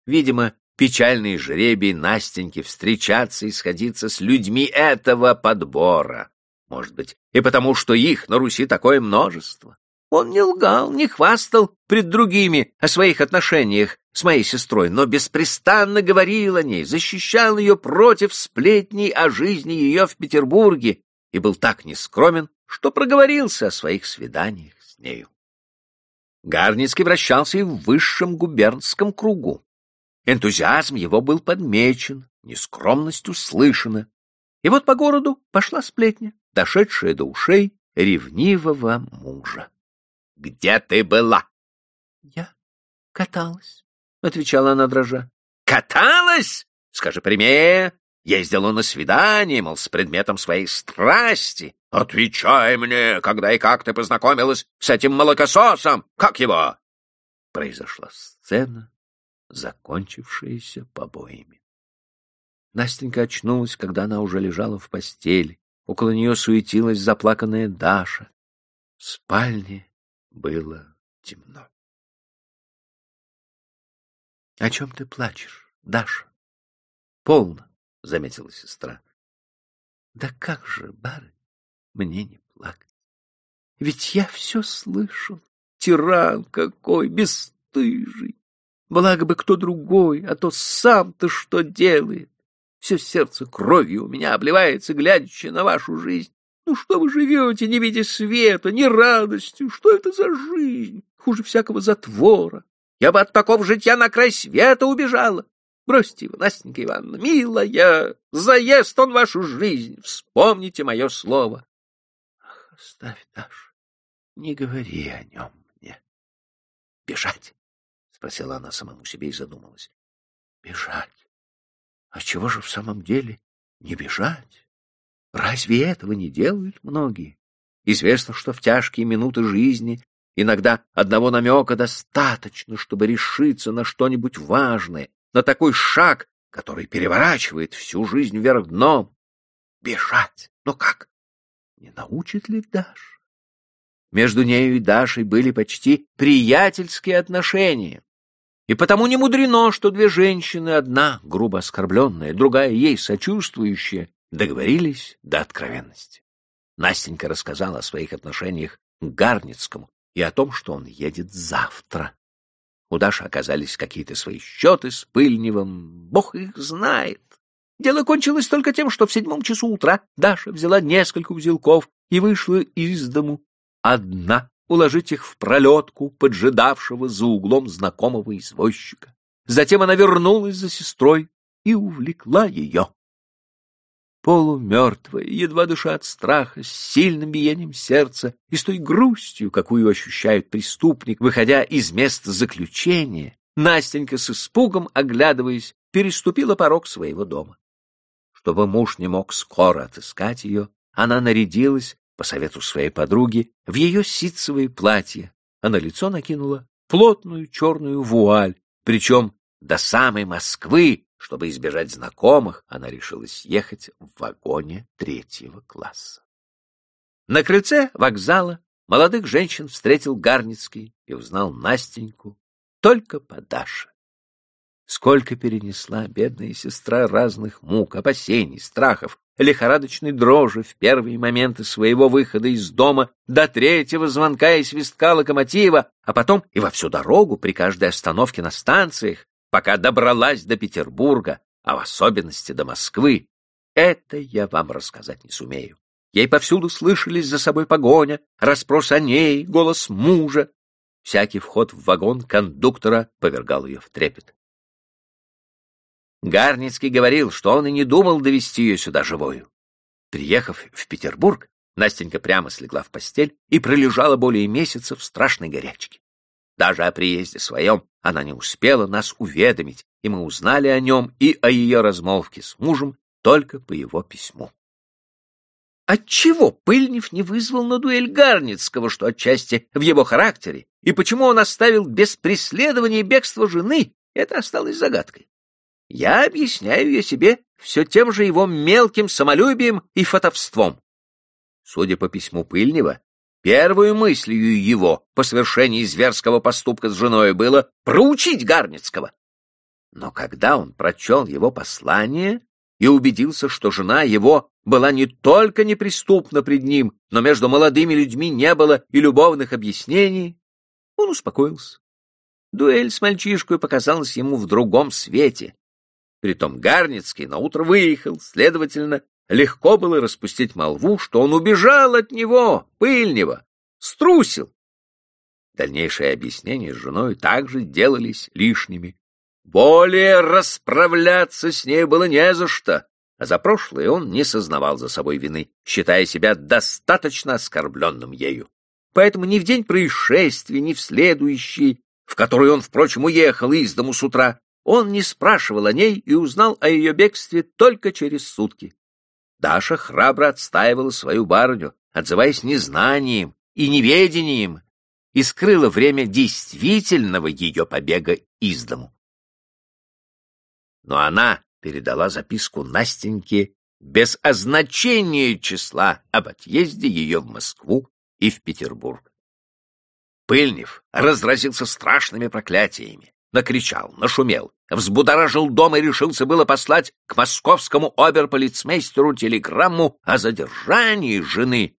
Видимо, печальный жребий Настеньки встречаться и сходиться с людьми этого подбора. Может быть, и потому, что их на Руси такое множество. Он не лгал, не хвастал пред другими о своих отношениях с моей сестрой, но беспрестанно говорил о ней, защищал ее против сплетней о жизни ее в Петербурге и был так нескромен, что проговорился о своих свиданиях с нею. Гарницкий вращался и в высшем губернском кругу. Энтузиазм его был подмечен, нескромность услышана. И вот по городу пошла сплетня, дошедшая до ушей ревнивого мужа. — Где ты была? — Я каталась, — отвечала она дрожа. — Каталась? Скажи прямее. Ездила на свидание, мол, с предметом своей страсти. Отвечай мне, когда и как ты познакомилась с этим молокососом? Как его? Произошла сцена, закончившаяся побоями. Настенька очнулась, когда она уже лежала в постели. Около нее суетилась заплаканная Даша. В спальне было темно. — О чем ты плачешь, Даша? — Полно, — заметила сестра. — Да как же, барыня, мне не плакать? Ведь я все слышал. Тиран какой, бесстыжий. Благо бы кто другой, а то сам-то что делает? Все сердце кровью у меня обливается, глядячи на вашу жизнь. Ну что вы живете, не видя света, ни радостью? Что это за жизнь? Хуже всякого затвора. Я бы от такого житья на край света убежала. Бросьте его, Настенька Ивановна, милая, заест он вашу жизнь. Вспомните мое слово. Ах, оставь, Даша, не говори о нем мне. Бежать? — спросила она самому себе и задумалась. Бежать. А чего же в самом деле не бежать? Разве этого не делают многие? Известно, что в тяжкие минуты жизни иногда одного намека достаточно, чтобы решиться на что-нибудь важное, на такой шаг, который переворачивает всю жизнь вверх дном. Бежать! Но как? Не научит ли Даша? Между нею и Дашей были почти приятельские отношения. И потому не мудрено, что две женщины, одна грубо оскорбленная, другая ей сочувствующая, договорились до откровенности. Настенька рассказала о своих отношениях к Гарницкому и о том, что он едет завтра. У Даши оказались какие-то свои счеты с Пыльневым, бог их знает. Дело кончилось только тем, что в седьмом часу утра Даша взяла несколько узелков и вышла из дому одна уложить их в пролетку поджидавшего за углом знакомого извозчика. Затем она вернулась за сестрой и увлекла ее. Полумертвая, едва душа от страха, с сильным биением сердца и с той грустью, какую ощущает преступник, выходя из места заключения, Настенька с испугом, оглядываясь, переступила порог своего дома. Чтобы муж не мог скоро отыскать ее, она нарядилась по совету своей подруги, в ее ситцевое платье, а на лицо накинула плотную черную вуаль, причем до самой Москвы, чтобы избежать знакомых, она решилась ехать в вагоне третьего класса. На крыльце вокзала молодых женщин встретил Гарницкий и узнал Настеньку только по Даше. Сколько перенесла бедная сестра разных мук, опасений, страхов, лихорадочной дрожи в первые моменты своего выхода из дома до третьего звонка и свистка локомотива, а потом и во всю дорогу при каждой остановке на станциях, пока добралась до Петербурга, а в особенности до Москвы. Это я вам рассказать не сумею. Ей повсюду слышались за собой погоня, расспрос о ней, голос мужа. Всякий вход в вагон кондуктора повергал ее в трепет. Гарницкий говорил, что он и не думал довести ее сюда живою. Приехав в Петербург, Настенька прямо слегла в постель и пролежала более месяца в страшной горячке. Даже о приезде своем она не успела нас уведомить, и мы узнали о нем и о ее размолвке с мужем только по его письму. Отчего Пыльнев не вызвал на дуэль Гарницкого, что отчасти в его характере, и почему он оставил без преследования бегство жены, это осталось загадкой. Я объясняю ее себе все тем же его мелким самолюбием и фотовством. Судя по письму Пыльнева, первой мыслью его по совершении зверского поступка с женой было проучить Гарницкого. Но когда он прочел его послание и убедился, что жена его была не только неприступна пред ним, но между молодыми людьми не было и любовных объяснений, он успокоился. Дуэль с мальчишкой показалась ему в другом свете. Притом Гарницкий наутро выехал, следовательно, легко было распустить молву, что он убежал от него, пыльнего, струсил. Дальнейшие объяснения с женой также делались лишними. Более расправляться с ней было не за что, а за прошлое он не сознавал за собой вины, считая себя достаточно оскорбленным ею. Поэтому ни в день происшествия, ни в следующий, в который он, впрочем, уехал из дому с утра, он не спрашивал о ней и узнал о ее бегстве только через сутки. Даша храбро отстаивала свою барыню, отзываясь незнанием и неведением, и скрыла время действительного ее побега из дому. Но она передала записку Настеньке без означения числа об отъезде ее в Москву и в Петербург. Пыльнев разразился страшными проклятиями, накричал, нашумел, взбудоражил дом и решился было послать к московскому оберполицмейстеру телеграмму о задержании жены.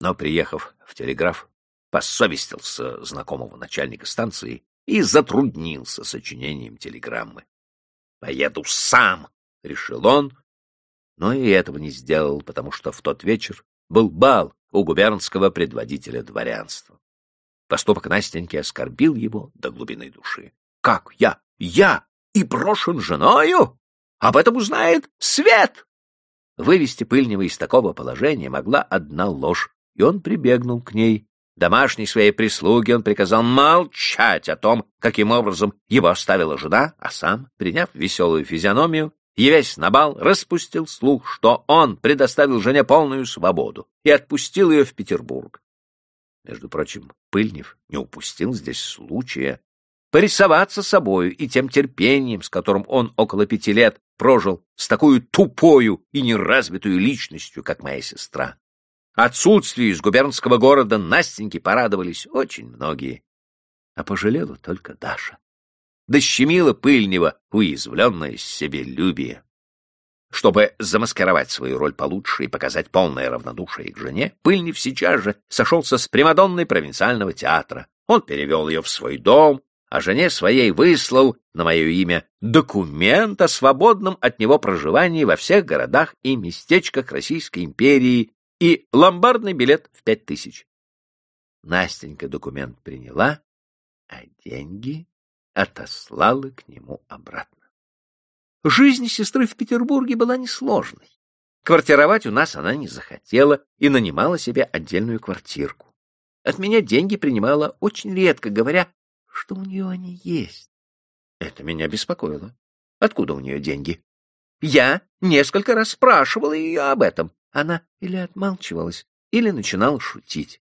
Но, приехав в телеграф, посовестился знакомого начальника станции и затруднился сочинением телеграммы. «Поеду сам», — решил он, но и этого не сделал, потому что в тот вечер был бал у губернского предводителя дворянства. Поступок Настеньки оскорбил его до глубины души. «Как я? Я? И брошен женою? Об этом узнает свет!» Вывести Пыльнева из такого положения могла одна ложь, и он прибегнул к ней, Домашней своей прислуге он приказал молчать о том, каким образом его оставила жена, а сам, приняв веселую физиономию, явясь на бал, распустил слух, что он предоставил жене полную свободу и отпустил ее в Петербург. Между прочим, Пыльнев не упустил здесь случая порисоваться собою и тем терпением, с которым он около пяти лет прожил с такой тупою и неразвитую личностью, как моя сестра. Отсутствию из губернского города Настеньки порадовались очень многие. А пожалела только Даша. Дощемила пыльнего, уязвленное себелюбие. Чтобы замаскировать свою роль получше и показать полное равнодушие к жене, Пыльнев сейчас же сошелся с примадонной провинциального театра. Он перевел ее в свой дом, а жене своей выслал на мое имя документ о свободном от него проживании во всех городах и местечках Российской империи и ломбардный билет в пять тысяч. Настенька документ приняла, а деньги отослала к нему обратно. Жизнь сестры в Петербурге была несложной. Квартировать у нас она не захотела и нанимала себе отдельную квартирку. От меня деньги принимала очень редко, говоря, что у нее они есть. Это меня беспокоило. Откуда у нее деньги? Я несколько раз спрашивала ее об этом, она или отмалчивалась, или начинала шутить.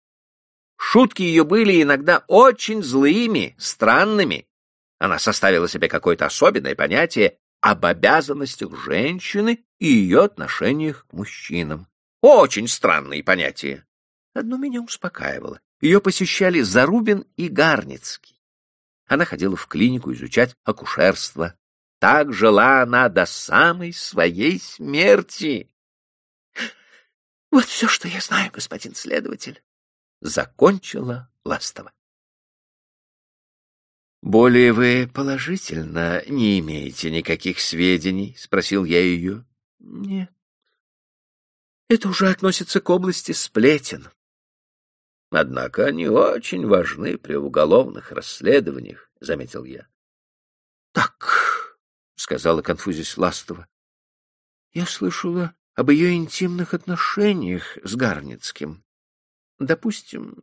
Шутки ее были иногда очень злыми, странными. Она составила себе какое-то особенное понятие об обязанностях женщины и ее отношениях к мужчинам. Очень странные понятия. Одно меня успокаивало. Ее посещали Зарубин и Гарницкий. Она ходила в клинику изучать акушерство. Так жила она до самой своей смерти. Вот все, что я знаю, господин следователь. Закончила Ластова. «Более вы положительно не имеете никаких сведений?» — спросил я ее. «Нет. Это уже относится к области сплетен. Однако они очень важны при уголовных расследованиях», — заметил я. «Так», — сказала конфузись Ластова. «Я слышала, об ее интимных отношениях с Гарницким. Допустим,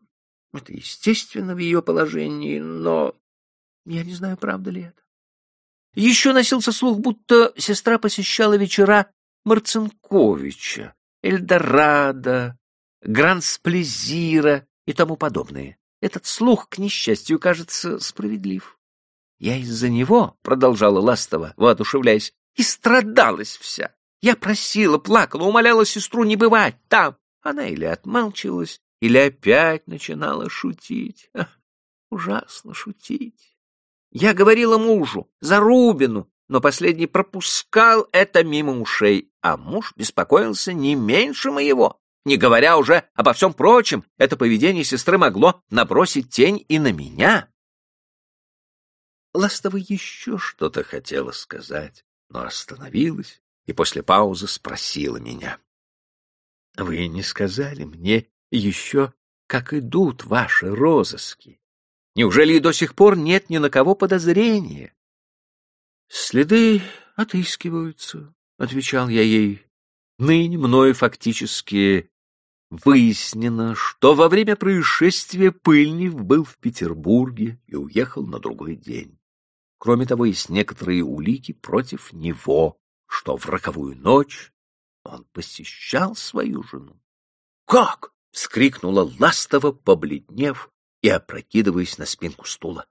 это естественно в ее положении, но я не знаю, правда ли это. Еще носился слух, будто сестра посещала вечера Марцинковича, Эльдорадо, Грансплезира и тому подобное. Этот слух, к несчастью, кажется справедлив. Я из-за него, — продолжала Ластова, воодушевляясь, — и страдалась вся. Я просила, плакала, умоляла сестру не бывать там. Она или отмалчивалась, или опять начинала шутить. Ах, ужасно шутить. Я говорила мужу, за Рубину, но последний пропускал это мимо ушей, а муж беспокоился не меньше моего. Не говоря уже обо всем прочем, это поведение сестры могло набросить тень и на меня. Ластова еще что-то хотела сказать, но остановилась и после паузы спросила меня. — Вы не сказали мне еще, как идут ваши розыски? Неужели и до сих пор нет ни на кого подозрения? Следы отыскиваются, — отвечал я ей. Ныне мною фактически выяснено, что во время происшествия Пыльнев был в Петербурге и уехал на другой день. Кроме того, есть некоторые улики против него, что в роковую ночь он посещал свою жену. — Как? — вскрикнула Ластова, побледнев и опрокидываясь на спинку стула.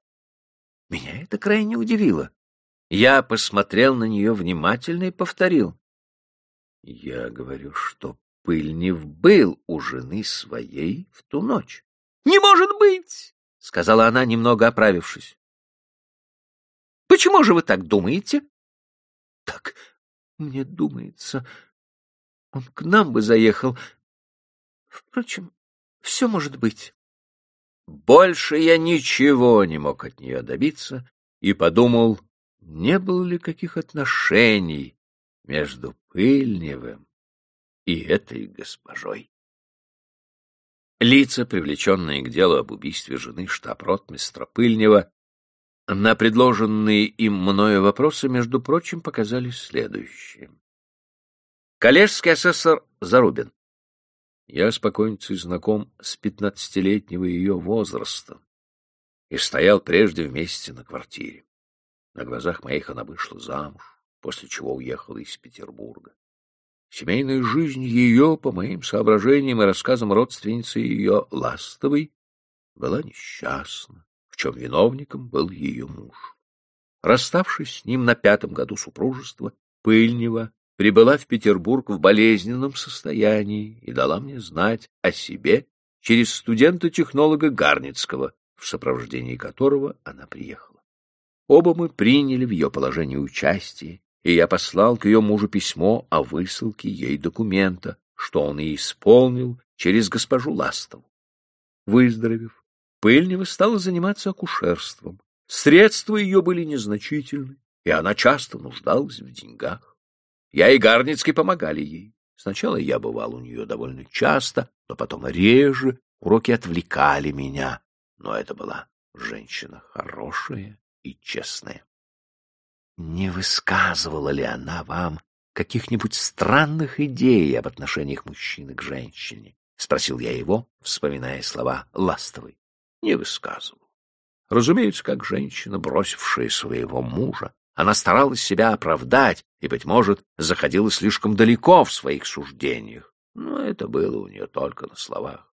Меня это крайне удивило. Я посмотрел на нее внимательно и повторил. Я говорю, что Пыльнев был у жены своей в ту ночь. — Не может быть! — сказала она, немного оправившись. — Почему же вы так думаете? — Так мне думается, он к нам бы заехал. Впрочем, все может быть. Больше я ничего не мог от нее добиться и подумал, не было ли каких отношений между Пыльневым и этой госпожой. Лица, привлеченные к делу об убийстве жены штаб-ротмистра Пыльнева, на предложенные им мною вопросы, между прочим, показались следующие. Коллежский асессор Зарубин. Я с покойницей знаком с пятнадцатилетнего ее возраста и стоял прежде вместе на квартире. На глазах моих она вышла замуж, после чего уехала из Петербурга. Семейная жизнь ее, по моим соображениям и рассказам родственницы ее Ластовой, была несчастна, в чем виновником был ее муж. Расставшись с ним на пятом году супружества, Пыльнева прибыла в Петербург в болезненном состоянии и дала мне знать о себе через студента-технолога Гарницкого, в сопровождении которого она приехала. Оба мы приняли в ее положении участие, и я послал к ее мужу письмо о высылке ей документа, что он и исполнил через госпожу Ластову. Выздоровев, Пыльнева стала заниматься акушерством. Средства ее были незначительны, и она часто нуждалась в деньгах. Я и Гарницкий помогали ей. Сначала я бывал у нее довольно часто, но потом реже. Уроки отвлекали меня. Но это была женщина хорошая и честная. Не высказывала ли она вам каких-нибудь странных идей об отношениях мужчины к женщине? — спросил я его, вспоминая слова Ластовой. Не высказывал. Разумеется, как женщина, бросившая своего мужа, она старалась себя оправдать и, быть может, заходила слишком далеко в своих суждениях. Но это было у нее только на словах.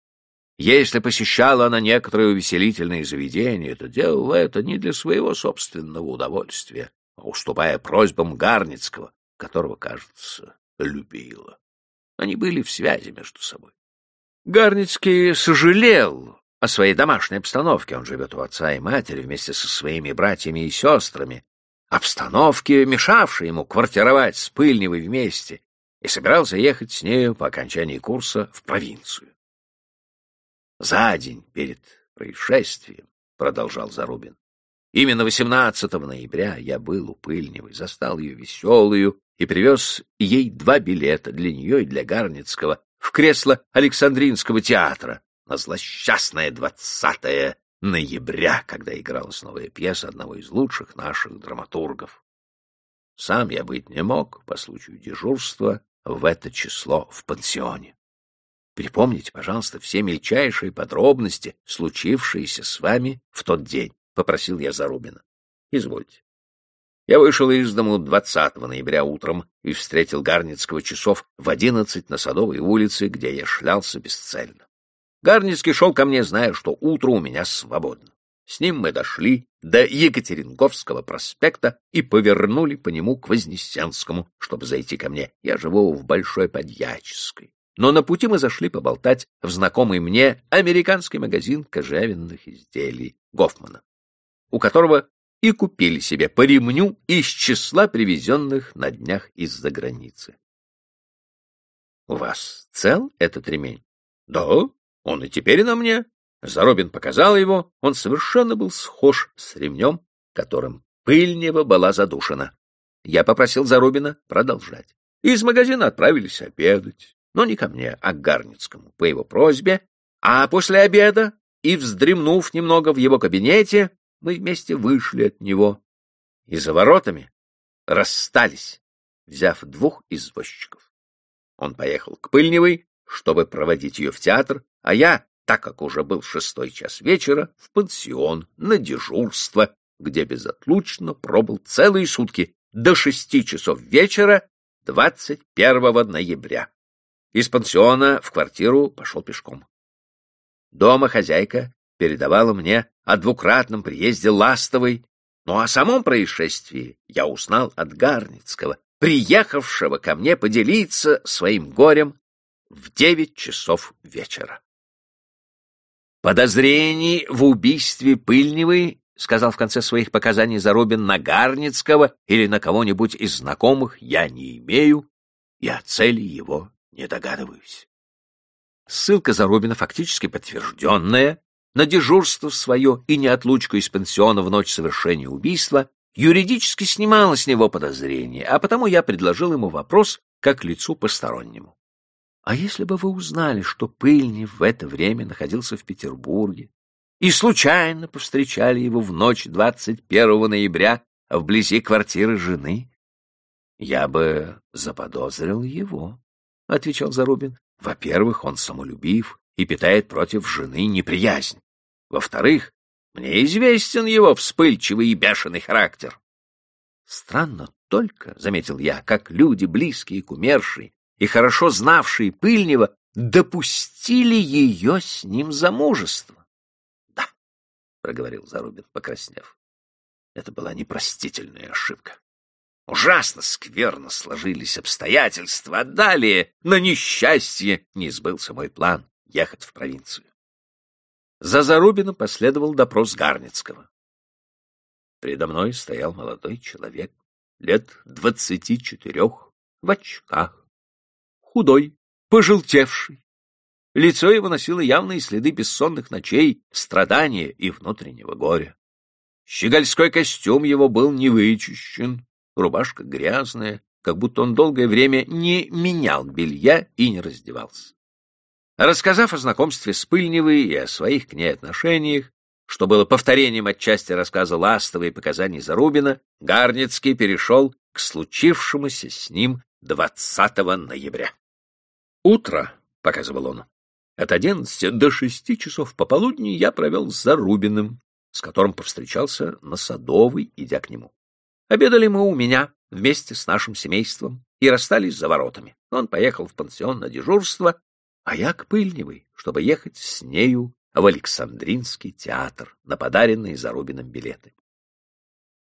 Если посещала она некоторые увеселительные заведения, то делала это не для своего собственного удовольствия, уступая просьбам Гарницкого, которого, кажется, любила. Они были в связи между собой. Гарницкий сожалел о своей домашней обстановке. Он живет у отца и матери вместе со своими братьями и сестрами, обстановке, мешавшей ему квартировать с Пыльневой вместе, и собирался ехать с нею по окончании курса в провинцию. За день перед происшествием, — продолжал Зарубин, — именно 18 ноября я был у Пыльневой, застал ее веселую и привез ей два билета для нее и для Гарницкого в кресло Александринского театра на злосчастное двадцатое ноября, когда игралась новая пьеса одного из лучших наших драматургов. Сам я быть не мог по случаю дежурства в это число в пансионе. Припомните, пожалуйста, все мельчайшие подробности, случившиеся с вами в тот день, — попросил я Зарубина. Извольте. Я вышел из дому 20 ноября утром и встретил Гарницкого часов в одиннадцать на Садовой улице, где я шлялся бесцельно. Гарницкий шел ко мне, зная, что утро у меня свободно. С ним мы дошли до Екатеринговского проспекта и повернули по нему к Вознесенскому, чтобы зайти ко мне. Я живу в Большой Подьяческой. Но на пути мы зашли поболтать в знакомый мне американский магазин кожевенных изделий Гофмана, у которого и купили себе по ремню из числа привезенных на днях из-за границы. — У вас цел этот ремень? — Да, он и теперь на мне. Заробин показал его, он совершенно был схож с ремнем, которым Пыльнева была задушена. Я попросил Зарубина продолжать. Из магазина отправились обедать, но не ко мне, а к Гарницкому, по его просьбе, а после обеда и, вздремнув немного в его кабинете, мы вместе вышли от него и за воротами расстались, взяв двух извозчиков. Он поехал к Пыльневой, чтобы проводить ее в театр, а я, так как уже был шестой час вечера, в пансион на дежурство, где безотлучно пробыл целые сутки до шести часов вечера 21 ноября. Из пансиона в квартиру пошел пешком. Дома хозяйка передавала мне о двукратном приезде Ластовой, но о самом происшествии я узнал от Гарницкого, приехавшего ко мне поделиться своим горем в девять часов вечера. Подозрений в убийстве Пыльневой сказал в конце своих показаний Зарубин на Гарницкого или на кого-нибудь из знакомых я не имею и о цели его не догадываюсь. Ссылка Зарубина фактически подтвержденная на дежурство свое и неотлучку из пансиона в ночь совершения убийства юридически снимала с него подозрение, а потому я предложил ему вопрос как лицу постороннему. А если бы вы узнали, что Пыльнев в это время находился в Петербурге, и случайно повстречали его в ночь 21 ноября вблизи квартиры жены, я бы заподозрил его, — отвечал Зарубин. Во-первых, он самолюбив и питает против жены неприязнь. Во-вторых, мне известен его вспыльчивый и бешеный характер. Странно только, — заметил я, — как люди, близкие к умершей и хорошо знавшие Пыльнева, допустили ее с ним замужество проговорил Зарубин, покраснев. Это была непростительная ошибка. Ужасно скверно сложились обстоятельства, а далее, на несчастье, не сбылся мой план ехать в провинцию. За Зарубиным последовал допрос Гарницкого. Передо мной стоял молодой человек, лет двадцати четырех, в очках, худой, пожелтевший, Лицо его носило явные следы бессонных ночей, страдания и внутреннего горя. Щегольской костюм его был не вычищен, рубашка грязная, как будто он долгое время не менял белья и не раздевался. Рассказав о знакомстве с Пыльневой и о своих к ней отношениях, что было повторением отчасти рассказа Ластова и показаний Зарубина, Гарницкий перешел к случившемуся с ним 20 ноября. «Утро», — показывал он, от одиннадцати до шести часов пополудни я провел с Зарубиным, с которым повстречался на Садовой, идя к нему. Обедали мы у меня вместе с нашим семейством и расстались за воротами. Он поехал в пансион на дежурство, а я к Пыльневой, чтобы ехать с нею в Александринский театр на подаренные Зарубиным билеты.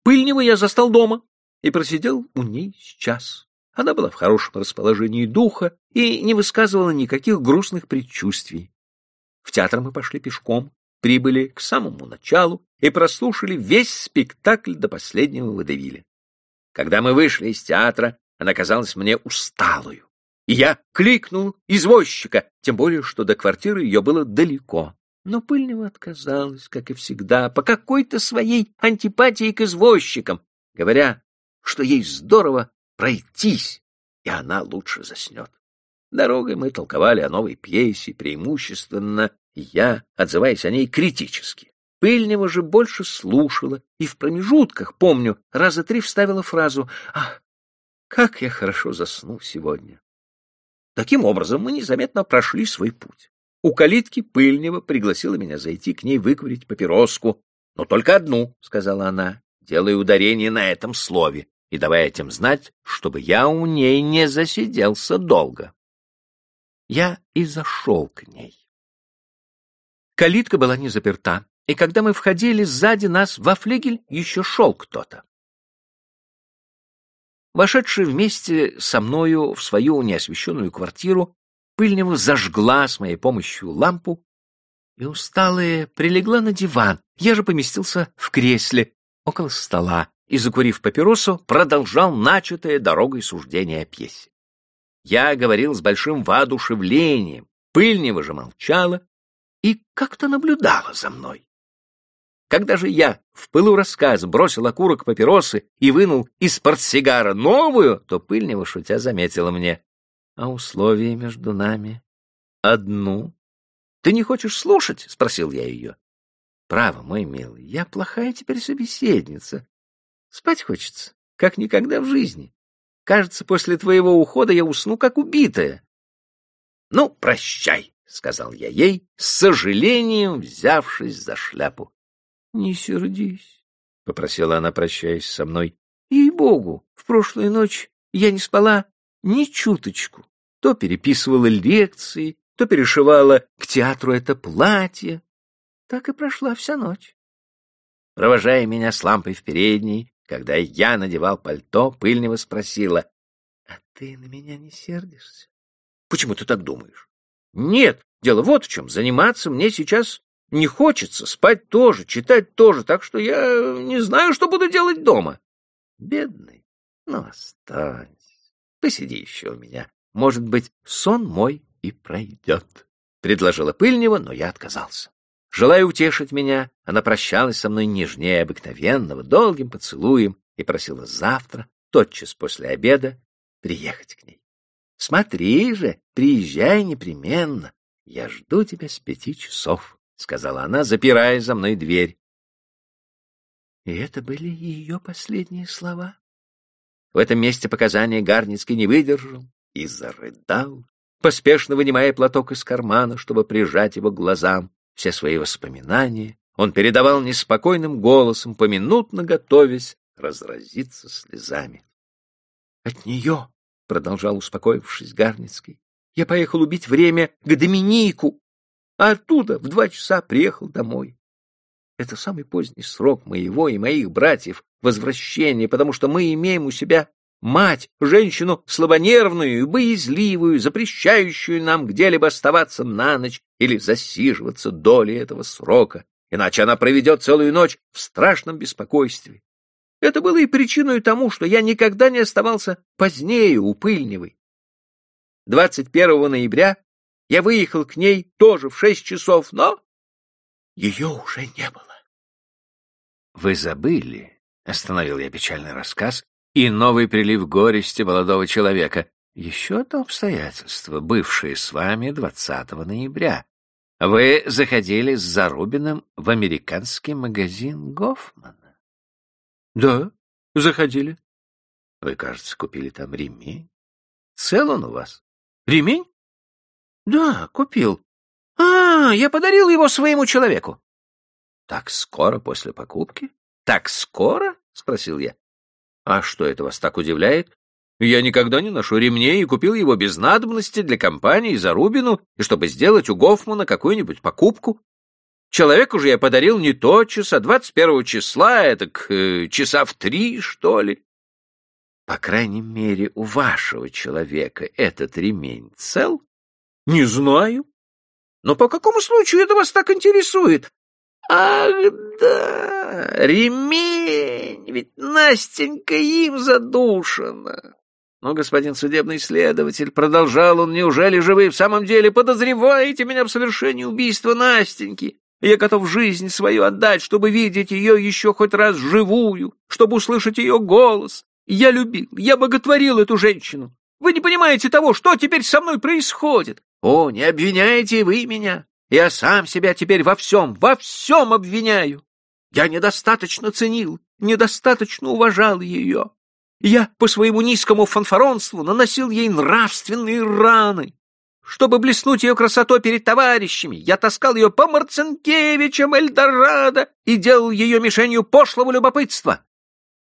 Пыльневу я застал дома и просидел у ней час. Она была в хорошем расположении духа и не высказывала никаких грустных предчувствий. В театр мы пошли пешком, прибыли к самому началу и прослушали весь спектакль до последнего водевиля. Когда мы вышли из театра, она казалась мне усталую. И я кликнул извозчика, тем более, что до квартиры ее было далеко. Но Пыльнева отказалась, как и всегда, по какой-то своей антипатии к извозчикам, говоря, что ей здорово пройтись, и она лучше заснет. Дорогой мы толковали о новой пьесе, преимущественно я, отзываясь о ней критически. Пыльнева же больше слушала, и в промежутках, помню, раза три вставила фразу «Ах, как я хорошо засну сегодня!». Таким образом, мы незаметно прошли свой путь. У калитки Пыльнева пригласила меня зайти к ней выкурить папироску. «Но только одну», — сказала она, делая ударение на этом слове и давая этим знать, чтобы я у ней не засиделся долго. Я и зашел к ней. Калитка была не заперта, и когда мы входили, сзади нас во флигель еще шел кто-то. Вошедший вместе со мною в свою неосвещенную квартиру, Пыльнева зажгла с моей помощью лампу и усталая прилегла на диван. Я же поместился в кресле около стола, и, закурив папиросу, продолжал начатое дорогой суждение о пьесе. Я говорил с большим воодушевлением, Пыльнева же молчала и как-то наблюдала за мной. Когда же я в пылу рассказа бросил окурок папиросы и вынул из портсигара новую, то Пыльнева, шутя, заметила мне, а условия между нами одну. Ты не хочешь слушать? — спросил я ее. — Право, мой милый, я плохая теперь собеседница. Спать хочется, как никогда в жизни. Кажется, после твоего ухода я усну, как убитая. — Ну, прощай, — сказал я ей, с сожалением взявшись за шляпу. — Не сердись, — попросила она, прощаясь со мной. — Ей-богу, в прошлую ночь я не спала ни чуточку. То переписывала лекции, то перешивала к театру это платье. Так и прошла вся ночь. Провожая меня с лампой в передней, когда я надевал пальто, Пыльнева спросила, — А ты на меня не сердишься? — Почему ты так думаешь? — Нет, дело вот в чем. Заниматься мне сейчас не хочется, спать тоже, читать тоже, так что я не знаю, что буду делать дома. — Бедный, ну останься, посиди еще у меня. Может быть, сон мой и пройдет. Предложила Пыльнева, но я отказался. Желая утешить меня, она прощалась со мной нежнее обыкновенного, долгим поцелуем и просила завтра, тотчас после обеда, приехать к ней. Смотри же, приезжай непременно. Я жду тебя с пяти часов, — сказала она, запирая за мной дверь. И это были ее последние слова. В этом месте показания Гарницкий не выдержал и зарыдал, поспешно вынимая платок из кармана, чтобы прижать его к глазам. Все свои воспоминания он передавал неспокойным голосом, поминутно готовясь разразиться слезами. — От нее, — продолжал успокоившись Гарницкий, — я поехал убить время к Доминику, а оттуда в два часа приехал домой. Это самый поздний срок моего и моих братьев возвращения, потому что мы имеем у себя Мать, женщину слабонервную и боязливую, запрещающую нам где-либо оставаться на ночь или засиживаться доли этого срока, иначе она проведет целую ночь в страшном беспокойстве. Это было и причиной тому, что я никогда не оставался позднее у Пыльневой. 21 ноября я выехал к ней тоже в шесть часов, но ее уже не было. — Вы забыли, — остановил я печальный рассказ, и новый прилив горести молодого человека. Еще одно обстоятельство, бывшее с вами 20 ноября. Вы заходили с Зарубиным в американский магазин Гофмана. — Да, заходили. — Вы, кажется, купили там ремень. Цел он у вас? — Ремень? — Да, купил. — А, я подарил его своему человеку. — Так скоро после покупки? — Так скоро? — спросил я. А что это вас так удивляет? Я никогда не ношу ремней и купил его без надобности для компании за Рубину и чтобы сделать у Гофмана какую-нибудь покупку. Человеку же я подарил не тотчас, а 21 числа, это к э, часа в три, что ли. По крайней мере, у вашего человека этот ремень цел? Не знаю. Но по какому случаю это вас так интересует? Ах, да, ремень, ведь Настенька им задушена. Но, господин судебный следователь, продолжал он, неужели же вы в самом деле подозреваете меня в совершении убийства Настеньки? Я готов жизнь свою отдать, чтобы видеть ее еще хоть раз живую, чтобы услышать ее голос. Я любил, я боготворил эту женщину. Вы не понимаете того, что теперь со мной происходит. О, не обвиняйте вы меня. Я сам себя теперь во всем, во всем обвиняю. Я недостаточно ценил, недостаточно уважал ее. Я по своему низкому фанфаронству наносил ей нравственные раны. Чтобы блеснуть ее красотой перед товарищами, я таскал ее по Марцинкевичам, Эльдорадо и делал ее мишенью пошлого любопытства.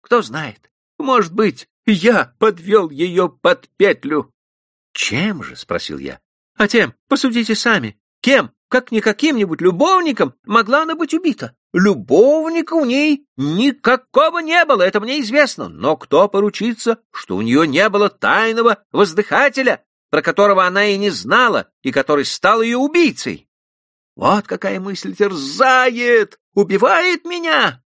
Кто знает, может быть, я подвел ее под петлю. — Чем же? — спросил я. — А тем, посудите сами, кем как не каким-нибудь любовником могла она быть убита. Любовника у ней никакого не было, это мне известно. Но кто поручится, что у нее не было тайного воздыхателя, про которого она и не знала, и который стал ее убийцей? Вот какая мысль терзает, убивает меня.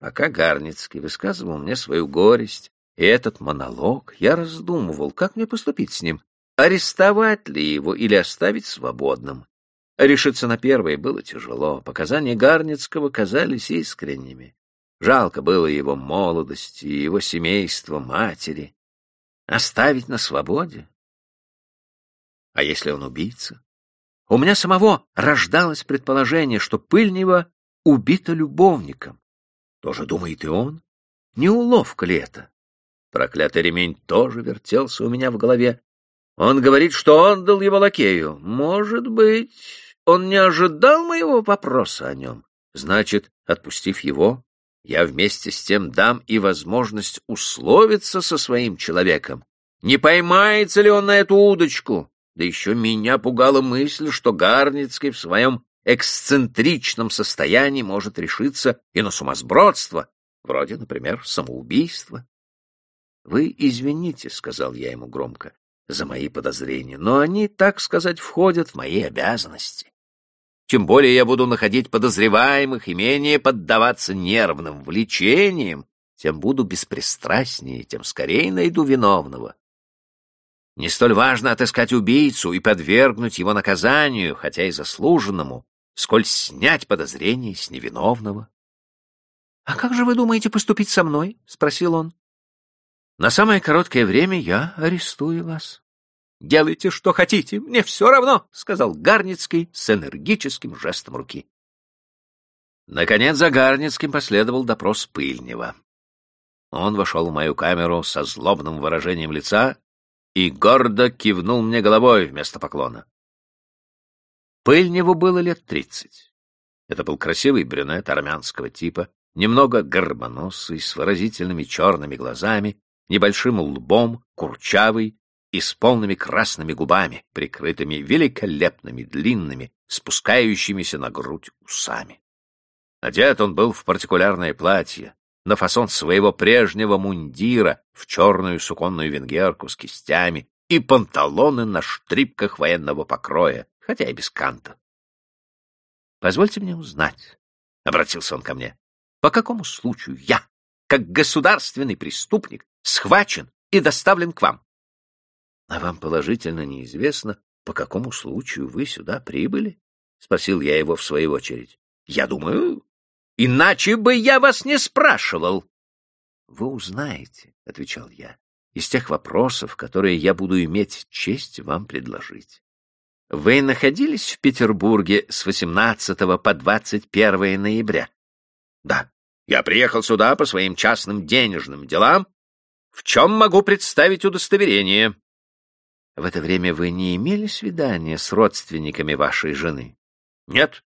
Пока Гарницкий высказывал мне свою горесть и этот монолог, я раздумывал, как мне поступить с ним, арестовать ли его или оставить свободным. Решиться на первое было тяжело. Показания Гарницкого казались искренними. Жалко было его молодости, его семейства, матери. Оставить на свободе? А если он убийца? у меня самого рождалось предположение, что Пыльнева убита любовником. Тоже думает и он. Не уловка ли это? Проклятый ремень тоже вертелся у меня в голове. Он говорит, что отдал его лакею. Может быть, он не ожидал моего вопроса о нем. Значит, отпустив его, я вместе с тем дам и возможность условиться со своим человеком. Не поймается ли он на эту удочку? Да еще меня пугала мысль, что Гарницкий в своем эксцентричном состоянии может решиться и на сумасбродство, вроде, например, самоубийства. — Вы извините, — сказал я ему громко, — за мои подозрения, но они, так сказать, входят в мои обязанности. Чем более я буду находить подозреваемых и менее поддаваться нервным влечениям, тем буду беспристрастнее, тем скорее найду виновного. Не столь важно отыскать убийцу и подвергнуть его наказанию, хотя и заслуженному, сколь снять подозрение с невиновного. — А как же вы думаете поступить со мной? — спросил он. — На самое короткое время я арестую вас. — Делайте, что хотите, мне все равно, — сказал Гарницкий с энергическим жестом руки. Наконец за Гарницким последовал допрос Пыльнева. Он вошел в мою камеру со злобным выражением лица и гордо кивнул мне головой вместо поклона. Пыльневу было лет тридцать. Это был красивый брюнет армянского типа, немного горбоносый, с выразительными черными глазами, небольшим лбом, курчавый и с полными красными губами, прикрытыми великолепными длинными, спускающимися на грудь усами. Одет он был в партикулярное платье, на фасон своего прежнего мундира в черную суконную венгерку с кистями и панталоны на штрипках военного покроя, хотя и без канта. — Позвольте мне узнать, — обратился он ко мне, — по какому случаю я, как государственный преступник, схвачен и доставлен к вам? — А вам положительно неизвестно, по какому случаю вы сюда прибыли? — спросил я его в свою очередь. — Я думаю, Иначе бы я вас не спрашивал. — Вы узнаете, — отвечал я, — из тех вопросов, которые я буду иметь честь вам предложить. Вы находились в Петербурге с 18 по 21 ноября? — Да. Я приехал сюда по своим частным денежным делам. В чем могу представить удостоверение? В это время вы не имели свидания с родственниками вашей жены? Нет.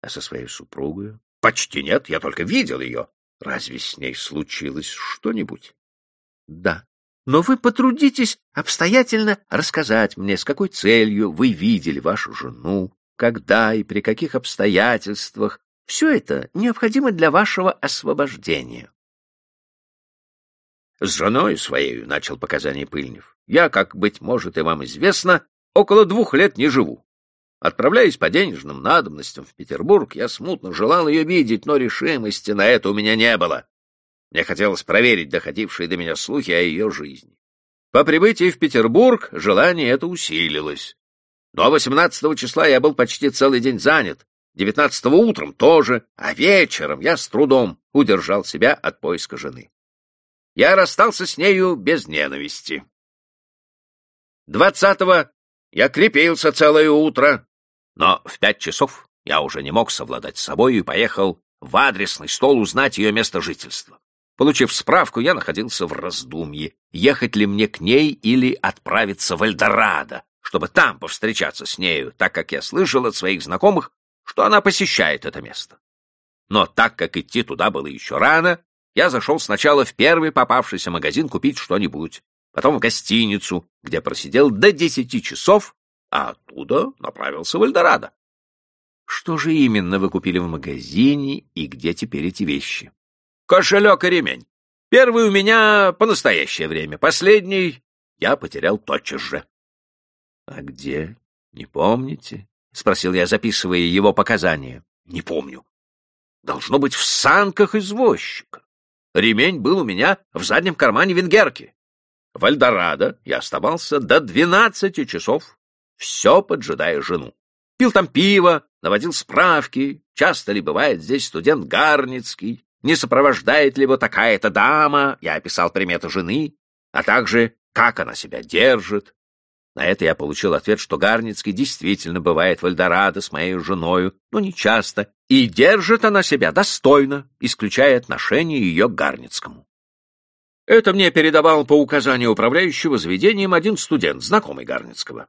А со своей супругой? Почти нет, я только видел ее. Разве с ней случилось что-нибудь? Да. Но вы потрудитесь обстоятельно рассказать мне, с какой целью вы видели вашу жену, когда и при каких обстоятельствах. Все это необходимо для вашего освобождения. С женой своей начал показания Пыльнев. Я, как, быть может, и вам известно, около двух лет не живу. Отправляясь по денежным надобностям в Петербург, я смутно желал ее видеть, но решимости на это у меня не было. Мне хотелось проверить доходившие до меня слухи о ее жизни. По прибытии в Петербург желание это усилилось. Но 18 числа я был почти целый день занят, 19 утром тоже, а вечером я с трудом удержал себя от поиска жены. Я расстался с нею без ненависти. 20-го я крепился целое утро, но в пять часов я уже не мог совладать с собой и поехал в адресный стол узнать ее место жительства. Получив справку, я находился в раздумье, ехать ли мне к ней или отправиться в Эльдорадо, чтобы там повстречаться с нею, так как я слышал от своих знакомых, что она посещает это место. Но так как идти туда было еще рано, я зашел сначала в первый попавшийся магазин купить что-нибудь, потом в гостиницу, где просидел до десяти часов а оттуда направился в Эльдорадо. Что же именно вы купили в магазине и где теперь эти вещи? Кошелек и ремень. Первый у меня по настоящее время, последний я потерял тотчас же. — А где? Не помните? — спросил я, записывая его показания. — Не помню. Должно быть в санках извозчика. Ремень был у меня в заднем кармане венгерки. В Эльдорадо я оставался до двенадцати часов все поджидая жену. Пил там пиво, наводил справки, часто ли бывает здесь студент Гарницкий, не сопровождает ли его такая-то дама, я описал приметы жены, а также как она себя держит. На это я получил ответ, что Гарницкий действительно бывает в Эльдорадо с моей женою, но не часто, и держит она себя достойно, исключая отношение ее к Гарницкому. Это мне передавал по указанию управляющего заведением один студент, знакомый Гарницкого.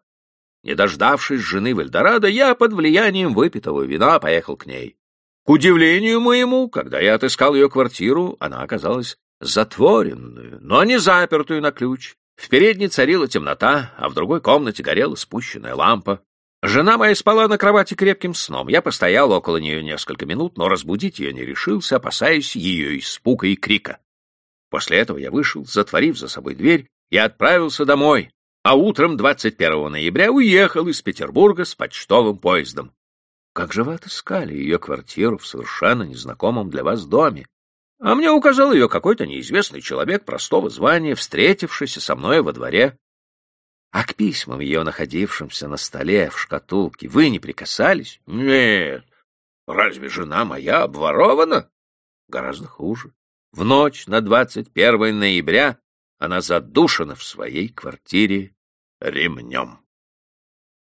Не дождавшись жены в Эльдорадо, я под влиянием выпитого вина поехал к ней. К удивлению моему, когда я отыскал ее квартиру, она оказалась затворенную, но не запертую на ключ. В передней царила темнота, а в другой комнате горела спущенная лампа. Жена моя спала на кровати крепким сном. Я постоял около нее несколько минут, но разбудить ее не решился, опасаясь ее испуга и крика. После этого я вышел, затворив за собой дверь, и отправился домой, а утром 21 ноября уехал из Петербурга с почтовым поездом. Как же вы отыскали ее квартиру в совершенно незнакомом для вас доме? А мне указал ее какой-то неизвестный человек простого звания, встретившийся со мной во дворе. А к письмам ее, находившимся на столе в шкатулке, вы не прикасались? Нет. Разве жена моя обворована? Гораздо хуже. В ночь на 21 ноября она задушена в своей квартире ремнем.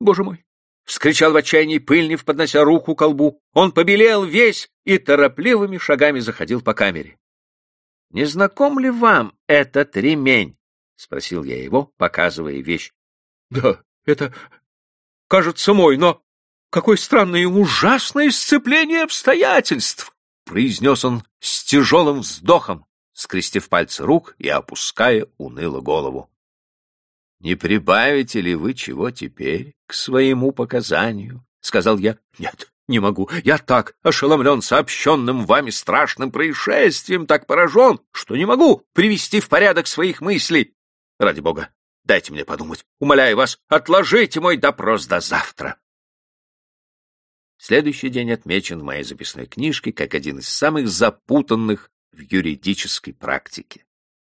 Боже мой! — вскричал в отчаянии Пыльнев, поднося руку к колбу. Он побелел весь и торопливыми шагами заходил по камере. — Не знаком ли вам этот ремень? — спросил я его, показывая вещь. — Да, это, кажется, мой, но какое странное и ужасное сцепление обстоятельств! — произнес он с тяжелым вздохом, скрестив пальцы рук и опуская уныло голову. — Не прибавите ли вы чего теперь к своему показанию? — сказал я. — Нет, не могу. Я так ошеломлен сообщенным вами страшным происшествием, так поражен, что не могу привести в порядок своих мыслей. Ради бога, дайте мне подумать. Умоляю вас, отложите мой допрос до завтра. Следующий день отмечен в моей записной книжке как один из самых запутанных в юридической практике.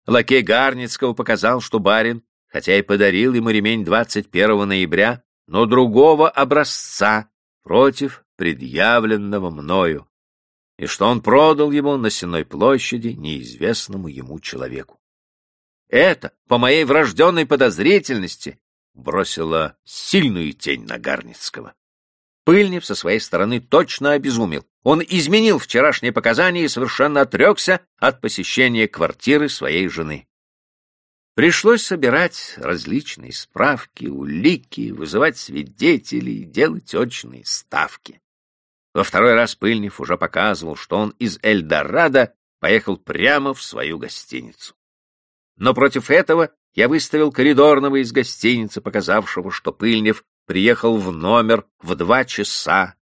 Лакей Гарницкого показал, что барин, хотя и подарил ему ремень 21 ноября, но другого образца против предъявленного мною, и что он продал его на Сенной площади неизвестному ему человеку. Это, по моей врожденной подозрительности, бросило сильную тень на Гарницкого. Пыльнев со своей стороны точно обезумел. Он изменил вчерашние показания и совершенно отрекся от посещения квартиры своей жены. Пришлось собирать различные справки, улики, вызывать свидетелей, делать очные ставки. Во второй раз Пыльнев уже показывал, что он из Эльдорадо поехал прямо в свою гостиницу. Но против этого я выставил коридорного из гостиницы, показавшего, что Пыльнев приехал в номер в два часа,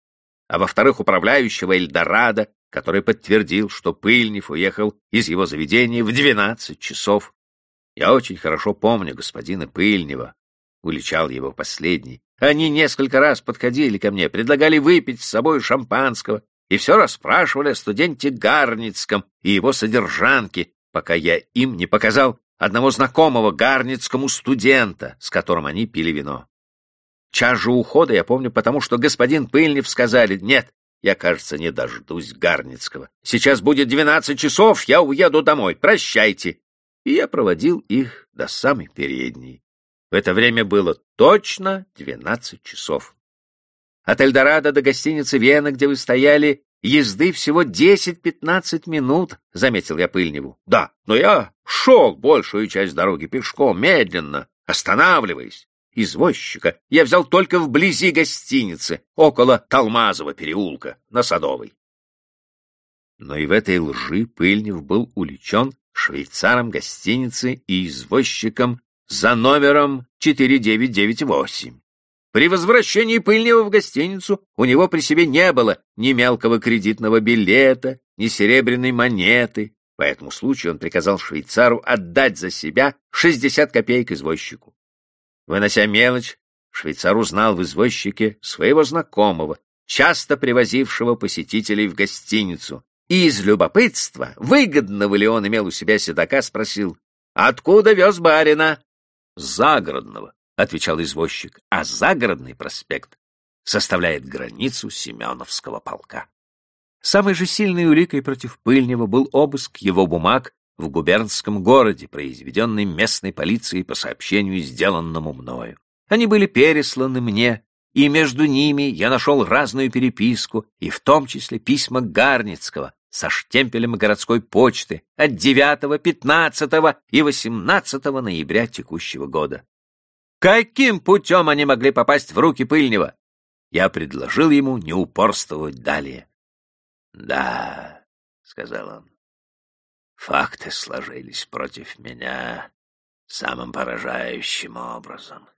а во-вторых, управляющего Эльдорадо, который подтвердил, что Пыльнев уехал из его заведения в двенадцать часов. Я очень хорошо помню господина Пыльнева, уличал его последний. Они несколько раз подходили ко мне, предлагали выпить с собой шампанского и все расспрашивали о студенте Гарницком и его содержанке, пока я им не показал одного знакомого гарницкому студента, с которым они пили вино. Час же ухода я помню, потому что господин Пыльнев сказали, нет, я, кажется, не дождусь Гарницкого. Сейчас будет двенадцать часов, я уеду домой, прощайте. И я проводил их до самой передней. В это время было точно двенадцать часов. От Эльдорадо до гостиницы Вена, где вы стояли, езды всего десять-пятнадцать минут, — заметил я Пыльневу. — Да, но я шел большую часть дороги пешком, медленно, останавливаясь извозчика я взял только вблизи гостиницы, около Талмазова переулка, на Садовой. Но и в этой лжи Пыльнев был уличен швейцаром гостиницы и извозчиком за номером 4998. При возвращении Пыльнева в гостиницу у него при себе не было ни мелкого кредитного билета, ни серебряной монеты. По этому случаю он приказал швейцару отдать за себя 60 копеек извозчику. Вынося мелочь, швейцар узнал в извозчике своего знакомого, часто привозившего посетителей в гостиницу, и из любопытства, выгодного ли он имел у себя седока, спросил, «Откуда вез барина?» «Загородного», — отвечал извозчик, «а загородный проспект составляет границу Семеновского полка». Самой же сильной уликой против Пыльнева был обыск его бумаг в губернском городе, произведенный местной полицией по сообщению, сделанному мною. Они были пересланы мне, и между ними я нашел разную переписку, и в том числе письма Гарницкого со штемпелем городской почты от 9, 15 и 18 ноября текущего года. Каким путем они могли попасть в руки Пыльнева? Я предложил ему не упорствовать далее. — Да, — сказал он, — факты сложились против меня самым поражающим образом.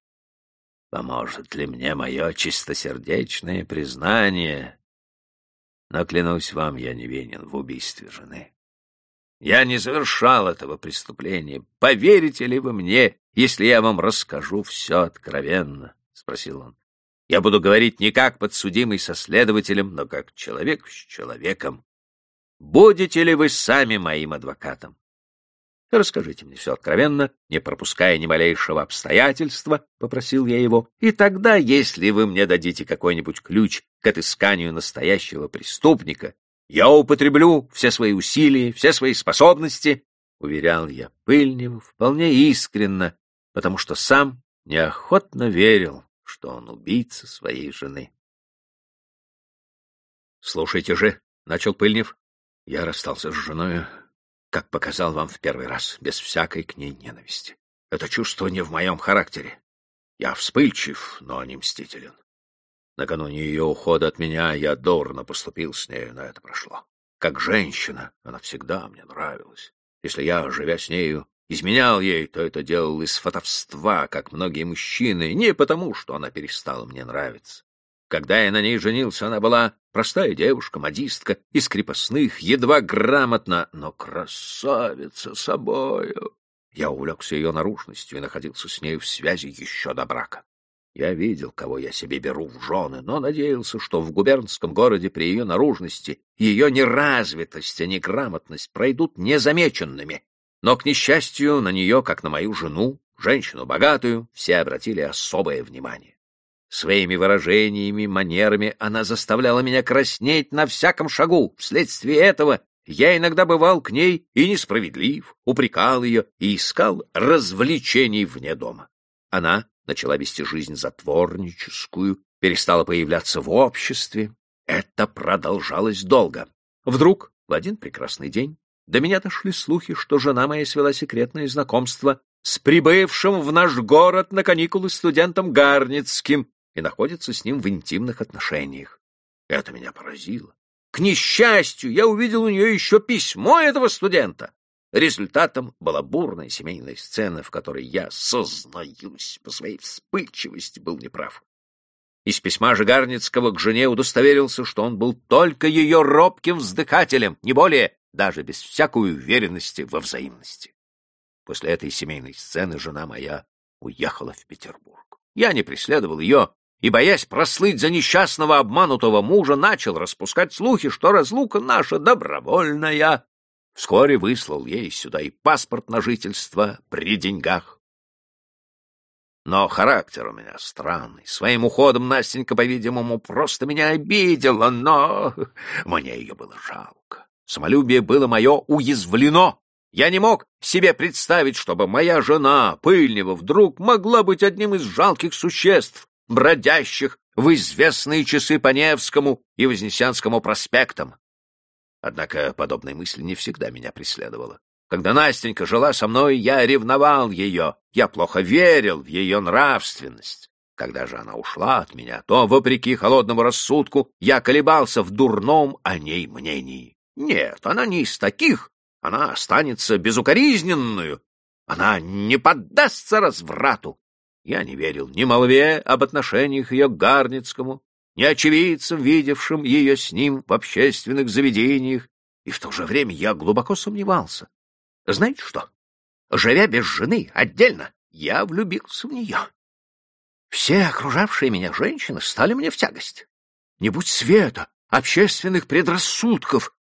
Поможет ли мне мое чистосердечное признание? Но, клянусь вам, я не винен в убийстве жены. Я не совершал этого преступления. Поверите ли вы мне, если я вам расскажу все откровенно? — спросил он. Я буду говорить не как подсудимый со следователем, но как человек с человеком. Будете ли вы сами моим адвокатом? Расскажите мне все откровенно, не пропуская ни малейшего обстоятельства, — попросил я его, — и тогда, если вы мне дадите какой-нибудь ключ к отысканию настоящего преступника, я употреблю все свои усилия, все свои способности, — уверял я Пыльнева вполне искренно, потому что сам неохотно верил, что он убийца своей жены. — Слушайте же, — начал Пыльнев, — я расстался с женой как показал вам в первый раз, без всякой к ней ненависти. Это чувство не в моем характере. Я вспыльчив, но не мстителен. Накануне ее ухода от меня я дурно поступил с нею, но это прошло. Как женщина она всегда мне нравилась. Если я, живя с нею, изменял ей, то это делал из фотовства, как многие мужчины, не потому, что она перестала мне нравиться. Когда я на ней женился, она была простая девушка, модистка, из крепостных, едва грамотна, но красавица собою. Я увлекся ее наружностью и находился с нею в связи еще до брака. Я видел, кого я себе беру в жены, но надеялся, что в губернском городе при ее наружности ее неразвитость и неграмотность пройдут незамеченными. Но, к несчастью, на нее, как на мою жену, женщину богатую, все обратили особое внимание. Своими выражениями, манерами она заставляла меня краснеть на всяком шагу. Вследствие этого я иногда бывал к ней и несправедлив, упрекал ее и искал развлечений вне дома. Она начала вести жизнь затворническую, перестала появляться в обществе. Это продолжалось долго. Вдруг, в один прекрасный день, до меня дошли слухи, что жена моя свела секретное знакомство с прибывшим в наш город на каникулы студентом Гарницким, и находится с ним в интимных отношениях. Это меня поразило. К несчастью, я увидел у нее еще письмо этого студента. Результатом была бурная семейная сцена, в которой я, сознаюсь, по своей вспыльчивости был неправ. Из письма Жигарницкого к жене удостоверился, что он был только ее робким вздыхателем, не более, даже без всякой уверенности во взаимности. После этой семейной сцены жена моя уехала в Петербург. Я не преследовал ее, и, боясь прослыть за несчастного обманутого мужа, начал распускать слухи, что разлука наша добровольная. Вскоре выслал ей сюда и паспорт на жительство при деньгах. Но характер у меня странный. Своим уходом Настенька, по-видимому, просто меня обидела, но мне ее было жалко. Самолюбие было мое уязвлено. Я не мог себе представить, чтобы моя жена, Пыльнева, вдруг могла быть одним из жалких существ, бродящих в известные часы по Невскому и Вознесенскому проспектам. Однако подобная мысль не всегда меня преследовала. Когда Настенька жила со мной, я ревновал ее, я плохо верил в ее нравственность. Когда же она ушла от меня, то, вопреки холодному рассудку, я колебался в дурном о ней мнении. Нет, она не из таких, она останется безукоризненную, она не поддастся разврату, я не верил ни молве об отношениях ее к Гарницкому, ни очевидцам, видевшим ее с ним в общественных заведениях, и в то же время я глубоко сомневался. Знаете что? Живя без жены отдельно, я влюбился в нее. Все окружавшие меня женщины стали мне в тягость. Не будь света, общественных предрассудков,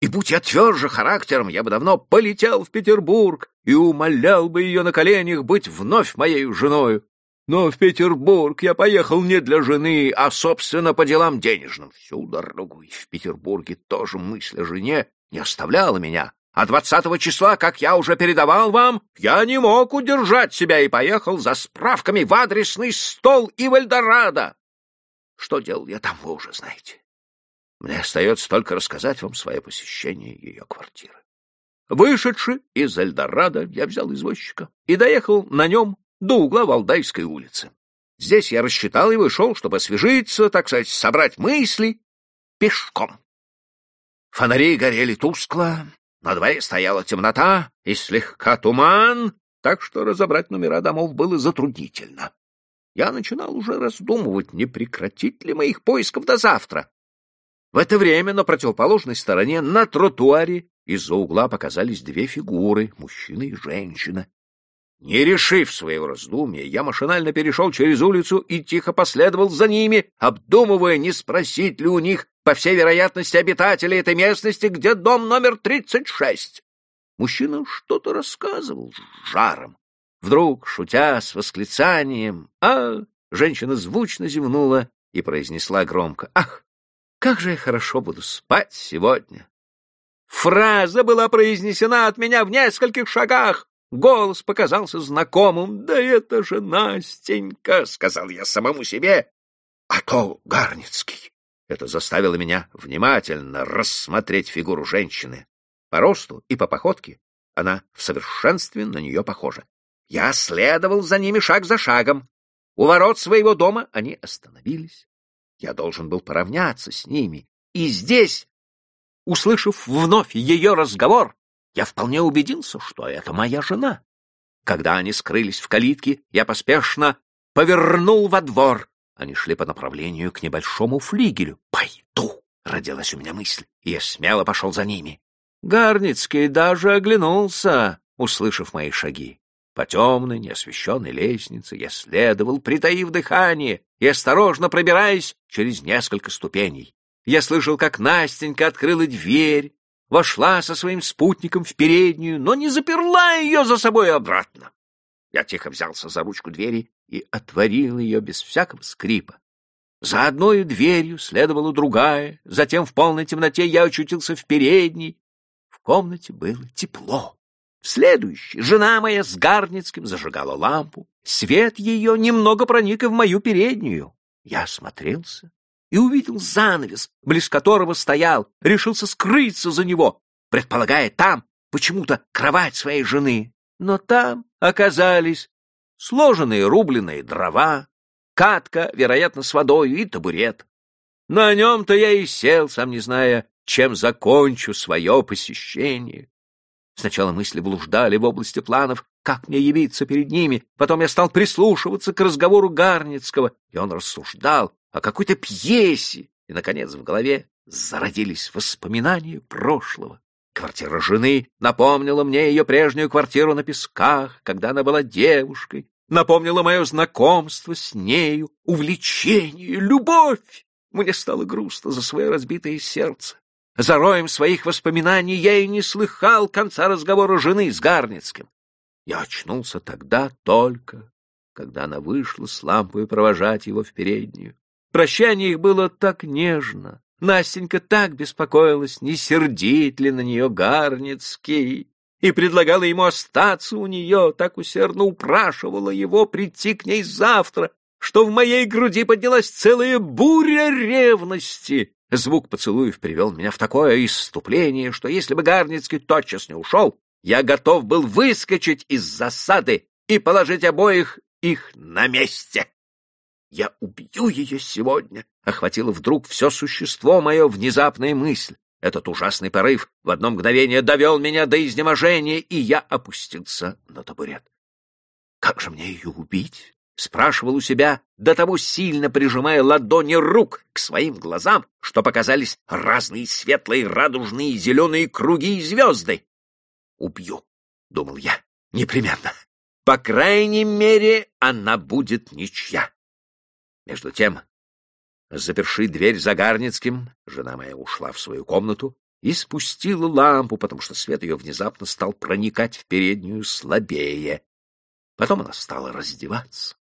и будь я тверже характером, я бы давно полетел в Петербург и умолял бы ее на коленях быть вновь моей женою. Но в Петербург я поехал не для жены, а, собственно, по делам денежным. Всю дорогу и в Петербурге тоже мысль о жене не оставляла меня. а двадцатого числа, как я уже передавал вам, я не мог удержать себя и поехал за справками в адресный стол и в Эльдорадо. Что делал я там, вы уже знаете. Мне остается только рассказать вам свое посещение ее квартиры. Вышедши из Эльдорадо, я взял извозчика и доехал на нем до угла Валдайской улицы. Здесь я рассчитал и вышел, чтобы освежиться, так сказать, собрать мысли пешком. Фонари горели тускло, на дворе стояла темнота и слегка туман, так что разобрать номера домов было затруднительно. Я начинал уже раздумывать, не прекратить ли моих поисков до завтра. В это время на противоположной стороне, на тротуаре, из-за угла показались две фигуры — мужчина и женщина. Не решив своего раздумья, я машинально перешел через улицу и тихо последовал за ними, обдумывая, не спросить ли у них, по всей вероятности, обитателей этой местности, где дом номер 36. Мужчина что-то рассказывал с жаром. Вдруг, шутя с восклицанием, а женщина звучно зевнула и произнесла громко, «Ах, как же я хорошо буду спать сегодня!» Фраза была произнесена от меня в нескольких шагах. Голос показался знакомым. «Да это же Настенька!» — сказал я самому себе. «А то Гарницкий!» Это заставило меня внимательно рассмотреть фигуру женщины. По росту и по походке она в совершенстве на нее похожа. Я следовал за ними шаг за шагом. У ворот своего дома они остановились. Я должен был поравняться с ними. И здесь, услышав вновь ее разговор, я вполне убедился, что это моя жена. Когда они скрылись в калитке, я поспешно повернул во двор. Они шли по направлению к небольшому флигелю. «Пойду!» — родилась у меня мысль, и я смело пошел за ними. Гарницкий даже оглянулся, услышав мои шаги. По темной, неосвещенной лестнице я следовал, притаив дыхание и осторожно пробираясь через несколько ступеней. Я слышал, как Настенька открыла дверь, вошла со своим спутником в переднюю, но не заперла ее за собой обратно. Я тихо взялся за ручку двери и отворил ее без всякого скрипа. За одной дверью следовала другая, затем в полной темноте я очутился в передней. В комнате было тепло. В следующей жена моя с Гарницким зажигала лампу. Свет ее немного проник и в мою переднюю. Я осмотрелся и увидел занавес, близ которого стоял, решился скрыться за него, предполагая там почему-то кровать своей жены. Но там оказались сложенные рубленые дрова, катка, вероятно, с водой и табурет. На нем-то я и сел, сам не зная, чем закончу свое посещение. Сначала мысли блуждали в области планов, как мне явиться перед ними, потом я стал прислушиваться к разговору Гарницкого, и он рассуждал о какой-то пьесе, и, наконец, в голове зародились воспоминания прошлого. Квартира жены напомнила мне ее прежнюю квартиру на песках, когда она была девушкой, напомнила мое знакомство с нею, увлечение, любовь. Мне стало грустно за свое разбитое сердце. За роем своих воспоминаний я и не слыхал конца разговора жены с Гарницким. Я очнулся тогда только, когда она вышла с лампой провожать его в переднюю. Прощание их было так нежно. Настенька так беспокоилась, не сердит ли на нее Гарницкий, и предлагала ему остаться у нее, так усердно упрашивала его прийти к ней завтра, что в моей груди поднялась целая буря ревности. Звук поцелуев привел меня в такое иступление, что если бы Гарницкий тотчас не ушел, я готов был выскочить из засады и положить обоих их на месте. «Я убью ее сегодня!» — охватило вдруг все существо мое внезапная мысль. Этот ужасный порыв в одно мгновение довел меня до изнеможения, и я опустился на табурет. «Как же мне ее убить?» — спрашивал у себя, до того сильно прижимая ладони рук к своим глазам, что показались разные светлые, радужные, зеленые круги и звезды. «Убью», — думал я, — «непременно. По крайней мере, она будет ничья». Между тем, заперши дверь за Гарницким, жена моя ушла в свою комнату и спустила лампу, потому что свет ее внезапно стал проникать в переднюю слабее. Потом она стала раздеваться.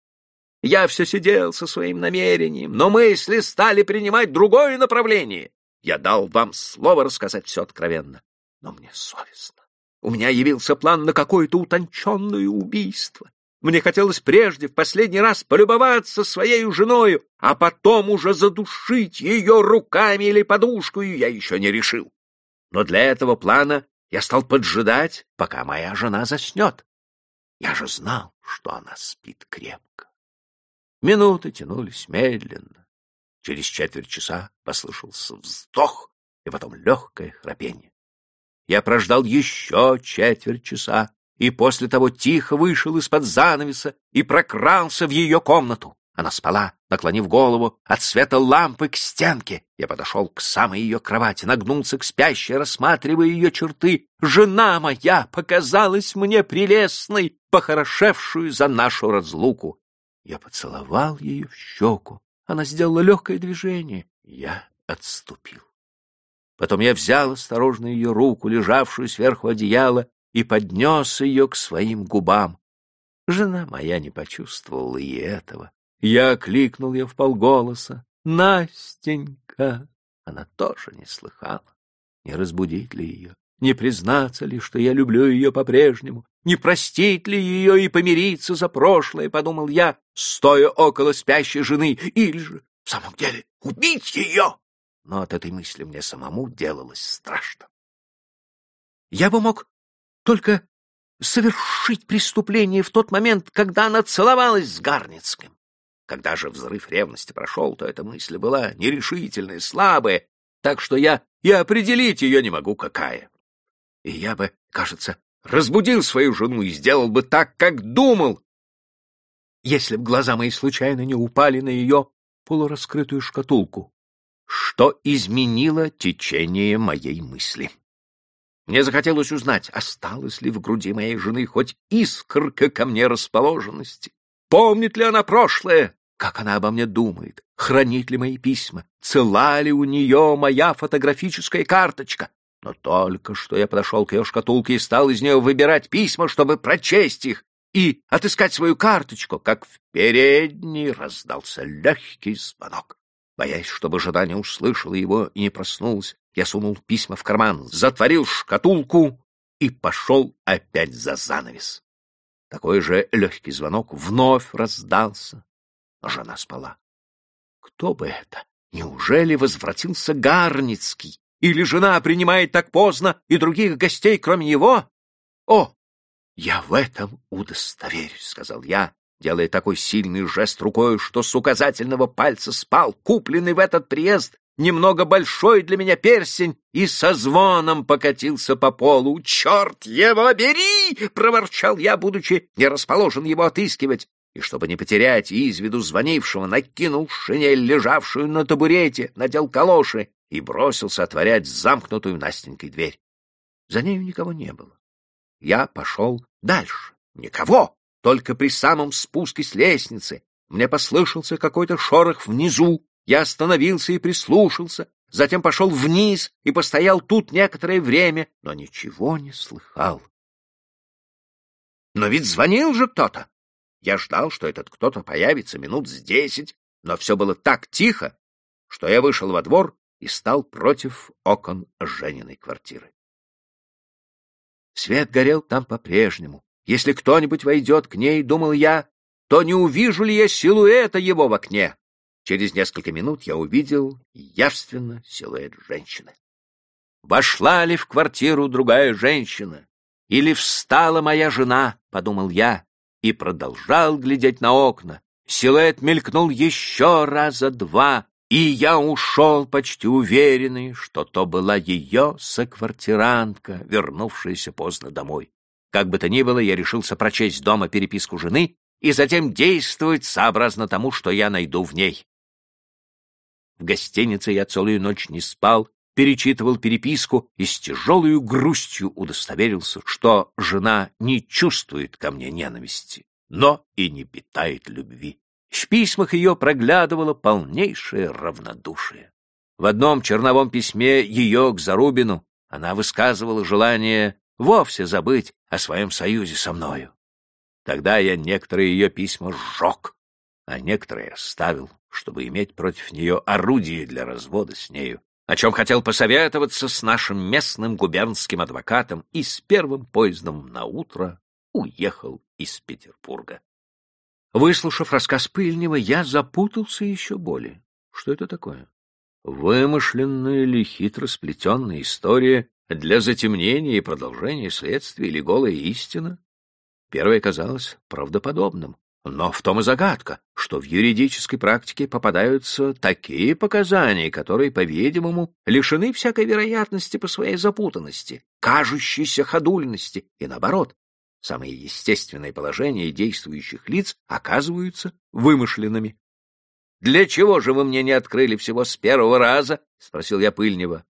Я все сидел со своим намерением, но мысли стали принимать другое направление. Я дал вам слово рассказать все откровенно. Но мне совестно. У меня явился план на какое-то утонченное убийство. Мне хотелось прежде, в последний раз, полюбоваться своей женою, а потом уже задушить ее руками или подушкой, я еще не решил. Но для этого плана я стал поджидать, пока моя жена заснет. Я же знал, что она спит крепко. Минуты тянулись медленно. Через четверть часа послышался вздох и потом легкое храпение. Я прождал еще четверть часа, и после того тихо вышел из-под занавеса и прокрался в ее комнату. Она спала, наклонив голову от света лампы к стенке. Я подошел к самой ее кровати, нагнулся к спящей, рассматривая ее черты. Жена моя показалась мне прелестной, похорошевшую за нашу разлуку. Я поцеловал ее в щеку. Она сделала легкое движение. Я отступил. Потом я взял осторожно ее руку, лежавшую сверху одеяла, и поднес ее к своим губам. Жена моя не почувствовала и этого. Я кликнул ее в полголоса. «Настенька!» Она тоже не слыхала. Не разбудить ли ее? Не признаться ли, что я люблю ее по-прежнему? Не простить ли ее и помириться за прошлое, подумал я, стоя около спящей жены, или же, в самом деле, убить ее? Но от этой мысли мне самому делалось страшно. Я бы мог только совершить преступление в тот момент, когда она целовалась с Гарницким. Когда же взрыв ревности прошел, то эта мысль была нерешительная, слабая, так что я и определить ее не могу, какая. И я бы, кажется, разбудил свою жену и сделал бы так, как думал, если б глаза мои случайно не упали на ее полураскрытую шкатулку, что изменило течение моей мысли. Мне захотелось узнать, осталось ли в груди моей жены хоть искорка ко мне расположенности. Помнит ли она прошлое? Как она обо мне думает? Хранит ли мои письма? Цела ли у нее моя фотографическая карточка? Но только что я подошел к ее шкатулке и стал из нее выбирать письма, чтобы прочесть их и отыскать свою карточку, как в передней раздался легкий звонок. Боясь, чтобы жена не услышала его и не проснулась, я сунул письма в карман, затворил шкатулку и пошел опять за занавес. Такой же легкий звонок вновь раздался, жена спала. Кто бы это? Неужели возвратился Гарницкий? Или жена принимает так поздно и других гостей, кроме него? О, я в этом удостоверюсь, — сказал я, делая такой сильный жест рукой, что с указательного пальца спал купленный в этот приезд немного большой для меня перстень и со звоном покатился по полу. «Черт его бери!» — проворчал я, будучи не расположен его отыскивать. И, чтобы не потерять из виду звонившего, накинул шинель, лежавшую на табурете, надел калоши и бросился отворять замкнутую Настенькой дверь. За нею никого не было. Я пошел дальше. Никого! Только при самом спуске с лестницы мне послышался какой-то шорох внизу, я остановился и прислушался, затем пошел вниз и постоял тут некоторое время, но ничего не слыхал. Но ведь звонил же кто-то. Я ждал, что этот кто-то появится минут с десять, но все было так тихо, что я вышел во двор и стал против окон Жениной квартиры. Свет горел там по-прежнему. Если кто-нибудь войдет к ней, думал я, то не увижу ли я силуэта его в окне. Через несколько минут я увидел явственно силуэт женщины. Вошла ли в квартиру другая женщина? Или встала моя жена, — подумал я, и продолжал глядеть на окна. Силуэт мелькнул еще раза два, и я ушел почти уверенный, что то была ее соквартирантка, вернувшаяся поздно домой. Как бы то ни было, я решился прочесть дома переписку жены и затем действовать сообразно тому, что я найду в ней. В гостинице я целую ночь не спал, перечитывал переписку и с тяжелой грустью удостоверился, что жена не чувствует ко мне ненависти, но и не питает любви. В письмах ее проглядывало полнейшее равнодушие. В одном черновом письме ее к Зарубину она высказывала желание вовсе забыть о своем союзе со мною. Тогда я некоторые ее письма сжег, а некоторые оставил, чтобы иметь против нее орудие для развода с нею. о чем хотел посоветоваться с нашим местным губернским адвокатом и с первым поездом на утро уехал из Петербурга. Выслушав рассказ Пыльнева, я запутался еще более. Что это такое? Вымышленная или хитро сплетенная история для затемнения и продолжения следствия или голая истина? Первое казалось правдоподобным, но в том и загадка, что в юридической практике попадаются такие показания, которые, по-видимому, лишены всякой вероятности по своей запутанности, кажущейся ходульности, и наоборот, самые естественные положения действующих лиц оказываются вымышленными. «Для чего же вы мне не открыли всего с первого раза?» — спросил я Пыльнева.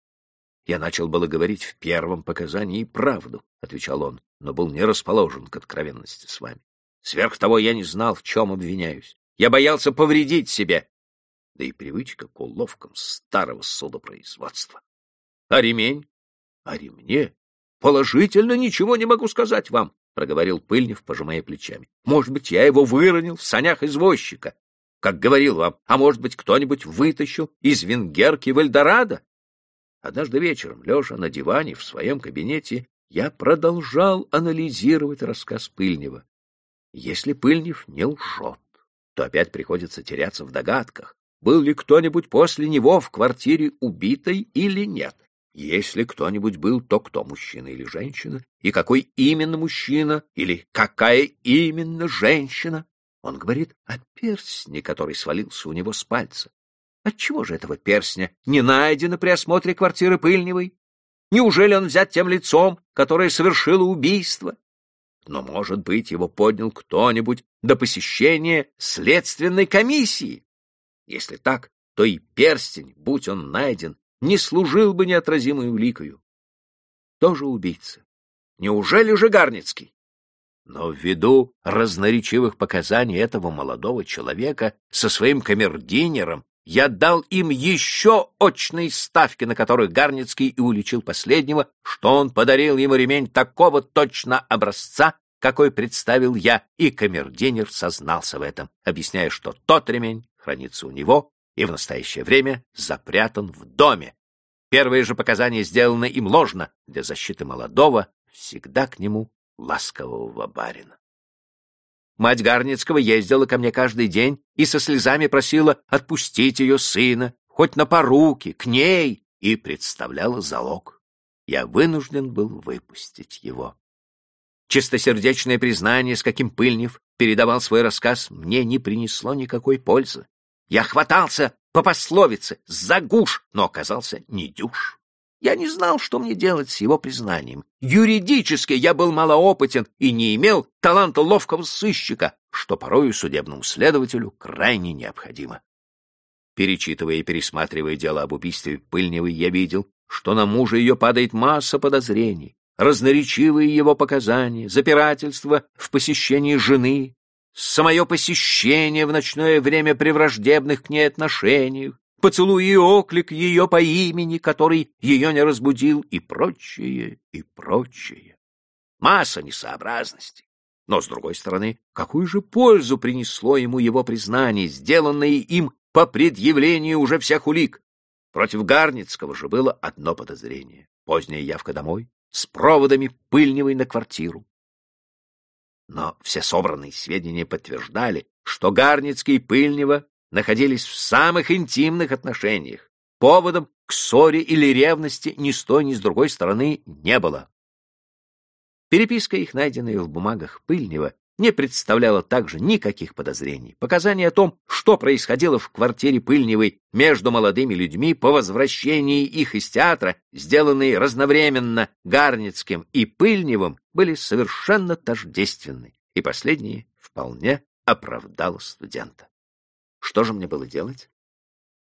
«Я начал было говорить в первом показании правду», — отвечал он, «но был не расположен к откровенности с вами. Сверх того я не знал, в чем обвиняюсь. Я боялся повредить себе. Да и привычка к уловкам старого судопроизводства. А ремень? А ремне? Положительно ничего не могу сказать вам, — проговорил Пыльнев, пожимая плечами. Может быть, я его выронил в санях извозчика, как говорил вам, а может быть, кто-нибудь вытащил из венгерки в Эльдорадо? Однажды вечером, лежа на диване в своем кабинете, я продолжал анализировать рассказ Пыльнева. Если Пыльнев не лжет, то опять приходится теряться в догадках, был ли кто-нибудь после него в квартире убитой или нет. Если кто-нибудь был, то кто, мужчина или женщина, и какой именно мужчина, или какая именно женщина. Он говорит о перстне, который свалился у него с пальца. Отчего же этого перстня не найдено при осмотре квартиры Пыльневой? Неужели он взят тем лицом, которое совершило убийство? Но, может быть, его поднял кто-нибудь до посещения следственной комиссии. Если так, то и перстень, будь он найден, не служил бы неотразимой уликою. Тоже убийца. Неужели же Гарницкий? Но ввиду разноречивых показаний этого молодого человека со своим камердинером я дал им еще очные ставки, на которых Гарницкий и уличил последнего, что он подарил ему ремень такого точно образца, какой представил я, и камердинер сознался в этом, объясняя, что тот ремень хранится у него и в настоящее время запрятан в доме. Первые же показания сделаны им ложно для защиты молодого, всегда к нему ласкового барина. Мать Гарницкого ездила ко мне каждый день и со слезами просила отпустить ее сына, хоть на поруки, к ней, и представляла залог. Я вынужден был выпустить его. Чистосердечное признание, с каким Пыльнев передавал свой рассказ, мне не принесло никакой пользы. Я хватался по пословице «за гуш», но оказался не дюш. Я не знал, что мне делать с его признанием. Юридически я был малоопытен и не имел таланта ловкого сыщика, что порою судебному следователю крайне необходимо. Перечитывая и пересматривая дело об убийстве Пыльневой, я видел, что на мужа ее падает масса подозрений, разноречивые его показания, запирательство в посещении жены, самое посещение в ночное время при враждебных к ней отношениях, поцелуй и оклик ее по имени, который ее не разбудил, и прочее, и прочее. Масса несообразностей. Но, с другой стороны, какую же пользу принесло ему его признание, сделанное им по предъявлению уже всех улик? Против Гарницкого же было одно подозрение — поздняя явка домой с проводами пыльневой на квартиру. Но все собранные сведения подтверждали, что Гарницкий и Пыльнева находились в самых интимных отношениях. Поводом к ссоре или ревности ни с той, ни с другой стороны не было. Переписка их, найденная в бумагах Пыльнева, не представляла также никаких подозрений. Показания о том, что происходило в квартире Пыльневой между молодыми людьми по возвращении их из театра, сделанные разновременно Гарницким и Пыльневым, были совершенно тождественны, и последнее вполне оправдало студента. Что же мне было делать?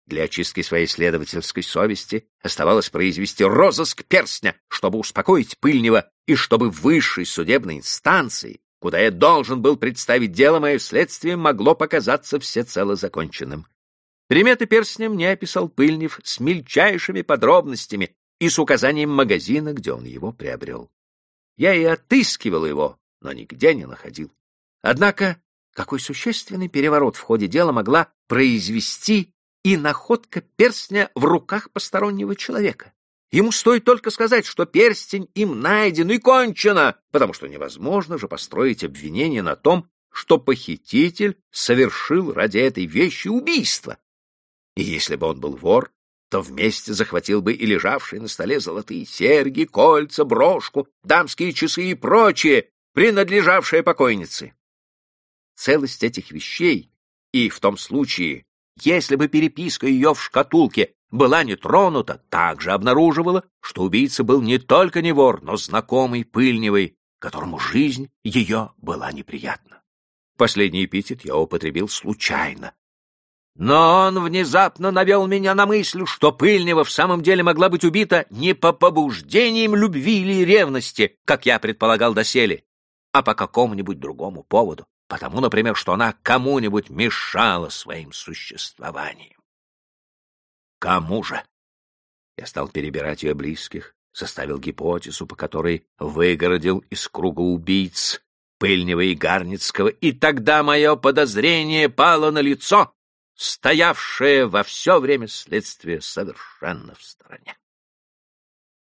Для очистки своей следовательской совести оставалось произвести розыск перстня, чтобы успокоить Пыльнева и чтобы высшей судебной инстанции, куда я должен был представить дело, мое следствие могло показаться всецело законченным. Приметы перстня мне описал Пыльнев с мельчайшими подробностями и с указанием магазина, где он его приобрел. Я и отыскивал его, но нигде не находил. Однако какой существенный переворот в ходе дела могла произвести и находка перстня в руках постороннего человека. Ему стоит только сказать, что перстень им найден и кончено, потому что невозможно же построить обвинение на том, что похититель совершил ради этой вещи убийство. И если бы он был вор, то вместе захватил бы и лежавшие на столе золотые серьги, кольца, брошку, дамские часы и прочее, принадлежавшее покойнице. Целость этих вещей, и в том случае, если бы переписка ее в шкатулке была не тронута, также обнаруживала, что убийца был не только не вор, но знакомый Пыльневой, которому жизнь ее была неприятна. Последний эпитет я употребил случайно. Но он внезапно навел меня на мысль, что Пыльнева в самом деле могла быть убита не по побуждениям любви или ревности, как я предполагал доселе, а по какому-нибудь другому поводу, потому, например, что она кому-нибудь мешала своим существованием. Кому же? Я стал перебирать ее близких, составил гипотезу, по которой выгородил из круга убийц Пыльнева и Гарницкого, и тогда мое подозрение пало на лицо, стоявшее во все время следствия совершенно в стороне.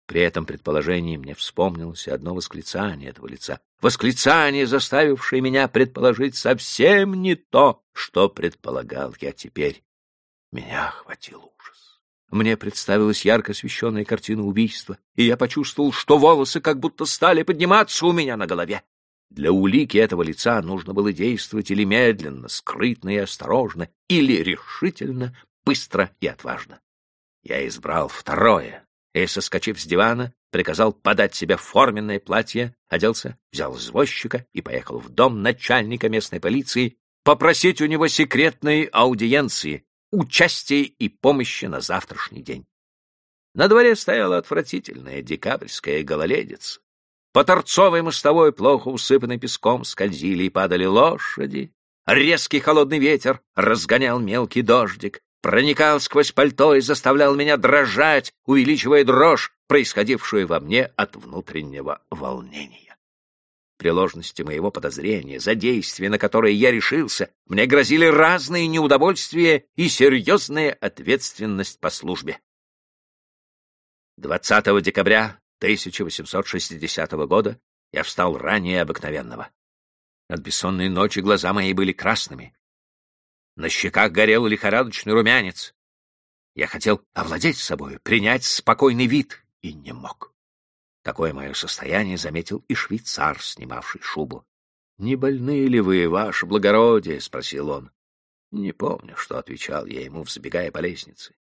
При этом предположении мне вспомнилось одно восклицание этого лица. Восклицание, заставившее меня предположить совсем не то, что предполагал я теперь. Меня охватил ужас. Мне представилась ярко освещенная картина убийства, и я почувствовал, что волосы как будто стали подниматься у меня на голове. Для улики этого лица нужно было действовать или медленно, скрытно и осторожно, или решительно, быстро и отважно. Я избрал второе, и, соскочив с дивана, приказал подать себе форменное платье, оделся, взял извозчика и поехал в дом начальника местной полиции попросить у него секретной аудиенции, участия и помощи на завтрашний день. На дворе стояла отвратительная декабрьская гололедица. По торцовой мостовой, плохо усыпанной песком, скользили и падали лошади. Резкий холодный ветер разгонял мелкий дождик, проникал сквозь пальто и заставлял меня дрожать, увеличивая дрожь, происходившую во мне от внутреннего волнения. При ложности моего подозрения, за действие, на которое я решился, мне грозили разные неудовольствия и серьезная ответственность по службе. 20 декабря 1860 года я встал ранее обыкновенного. От бессонной ночи глаза мои были красными. На щеках горел лихорадочный румянец. Я хотел овладеть собой, принять спокойный вид, и не мог. Такое мое состояние заметил и швейцар, снимавший шубу. — Не больны ли вы, ваше благородие? — спросил он. Не помню, что отвечал я ему, взбегая по лестнице.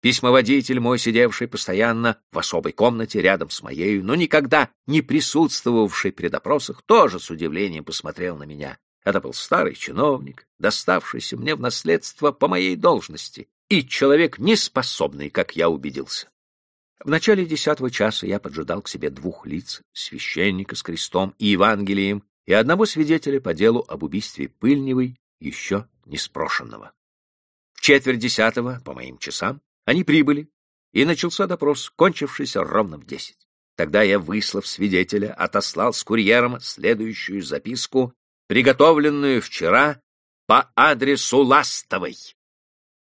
Письмоводитель мой, сидевший постоянно в особой комнате рядом с моей, но никогда не присутствовавший при допросах, тоже с удивлением посмотрел на меня. Это был старый чиновник, доставшийся мне в наследство по моей должности, и человек неспособный, как я убедился. В начале десятого часа я поджидал к себе двух лиц, священника с крестом и Евангелием, и одного свидетеля по делу об убийстве Пыльневой, еще не спрошенного. В четверть десятого, по моим часам, они прибыли, и начался допрос, кончившийся ровно в десять. Тогда я, выслав свидетеля, отослал с курьером следующую записку, приготовленную вчера по адресу Ластовой.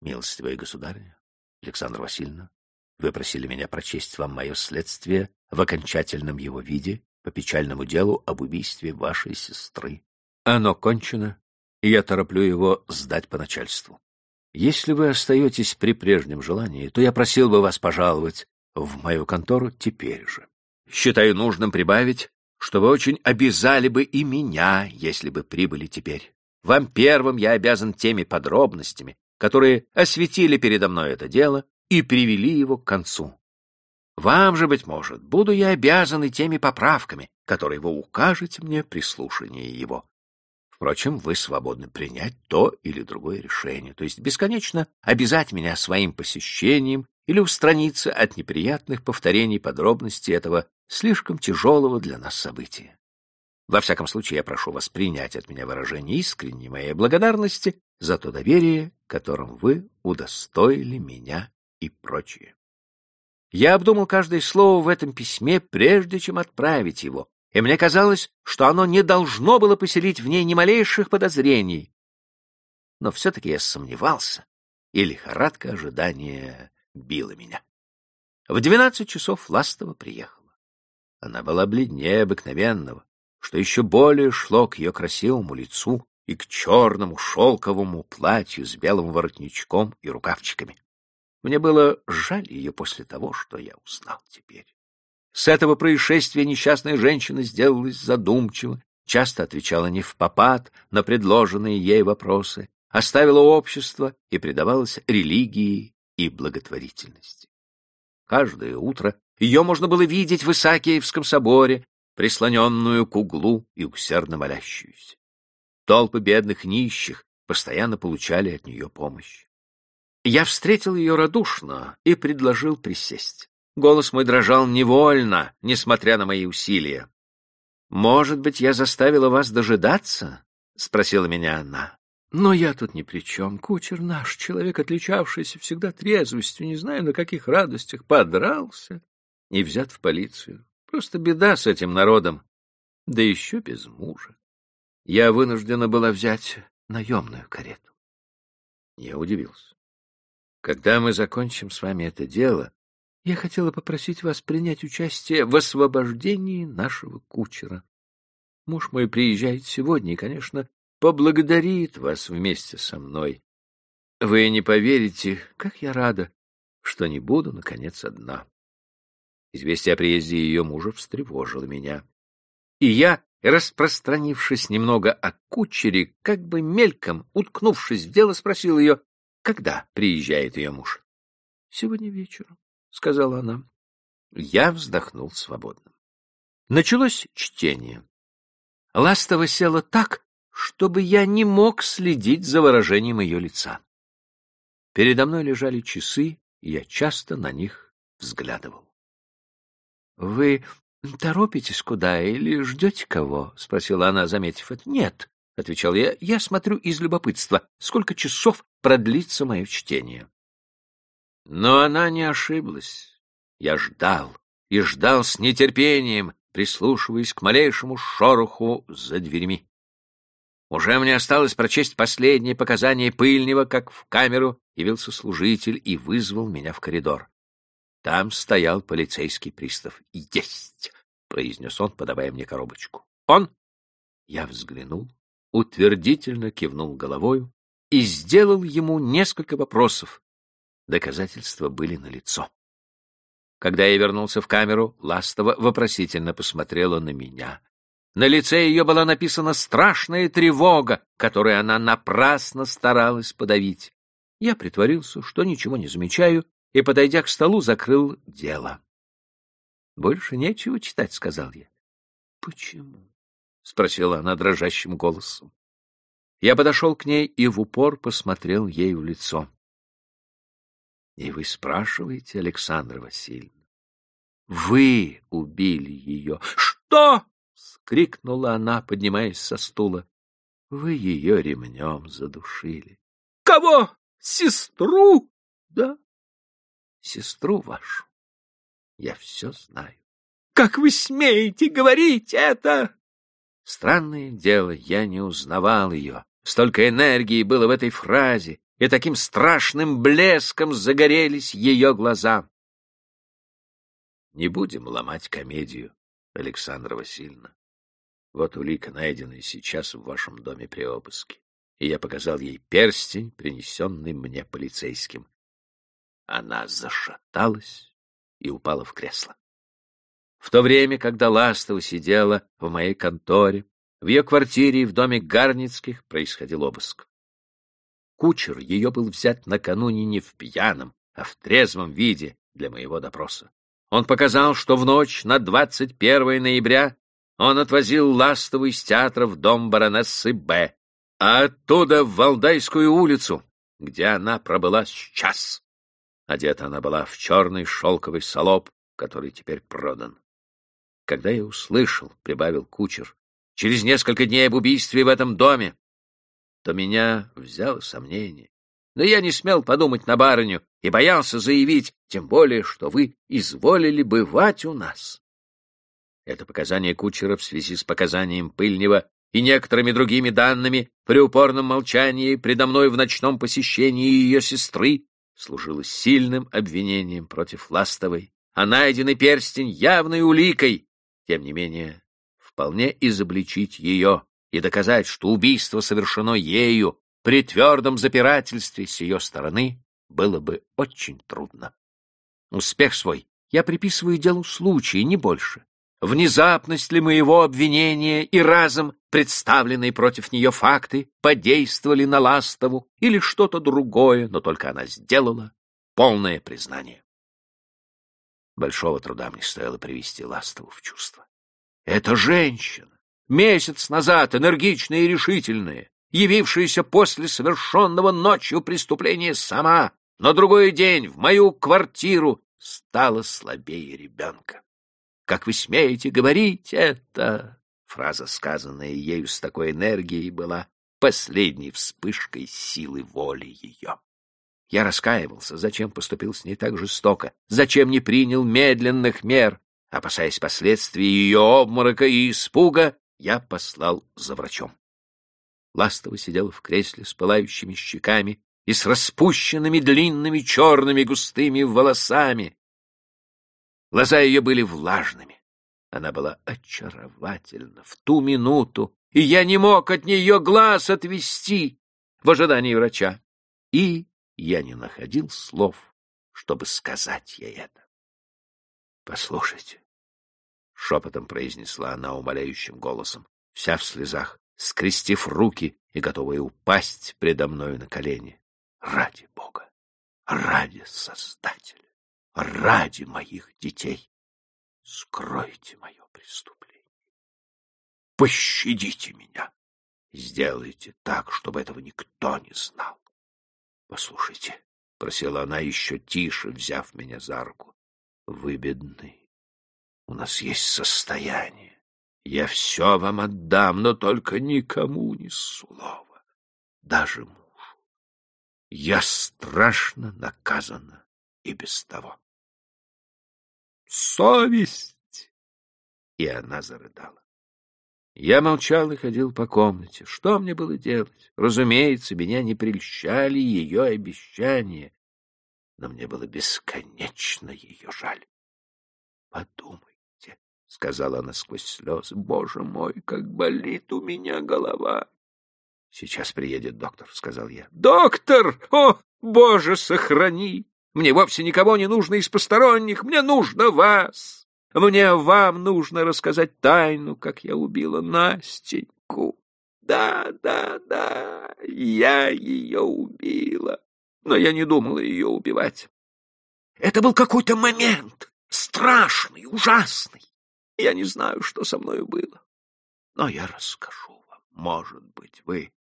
Милостивая государыня, Александра Васильевна, вы просили меня прочесть вам мое следствие в окончательном его виде по печальному делу об убийстве вашей сестры. Оно кончено, и я тороплю его сдать по начальству. Если вы остаетесь при прежнем желании, то я просил бы вас пожаловать в мою контору теперь же. Считаю нужным прибавить, что вы очень обязали бы и меня, если бы прибыли теперь. Вам первым я обязан теми подробностями, которые осветили передо мной это дело и привели его к концу. Вам же, быть может, буду я обязан и теми поправками, которые вы укажете мне при слушании его. Впрочем, вы свободны принять то или другое решение, то есть бесконечно обязать меня своим посещением или устраниться от неприятных повторений подробностей этого слишком тяжелого для нас события. Во всяком случае, я прошу вас принять от меня выражение искренней моей благодарности за то доверие, которым вы удостоили меня и прочее. Я обдумал каждое слово в этом письме, прежде чем отправить его, и мне казалось, что оно не должно было поселить в ней ни малейших подозрений. Но все-таки я сомневался, и лихорадка ожидания била меня. В двенадцать часов Ластова приехала. Она была бледнее обыкновенного, что еще более шло к ее красивому лицу и к черному шелковому платью с белым воротничком и рукавчиками. Мне было жаль ее после того, что я узнал теперь. С этого происшествия несчастная женщина сделалась задумчива, часто отвечала не в попад на предложенные ей вопросы, оставила общество и предавалась религии и благотворительности. Каждое утро ее можно было видеть в Исаакиевском соборе, прислоненную к углу и усердно молящуюся. Толпы бедных нищих постоянно получали от нее помощь. Я встретил ее радушно и предложил присесть. Голос мой дрожал невольно, несмотря на мои усилия. «Может быть, я заставила вас дожидаться?» — спросила меня она. «Но я тут ни при чем. Кучер наш, человек, отличавшийся всегда трезвостью, не знаю, на каких радостях, подрался и взят в полицию. Просто беда с этим народом, да еще без мужа. Я вынуждена была взять наемную карету». Я удивился. «Когда мы закончим с вами это дело, я хотела попросить вас принять участие в освобождении нашего кучера. Муж мой приезжает сегодня и, конечно, поблагодарит вас вместе со мной. Вы не поверите, как я рада, что не буду, наконец, одна. Известие о приезде ее мужа встревожило меня. И я, распространившись немного о кучере, как бы мельком, уткнувшись в дело, спросил ее, когда приезжает ее муж. — Сегодня вечером. — сказала она. Я вздохнул свободно. Началось чтение. Ластова села так, чтобы я не мог следить за выражением ее лица. Передо мной лежали часы, и я часто на них взглядывал. — Вы торопитесь куда или ждете кого? — спросила она, заметив это. — Нет, — отвечал я, — я смотрю из любопытства, сколько часов продлится мое чтение. Но она не ошиблась. Я ждал и ждал с нетерпением, прислушиваясь к малейшему шороху за дверьми. Уже мне осталось прочесть последние показания Пыльнего, как в камеру явился служитель и вызвал меня в коридор. Там стоял полицейский пристав. «Есть!» — произнес он, подавая мне коробочку. «Он?» Я взглянул, утвердительно кивнул головою и сделал ему несколько вопросов, Доказательства были налицо. Когда я вернулся в камеру, Ластова вопросительно посмотрела на меня. На лице ее была написана страшная тревога, которую она напрасно старалась подавить. Я притворился, что ничего не замечаю, и, подойдя к столу, закрыл дело. — Больше нечего читать, — сказал я. — Почему? — спросила она дрожащим голосом. Я подошел к ней и в упор посмотрел ей в лицо. И вы спрашиваете, Александра Васильевна? Вы убили ее. Что? — скрикнула она, поднимаясь со стула. Вы ее ремнем задушили. Кого? Сестру? Да, сестру вашу. Я все знаю. Как вы смеете говорить это? Странное дело, я не узнавал ее. Столько энергии было в этой фразе, и таким страшным блеском загорелись ее глаза. Не будем ломать комедию, Александра Васильевна. Вот улика, найденная сейчас в вашем доме при обыске. И я показал ей перстень, принесенный мне полицейским. Она зашаталась и упала в кресло. В то время, когда Ластова сидела в моей конторе, в ее квартире и в доме Гарницких происходил обыск. Кучер ее был взят накануне не в пьяном, а в трезвом виде для моего допроса. Он показал, что в ночь на 21 ноября он отвозил Ластову из театра в дом баронессы Б, а оттуда в Валдайскую улицу, где она пробыла час. Одета она была в черный шелковый салоп, который теперь продан. Когда я услышал, — прибавил кучер, — через несколько дней об убийстве в этом доме, то меня взяло сомнение. Но я не смел подумать на барыню и боялся заявить, тем более, что вы изволили бывать у нас. Это показание кучера в связи с показанием Пыльнего и некоторыми другими данными при упорном молчании предо мной в ночном посещении ее сестры служило сильным обвинением против Ластовой, а найденный перстень явной уликой, тем не менее, вполне изобличить ее и доказать, что убийство совершено ею при твердом запирательстве с ее стороны было бы очень трудно. Успех свой я приписываю делу случая, не больше. Внезапность ли моего обвинения и разом представленные против нее факты подействовали на Ластову или что-то другое, но только она сделала полное признание. Большого труда мне стоило привести Ластову в чувство. Эта женщина, месяц назад энергичная и решительная, явившаяся после совершенного ночью преступления сама, на другой день в мою квартиру стала слабее ребенка. Как вы смеете говорить это? Фраза, сказанная ею с такой энергией, была последней вспышкой силы воли ее. Я раскаивался, зачем поступил с ней так жестоко, зачем не принял медленных мер. Опасаясь последствий ее обморока и испуга, я послал за врачом. Ластова сидела в кресле с пылающими щеками и с распущенными длинными черными густыми волосами, Глаза ее были влажными. Она была очаровательна в ту минуту, и я не мог от нее глаз отвести в ожидании врача. И я не находил слов, чтобы сказать ей это. — Послушайте, — шепотом произнесла она умоляющим голосом, вся в слезах, скрестив руки и готовая упасть предо мною на колени. — Ради Бога, ради Создателя! Ради моих детей. Скройте мое преступление. Пощадите меня. Сделайте так, чтобы этого никто не знал. Послушайте, — просила она еще тише, взяв меня за руку, — вы бедны. У нас есть состояние. Я все вам отдам, но только никому ни слова, даже мужу. Я страшно наказана и без того совесть!» И она зарыдала. Я молчал и ходил по комнате. Что мне было делать? Разумеется, меня не прельщали ее обещания, но мне было бесконечно ее жаль. «Подумайте», — сказала она сквозь слезы, — «боже мой, как болит у меня голова!» «Сейчас приедет доктор», — сказал я. «Доктор! О, боже, сохрани! Мне вовсе никого не нужно из посторонних, мне нужно вас. Мне вам нужно рассказать тайну, как я убила Настеньку. Да, да, да, я ее убила, но я не думала ее убивать. Это был какой-то момент, страшный, ужасный. Я не знаю, что со мною было, но я расскажу вам. Может быть, вы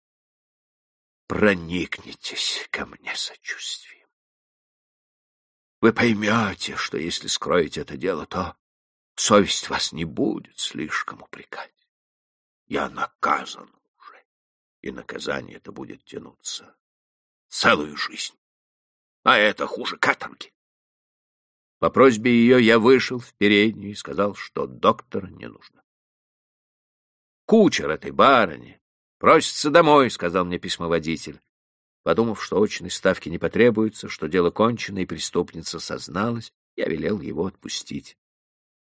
проникнетесь ко мне сочувствием. Вы поймете, что если скроете это дело, то совесть вас не будет слишком упрекать. Я наказан уже, и наказание это будет тянуться целую жизнь. А это хуже каторги. По просьбе ее я вышел в переднюю и сказал, что доктора не нужно. Кучер этой барыни просится домой, — сказал мне письмоводитель. Подумав, что очной ставки не потребуется, что дело кончено и преступница созналась, я велел его отпустить.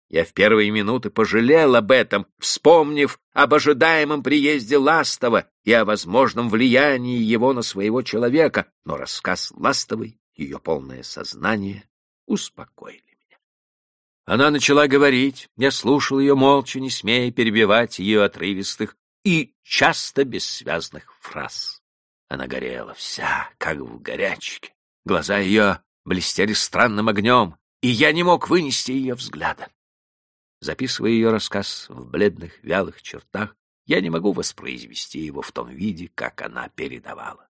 Я в первые минуты пожалел об этом, вспомнив об ожидаемом приезде Ластова и о возможном влиянии его на своего человека, но рассказ Ластовой, ее полное сознание, успокоили меня. Она начала говорить, я слушал ее молча, не смея перебивать ее отрывистых и часто бессвязных фраз. Она горела вся, как в горячке. Глаза ее блестели странным огнем, и я не мог вынести ее взгляда. Записывая ее рассказ в бледных, вялых чертах, я не могу воспроизвести его в том виде, как она передавала.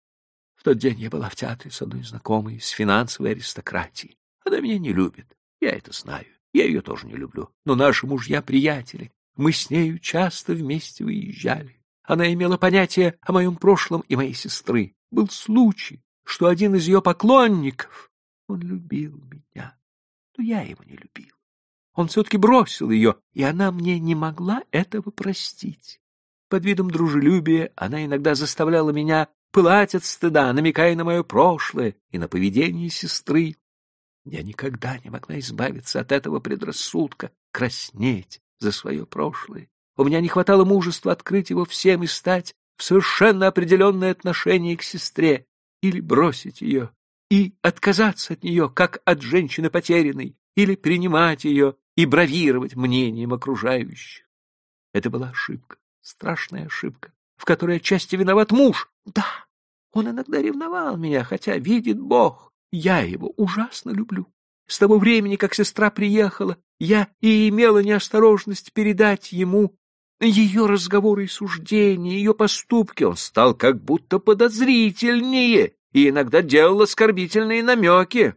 В тот день я была в театре с одной знакомой, с финансовой аристократией. Она меня не любит, я это знаю. Я ее тоже не люблю. Но наши мужья-приятели, мы с нею часто вместе выезжали. Она имела понятие о моем прошлом и моей сестры. Был случай, что один из ее поклонников, он любил меня, но я его не любил. Он все-таки бросил ее, и она мне не могла этого простить. Под видом дружелюбия она иногда заставляла меня пылать от стыда, намекая на мое прошлое и на поведение сестры. Я никогда не могла избавиться от этого предрассудка, краснеть за свое прошлое. У меня не хватало мужества открыть его всем и стать в совершенно определенное отношение к сестре или бросить ее и отказаться от нее, как от женщины потерянной, или принимать ее и бравировать мнением окружающих. Это была ошибка, страшная ошибка, в которой отчасти виноват муж. Да, он иногда ревновал меня, хотя, видит Бог, я его ужасно люблю. С того времени, как сестра приехала, я и имела неосторожность передать ему ее разговоры и суждения, ее поступки. Он стал как будто подозрительнее и иногда делал оскорбительные намеки.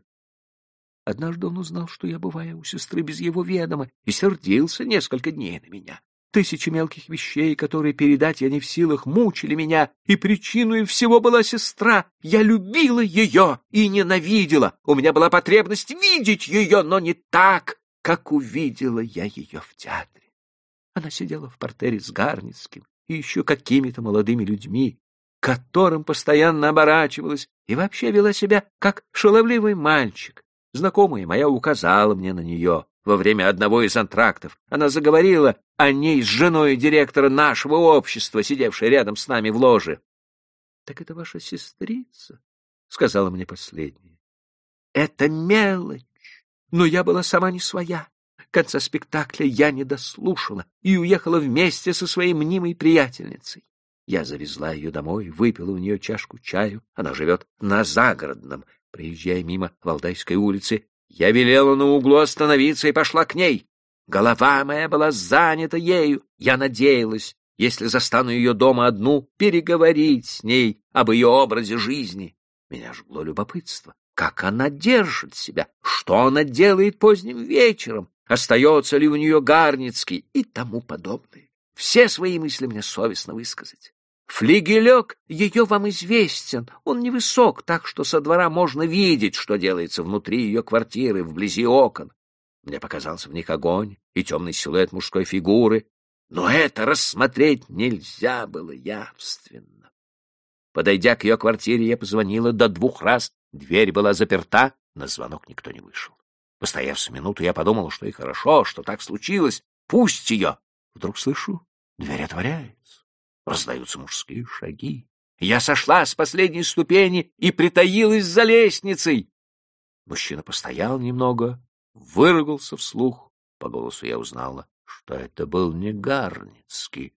Однажды он узнал, что я бываю у сестры без его ведома, и сердился несколько дней на меня. Тысячи мелких вещей, которые передать я не в силах, мучили меня, и причиной всего была сестра. Я любила ее и ненавидела. У меня была потребность видеть ее, но не так, как увидела я ее в театре. Она сидела в портере с Гарницким и еще какими-то молодыми людьми, которым постоянно оборачивалась и вообще вела себя как шаловливый мальчик. Знакомая моя указала мне на нее во время одного из антрактов. Она заговорила о ней с женой директора нашего общества, сидевшей рядом с нами в ложе. — Так это ваша сестрица? — сказала мне последняя. — Это мелочь, но я была сама не своя. Конца спектакля я не дослушала и уехала вместе со своей мнимой приятельницей. Я завезла ее домой, выпила у нее чашку чаю. Она живет на загородном. Проезжая мимо Валдайской улицы, я велела на углу остановиться и пошла к ней. Голова моя была занята ею. Я надеялась, если застану ее дома одну, переговорить с ней об ее образе жизни. Меня жгло любопытство. Как она держит себя? Что она делает поздним вечером? Остается ли у нее Гарницкий? И тому подобное. Все свои мысли мне совестно высказать. Флигелек ее вам известен. Он невысок, так что со двора можно видеть, что делается внутри ее квартиры, вблизи окон. Мне показался в них огонь и темный силуэт мужской фигуры, но это рассмотреть нельзя было явственно. Подойдя к ее квартире, я позвонила до двух раз. Дверь была заперта, на звонок никто не вышел. Постояв с минуту, я подумала, что и хорошо, что так случилось. Пусть ее. Вдруг слышу, дверь отворяется. Раздаются мужские шаги. Я сошла с последней ступени и притаилась за лестницей. Мужчина постоял немного, выругался вслух. По голосу я узнала, что это был не Гарницкий.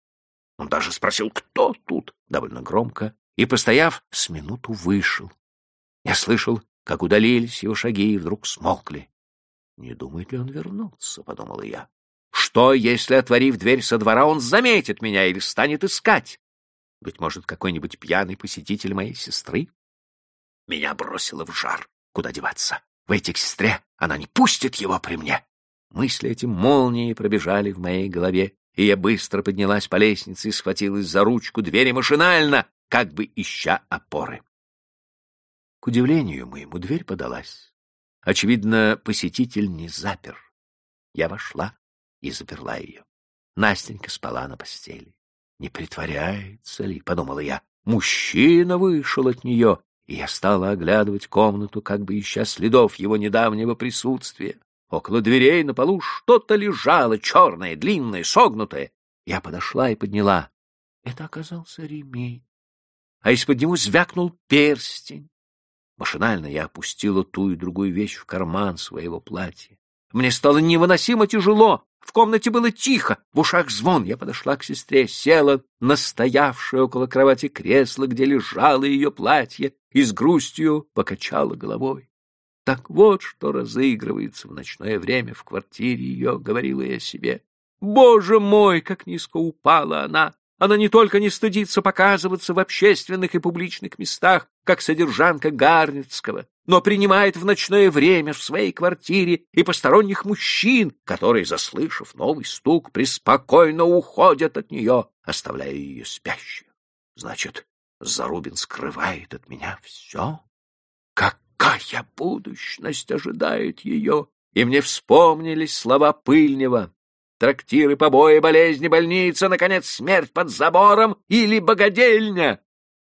Он даже спросил, кто тут, довольно громко, и, постояв, с минуту вышел. Я слышал, как удалились его шаги и вдруг смолкли. «Не думает ли он вернуться?» — подумала я. «Что, если, отворив дверь со двора, он заметит меня или станет искать? Быть может, какой-нибудь пьяный посетитель моей сестры?» Меня бросило в жар. Куда деваться? Выйти к сестре, она не пустит его при мне. Мысли эти молнией пробежали в моей голове, и я быстро поднялась по лестнице и схватилась за ручку двери машинально, как бы ища опоры. К удивлению моему, дверь подалась. Очевидно, посетитель не запер. Я вошла и заперла ее. Настенька спала на постели. Не притворяется ли, — подумала я, — мужчина вышел от нее и я стала оглядывать комнату, как бы ища следов его недавнего присутствия. Около дверей на полу что-то лежало, черное, длинное, согнутое. Я подошла и подняла. Это оказался ремень. А из-под него звякнул перстень. Машинально я опустила ту и другую вещь в карман своего платья. Мне стало невыносимо тяжело. В комнате было тихо, в ушах звон. Я подошла к сестре, села на стоявшее около кровати кресло, где лежало ее платье, и с грустью покачала головой. Так вот, что разыгрывается в ночное время в квартире ее, — говорила я себе. Боже мой, как низко упала она! Она не только не стыдится показываться в общественных и публичных местах, как содержанка Гарницкого, но принимает в ночное время в своей квартире и посторонних мужчин, которые, заслышав новый стук, преспокойно уходят от нее, оставляя ее спящей. Значит, Зарубин скрывает от меня все. Какая будущность ожидает ее? И мне вспомнились слова Пыльнева. Трактиры, побои, болезни, больница, наконец, смерть под забором или богадельня.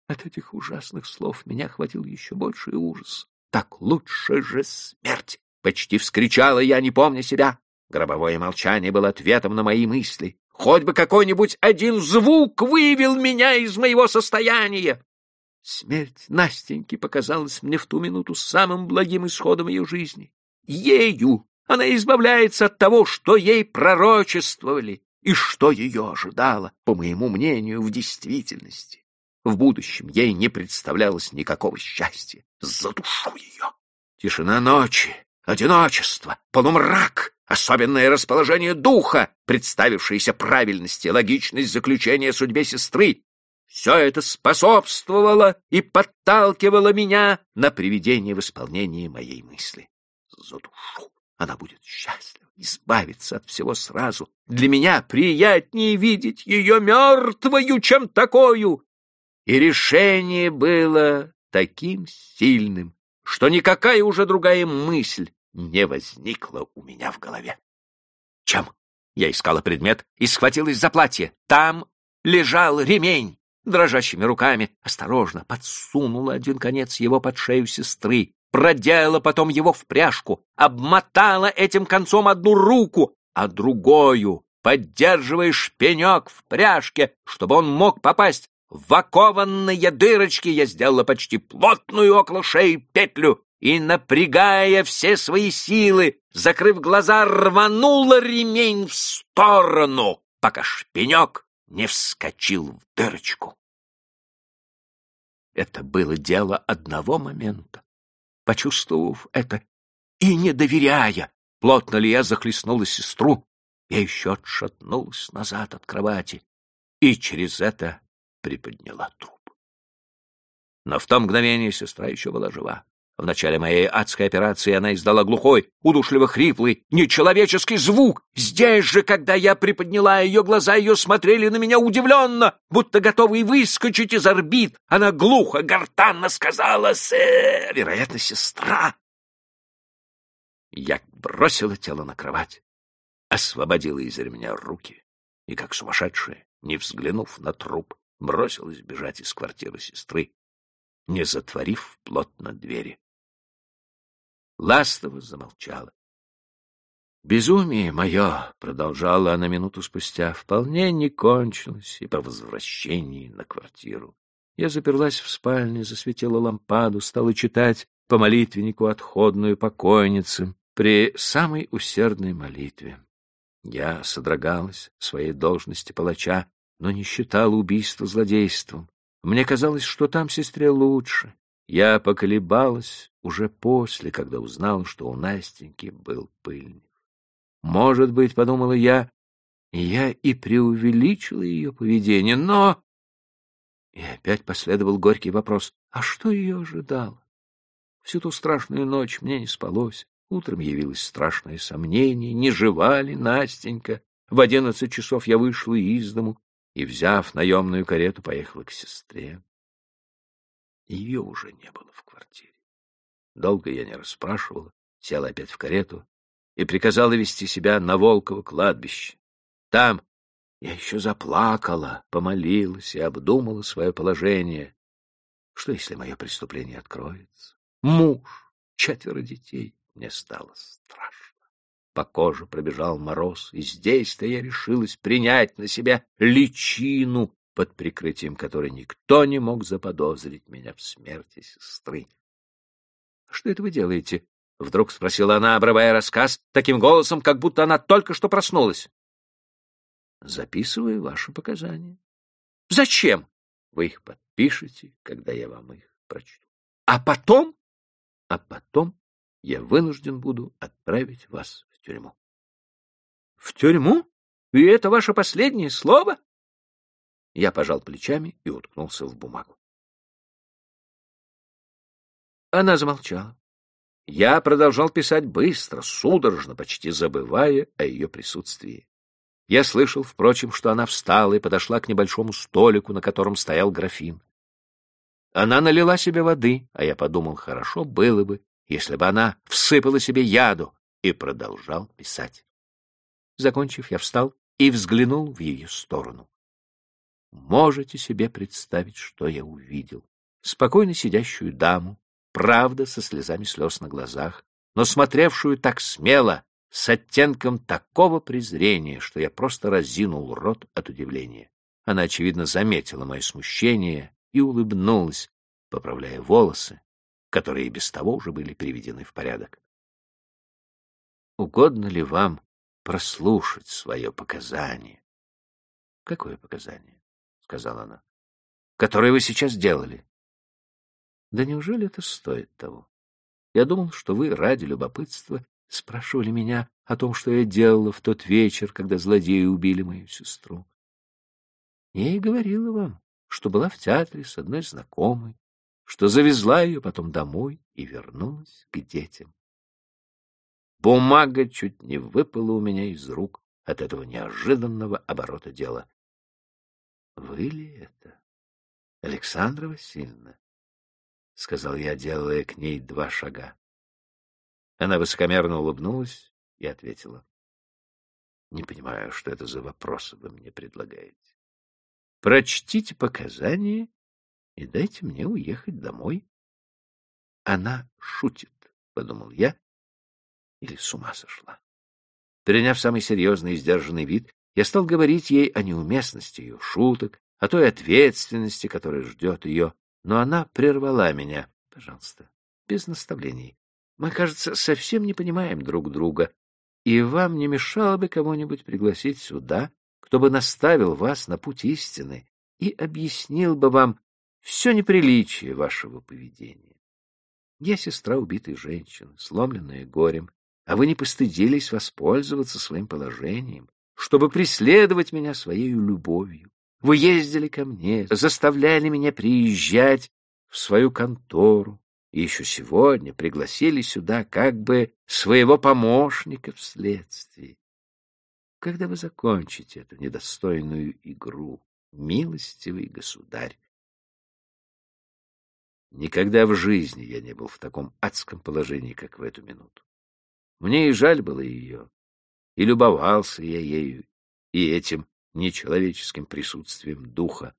От этих ужасных слов меня охватил еще больший ужас. «Так лучше же смерть!» — почти вскричала я, не помня себя. Гробовое молчание было ответом на мои мысли. Хоть бы какой-нибудь один звук вывел меня из моего состояния. Смерть Настеньки показалась мне в ту минуту самым благим исходом ее жизни. Ею она избавляется от того, что ей пророчествовали и что ее ожидало, по моему мнению, в действительности. В будущем ей не представлялось никакого счастья. Задушу ее. Тишина ночи, одиночество, полумрак, особенное расположение духа, представившееся правильности, логичность заключения судьбе сестры. Все это способствовало и подталкивало меня на приведение в исполнение моей мысли. За душу она будет счастлива избавиться от всего сразу. Для меня приятнее видеть ее мертвою, чем такую. И решение было таким сильным, что никакая уже другая мысль не возникла у меня в голове. Чем? Я искала предмет и схватилась за платье. Там лежал ремень. Дрожащими руками осторожно подсунула один конец его под шею сестры, продела потом его в пряжку, обмотала этим концом одну руку, а другую, поддерживая шпенек в пряжке, чтобы он мог попасть в окованные дырочки, я сделала почти плотную около шеи петлю и, напрягая все свои силы, закрыв глаза, рванула ремень в сторону, пока шпенек не вскочил в дырочку. Это было дело одного момента. Почувствовав это и не доверяя, плотно ли я захлестнула сестру, я еще отшатнулась назад от кровати и через это приподняла труп. Но в то мгновение сестра еще была жива. В начале моей адской операции она издала глухой, удушливо хриплый, нечеловеческий звук. Здесь же, когда я приподняла ее, глаза ее смотрели на меня удивленно, будто готовые выскочить из орбит. Она глухо, гортанно сказала «Сэр!» Вероятно, сестра. Я бросила тело на кровать, освободила из ремня руки и, как сумасшедшая, не взглянув на труп, бросилась бежать из квартиры сестры, не затворив плотно двери. Ластова замолчала. «Безумие мое», — продолжала она минуту спустя, — «вполне не кончилось и по возвращении на квартиру. Я заперлась в спальне, засветила лампаду, стала читать по молитвеннику отходную покойницы при самой усердной молитве. Я содрогалась своей должности палача, но не считала убийство злодейством. Мне казалось, что там сестре лучше, я поколебалась уже после, когда узнала, что у Настеньки был пыльник. Может быть, — подумала я, — я и преувеличила ее поведение, но... И опять последовал горький вопрос, а что ее ожидало? Всю ту страшную ночь мне не спалось. Утром явилось страшное сомнение, не жива ли Настенька. В одиннадцать часов я вышла из дому и, взяв наемную карету, поехала к сестре. Ее уже не было в квартире. Долго я не расспрашивала, села опять в карету и приказала вести себя на Волково кладбище. Там я еще заплакала, помолилась и обдумала свое положение. Что, если мое преступление откроется? Муж, четверо детей. Мне стало страшно. По коже пробежал мороз, и здесь-то я решилась принять на себя личину под прикрытием которой никто не мог заподозрить меня в смерти сестры. — Что это вы делаете? — вдруг спросила она, обрывая рассказ, таким голосом, как будто она только что проснулась. — Записываю ваши показания. — Зачем? — Вы их подпишете, когда я вам их прочту. — А потом? — А потом я вынужден буду отправить вас в тюрьму. — В тюрьму? И это ваше последнее слово? Я пожал плечами и уткнулся в бумагу. Она замолчала. Я продолжал писать быстро, судорожно, почти забывая о ее присутствии. Я слышал, впрочем, что она встала и подошла к небольшому столику, на котором стоял графин. Она налила себе воды, а я подумал, хорошо было бы, если бы она всыпала себе яду, и продолжал писать. Закончив, я встал и взглянул в ее сторону. Можете себе представить, что я увидел. Спокойно сидящую даму, правда, со слезами слез на глазах, но смотревшую так смело, с оттенком такого презрения, что я просто разинул рот от удивления. Она, очевидно, заметила мое смущение и улыбнулась, поправляя волосы, которые и без того уже были приведены в порядок. Угодно ли вам прослушать свое показание? — Какое показание? — сказала она. — Которое вы сейчас делали. — Да неужели это стоит того? Я думал, что вы ради любопытства спрашивали меня о том, что я делала в тот вечер, когда злодеи убили мою сестру. Я и говорила вам, что была в театре с одной знакомой, что завезла ее потом домой и вернулась к детям. Бумага чуть не выпала у меня из рук от этого неожиданного оборота дела. — Вы ли это, Александра Васильевна? — сказал я, делая к ней два шага. Она высокомерно улыбнулась и ответила. — Не понимаю, что это за вопросы вы мне предлагаете. Прочтите показания и дайте мне уехать домой. Она шутит, — подумал я, или с ума сошла. Приняв самый серьезный и сдержанный вид, я стал говорить ей о неуместности ее шуток, о той ответственности, которая ждет ее, но она прервала меня. Пожалуйста, без наставлений. Мы, кажется, совсем не понимаем друг друга, и вам не мешало бы кого-нибудь пригласить сюда, кто бы наставил вас на путь истины и объяснил бы вам все неприличие вашего поведения. Я сестра убитой женщины, сломленная горем, а вы не постыдились воспользоваться своим положением, чтобы преследовать меня своей любовью. Вы ездили ко мне, заставляли меня приезжать в свою контору, и еще сегодня пригласили сюда как бы своего помощника в следствии. Когда вы закончите эту недостойную игру, милостивый государь? Никогда в жизни я не был в таком адском положении, как в эту минуту. Мне и жаль было ее, и любовался я ею, и этим нечеловеческим присутствием духа.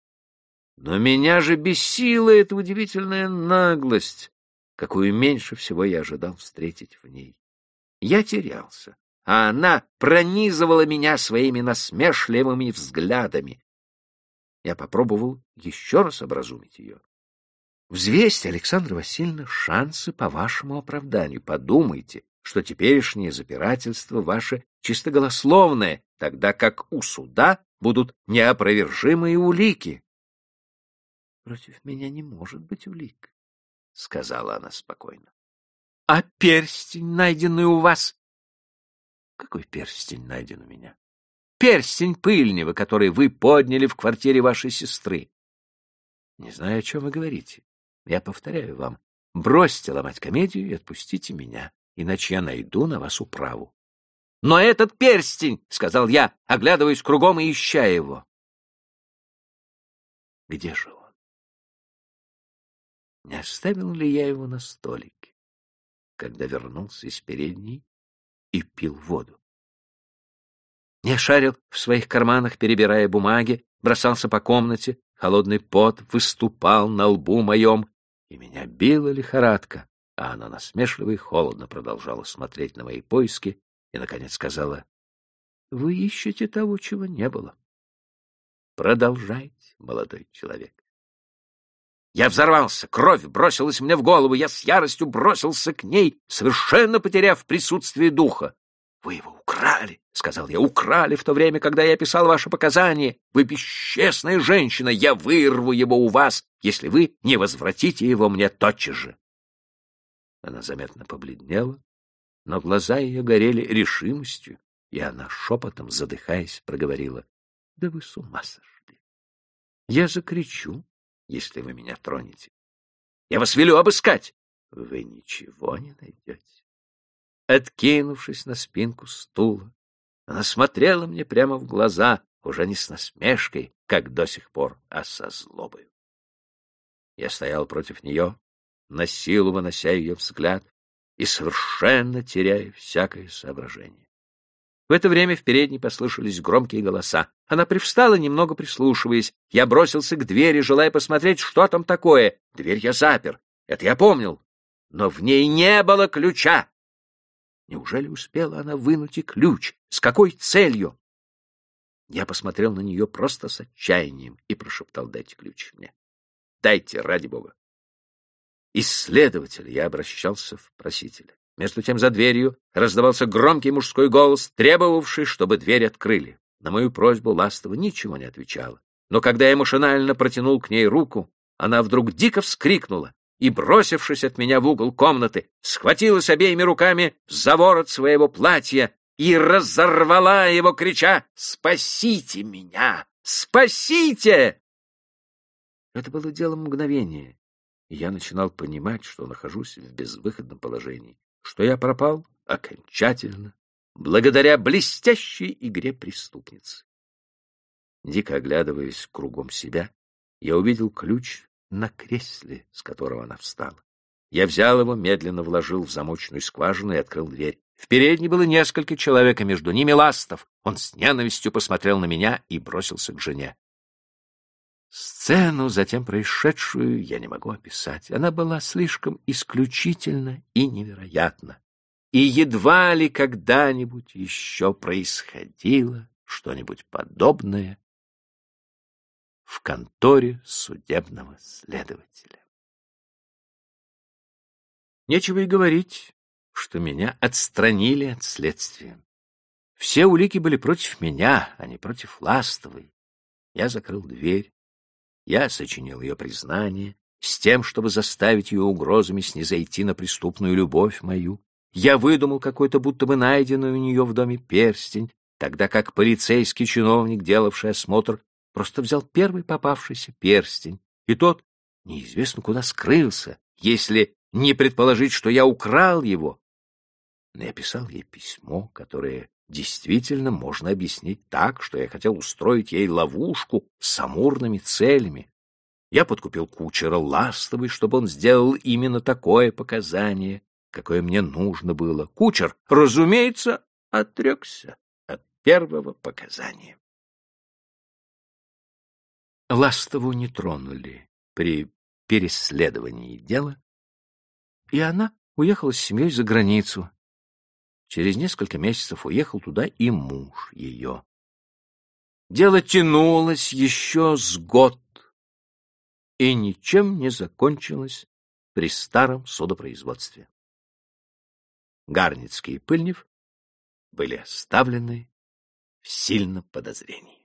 Но меня же бесила эта удивительная наглость, какую меньше всего я ожидал встретить в ней. Я терялся, а она пронизывала меня своими насмешливыми взглядами. Я попробовал еще раз образумить ее. Взвесьте, Александра Васильевна, шансы по вашему оправданию. Подумайте, что теперешнее запирательство ваше чисто голословное, тогда как у суда будут неопровержимые улики. — Против меня не может быть улик, — сказала она спокойно. — А перстень, найденный у вас? — Какой перстень найден у меня? — Перстень пыльнего, который вы подняли в квартире вашей сестры. — Не знаю, о чем вы говорите. Я повторяю вам, бросьте ломать комедию и отпустите меня иначе я найду на вас управу. — Но этот перстень! — сказал я, оглядываясь кругом и ища его. Где же он? Не оставил ли я его на столике, когда вернулся из передней и пил воду? Я шарил в своих карманах, перебирая бумаги, бросался по комнате, холодный пот выступал на лбу моем, и меня била лихорадка а она насмешливо и холодно продолжала смотреть на мои поиски и, наконец, сказала, — Вы ищете того, чего не было. Продолжайте, молодой человек. Я взорвался, кровь бросилась мне в голову, я с яростью бросился к ней, совершенно потеряв присутствие духа. — Вы его украли, — сказал я, — украли в то время, когда я писал ваши показания. Вы бесчестная женщина, я вырву его у вас, если вы не возвратите его мне тотчас же. Она заметно побледнела, но глаза ее горели решимостью, и она шепотом, задыхаясь, проговорила. — Да вы с ума сошли! Я закричу, если вы меня тронете. Я вас велю обыскать. Вы ничего не найдете. Откинувшись на спинку стула, она смотрела мне прямо в глаза, уже не с насмешкой, как до сих пор, а со злобою. Я стоял против нее, на силу вынося ее взгляд и совершенно теряя всякое соображение. В это время в передней послышались громкие голоса. Она привстала, немного прислушиваясь. Я бросился к двери, желая посмотреть, что там такое. Дверь я запер. Это я помнил. Но в ней не было ключа. Неужели успела она вынуть и ключ? С какой целью? Я посмотрел на нее просто с отчаянием и прошептал, дайте ключ мне. Дайте, ради бога. Исследователь, я обращался в просителя. Между тем за дверью раздавался громкий мужской голос, требовавший, чтобы дверь открыли. На мою просьбу Ластова ничего не отвечала. Но когда я машинально протянул к ней руку, она вдруг дико вскрикнула и, бросившись от меня в угол комнаты, схватилась обеими руками за ворот своего платья и разорвала его, крича «Спасите меня! Спасите!» Это было делом мгновения, я начинал понимать, что нахожусь в безвыходном положении что я пропал окончательно, благодаря блестящей игре преступницы. Дико оглядываясь кругом себя, я увидел ключ на кресле, с которого она встала. Я взял его, медленно вложил в замочную скважину и открыл дверь. В передней было несколько человек, а между ними Ластов. Он с ненавистью посмотрел на меня и бросился к жене. Сцену, затем происшедшую, я не могу описать. Она была слишком исключительна и невероятна. И едва ли когда-нибудь еще происходило что-нибудь подобное в конторе судебного следователя. Нечего и говорить, что меня отстранили от следствия. Все улики были против меня, а не против Ластовой. Я закрыл дверь, я сочинил ее признание с тем, чтобы заставить ее угрозами снизойти на преступную любовь мою. Я выдумал какой-то будто бы найденный у нее в доме перстень, тогда как полицейский чиновник, делавший осмотр, просто взял первый попавшийся перстень, и тот неизвестно куда скрылся, если не предположить, что я украл его. Но я писал ей письмо, которое действительно можно объяснить так, что я хотел устроить ей ловушку с амурными целями. Я подкупил кучера Ластовой, чтобы он сделал именно такое показание, какое мне нужно было. Кучер, разумеется, отрекся от первого показания. Ластову не тронули при переследовании дела, и она уехала с семьей за границу, Через несколько месяцев уехал туда и муж ее. Дело тянулось еще с год и ничем не закончилось при старом судопроизводстве. Гарницкий и Пыльнев были оставлены в сильном подозрении.